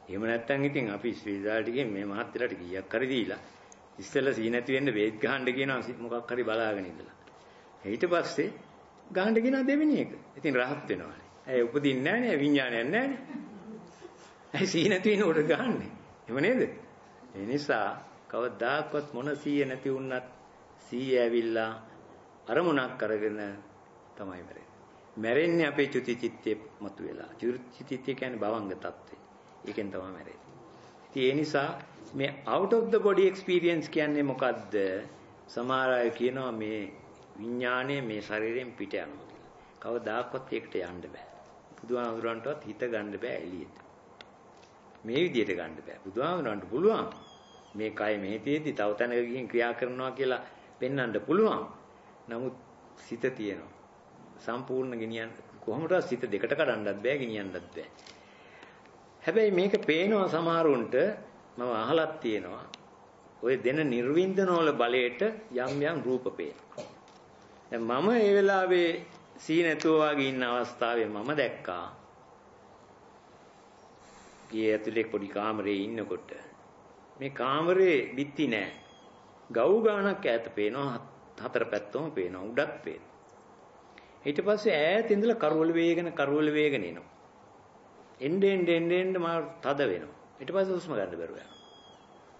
එහෙම නැත්නම් ඉතින් අපි ස්විදාලට ගිහින් මේ මහත්තයලට කීයක් හරි දීලා ඉස්සෙල්ලා සී නැති වෙන්න වේත් ගහන්න කියනවා මොකක් හරි බලාගෙන ඉඳලා. ඊට පස්සේ ගහන්න කියනවා දෙවෙනි එක. ඉතින් rahat වෙනවානේ. ඇයි උපදින්නේ නැහනේ විඥානයක් නැහනේ. ඇයි සී නැති වෙනකොට ගහන්නේ. එහෙම නේද? ඒ නිසා කවදාකවත් මොන සීය නැති වුණත් සීය ඇවිල්ලා අරමුණක් අරගෙන තමයි මැරෙන්නේ. මැරෙන්නේ අපේ චුති චිත්තේ මතුවෙලා. චුති චිත්තේ කියන්නේ භවංග తත්වේ. ඒකෙන් තමයි මැරෙන්නේ. ඉතින් ඒ නිසා මේ out of the body experience කියන්නේ මොකද්ද? සමහර අය කියනවා මේ විඥාණය මේ ශරීරයෙන් පිට යනවා කියලා. කවදාකවත් ඒකට යන්න බෑ. බුදුහාමුදුරන්ටවත් හිත ගන්න බෑ එළියට. මේ විදිහට ගන්න බෑ. බුදුහාමුදුරන්ට පුළුවන්. මේ කය මේ තියෙද්දි තව තැනක ගිහින් ක්‍රියා කරනවා කියලා පෙන්වන්න පුළුවන්. නමුත් සිත තියෙනවා. සම්පූර්ණ ගෙනියන්න කොහොමදවත් සිත දෙකට කඩන්නත් බෑ ගෙනියන්නත් බෑ. හැබැයි මේක පේනවා සමහරුන්ට මම අහලක් තියෙනවා. ඔය දෙන නිර්වින්දනවල බලයට යම් යම් රූප පේනවා. දැන් මම ඒ වෙලාවේ සී නැතුව වගේ ඉන්න අවස්ථාවේ මම දැක්කා. ගියේ ඇතුලේ පොඩි කාමරේ ඉන්නකොට මේ කාමරේ බිත්ති නෑ. ගව් ගානක් ඈත පේනවා හතර පැත්තම පේනවා උඩත් පේනවා. ඊට පස්සේ ඈත ඉඳලා කරවල වේගන කරවල වේගන එනවා. එන්න එන්න එන්න එන්න මම තද වෙනවා. ඊට පස්සේ හුස්ම ගන්න බැරුව යනවා.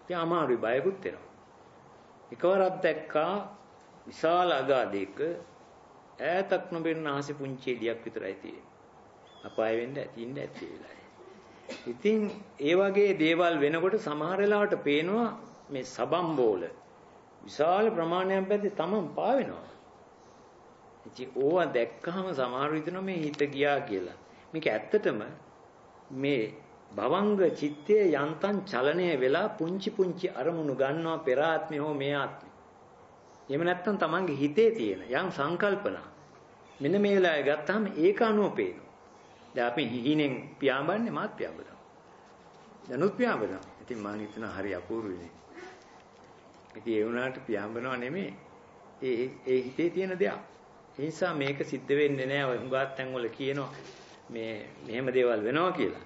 ඉතින් අමාරුයි බයකුත් එනවා. එකවරක් දැක්කා විශාල අගාධයක ඈතක් නොබෙන්න ආසි පුංචි එළියක් විතරයි තියෙන්නේ. අපාය වෙන්න ඇති ඉන්න ඇති වෙලායි. ඉතින් ඒ වගේ දේවල් වෙනකොට සමහර වෙලාවට පේනවා මේ සබම්බෝල විශාල ප්‍රමාණයක් පැත්තේ තමන් පාවෙනවා. ඉතින් ඕවා දැක්කහම සමහර විදිහට මේ හිත ගියා කියලා. මේක ඇත්තටම මේ භවංග චිත්තයේ යන්තම් චලනය වෙලා පුංචි පුංචි අරමුණු ගන්නවා පෙර ආත්මේ හෝ මේ ආත්මේ. එහෙම නැත්නම් තමන්ගේ හිතේ තියෙන යම් සංකල්පනා මෙන්න මේ වෙලාවේ ගත්තාම ඒක අනුව පේනවා. දැන් අපි හිහිනෙන් පියාඹන්නේ මාත් පියාඹනවා. දැනුත් පියාඹනවා. ඉතින් මම හිතනවා හරි අපූර්වනේ. ඉතින් ඒ වුණාට පියාඹනව නෙමෙයි. ඒ ඒ හිතේ තියෙන දෙයක්. ඒ නිසා මේක සිද්ධ වෙන්නේ නැහැ. ඔය හුඟක් තැන්වල කියනවා මේ මෙහෙම දේවල් වෙනවා කියලා.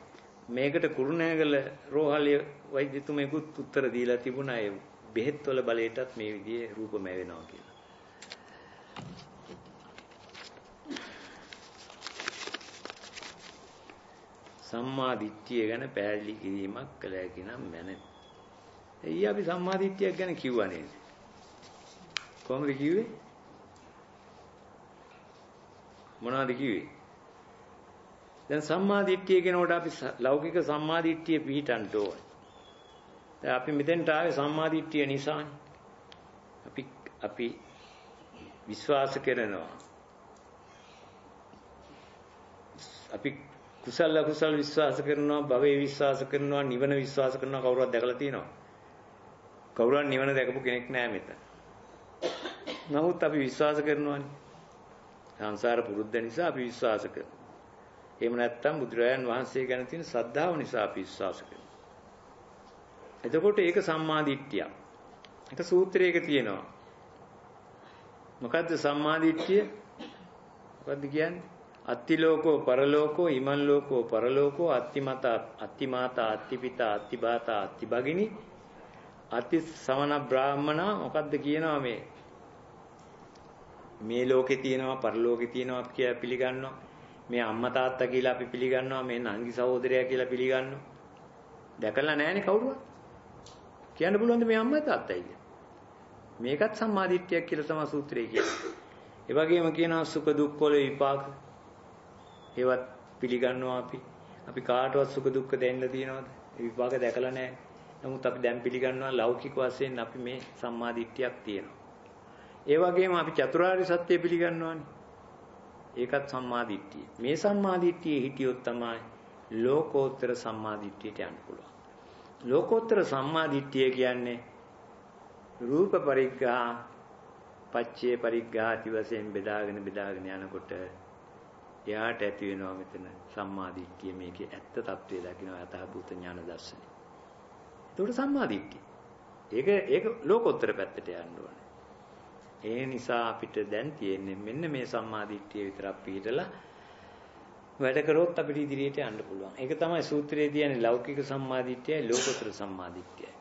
මේකට කුරුණෑගල රෝහලේ වෛද්‍යතුමෙකුත් උත්තර දීලා තිබුණා ඒ බෙහෙත් වල බලයටත් මේ විදිහේ රූපම වෙනවා කියලා. සම්මා දිට්ඨිය ගැන පැහැදිලි කිරීමක් කළ හැකි නම් මැන. එයි අපි සම්මා දිට්ඨියක් ගැන කිව්වා නේද? කොහොමද කිව්වේ? මොනවද කිව්වේ? දැන් සම්මා දිට්ඨිය කියනකොට අපි ලෞකික සම්මා දිට්ඨිය පිළිටන්න ඕනේ. දැන් අපි මෙතෙන්ට ආවේ සම්මා දිට්ඨිය නිසානේ. අපි අපි විශ්වාස කරනවා. අපි කුසල අකුසල විශ්වාස කරනවා, භවයේ විශ්වාස කරනවා, නිවන විශ්වාස කරනවා කවුරුවත් දැකලා තියෙනවා. කවුරුවත් නිවන දැකපු කෙනෙක් නෑ මෙතන. නමුත් අපි විශ්වාස කරනවානේ. සංසාර පුරුද්ද නිසා අපි විශ්වාස කරනවා. එහෙම නැත්නම් බුදුරජාන් වහන්සේ ගැන තියෙන ශ්‍රද්ධාව නිසා අපි විශ්වාස කරනවා. එතකොට ඒක සම්මාදිට්ඨිය. එක සූත්‍රයක තියෙනවා. මොකද්ද සම්මාදිට්ඨිය? මොකද්ද කියන්නේ? අත්තිලෝකෝ පරලෝකෝ ඉමන් ලෝකෝ පරලෝකෝ අත්තිමත අත්තිමාතා අත්තිපිතා අත්තිබාතා අත්තිබගිනි. අති සමන බ්‍රාහමනා මොකද්ද කියනවා මේ? මේ ලෝකේ තියෙනවා පරලෝකේ තියෙනවා කියලා පිළිගන්නවා. මේ අම්මා තාත්තා කියලා අපි පිළිගන්නවා මේ නංගි සහෝදරයා කියලා පිළිගන්නවා. දැකලා නැහැනේ කවුරුවත්? කියන්න පුළුවන්ද මේ අම්මා තාත්තයි කියලා මේකත් සම්මාදිට්ඨියක් කියලා තමයි සූත්‍රය කියන්නේ. ඒ වගේම කියනවා සුඛ දුක්ඛ වල විපාක. ඒවත් පිළිගන්නවා අපි. අපි කාටවත් සුඛ දුක්ඛ දෙන්න තියනවද? ඒ විපාක දැකලා නැහැ. නමුත් අපි දැන් පිළිගන්නවා ලෞකික වශයෙන් අපි මේ සම්මාදිට්ඨියක් තියෙනවා. ඒ වගේම අපි චතුරාර්ය සත්‍ය පිළිගන්නවානේ. ඒකත් සම්මාදිට්ඨිය. මේ සම්මාදිට්ඨියේ හිටියොත් තමයි ලෝකෝත්තර සම්මාදිට්ඨියට යන්න පුළුවන්. ලෝකෝත්තර සම්මාදිට්ඨිය කියන්නේ රූප පරිග්‍රහ පච්චේ පරිග්‍රහති වශයෙන් බෙදාගෙන බෙදාගෙන යනකොට එයාට ඇති වෙනවා මෙතන සම්මාදිට්ඨිය මේකේ ඇත්ත తත්වය දකින්න යථාභූත ඥාන දර්ශනය. ඒකට සම්මාදිට්ඨිය. ඒක ඒක ලෝකෝත්තර පැත්තට යන්න ඕනේ. ඒ නිසා අපිට දැන් තියෙන්නේ මෙන්න මේ සම්මාදිට්ඨිය විතරක් පිළිදලා වැඩ කරොත් අපිට ඉදිරියට යන්න පුළුවන්. ඒක තමයි සූත්‍රයේ කියන්නේ ලෞකික සම්මාදිට්ඨියයි ලෝකෝත්තර සම්මාදිට්ඨියයි.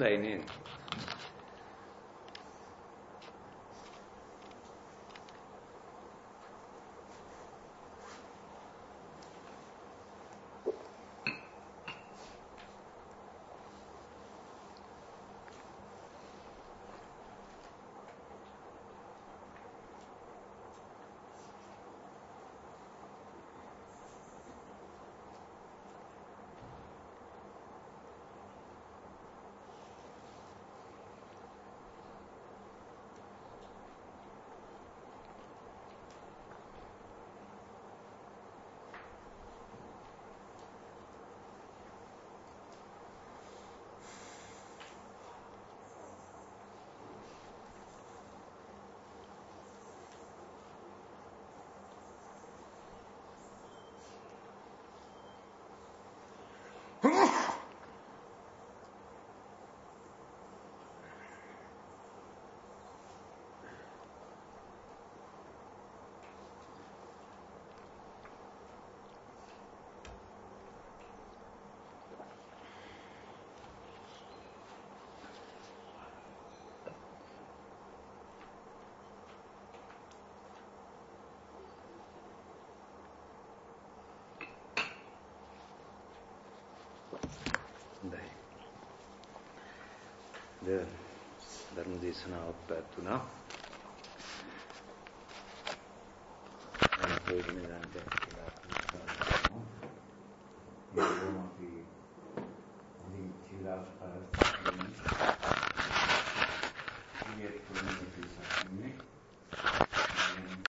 හොඳයි නේද? Huh? ධර්ම දේශනාවක් පැවැත්වුණා. ප්‍රයෝජන ගන්නට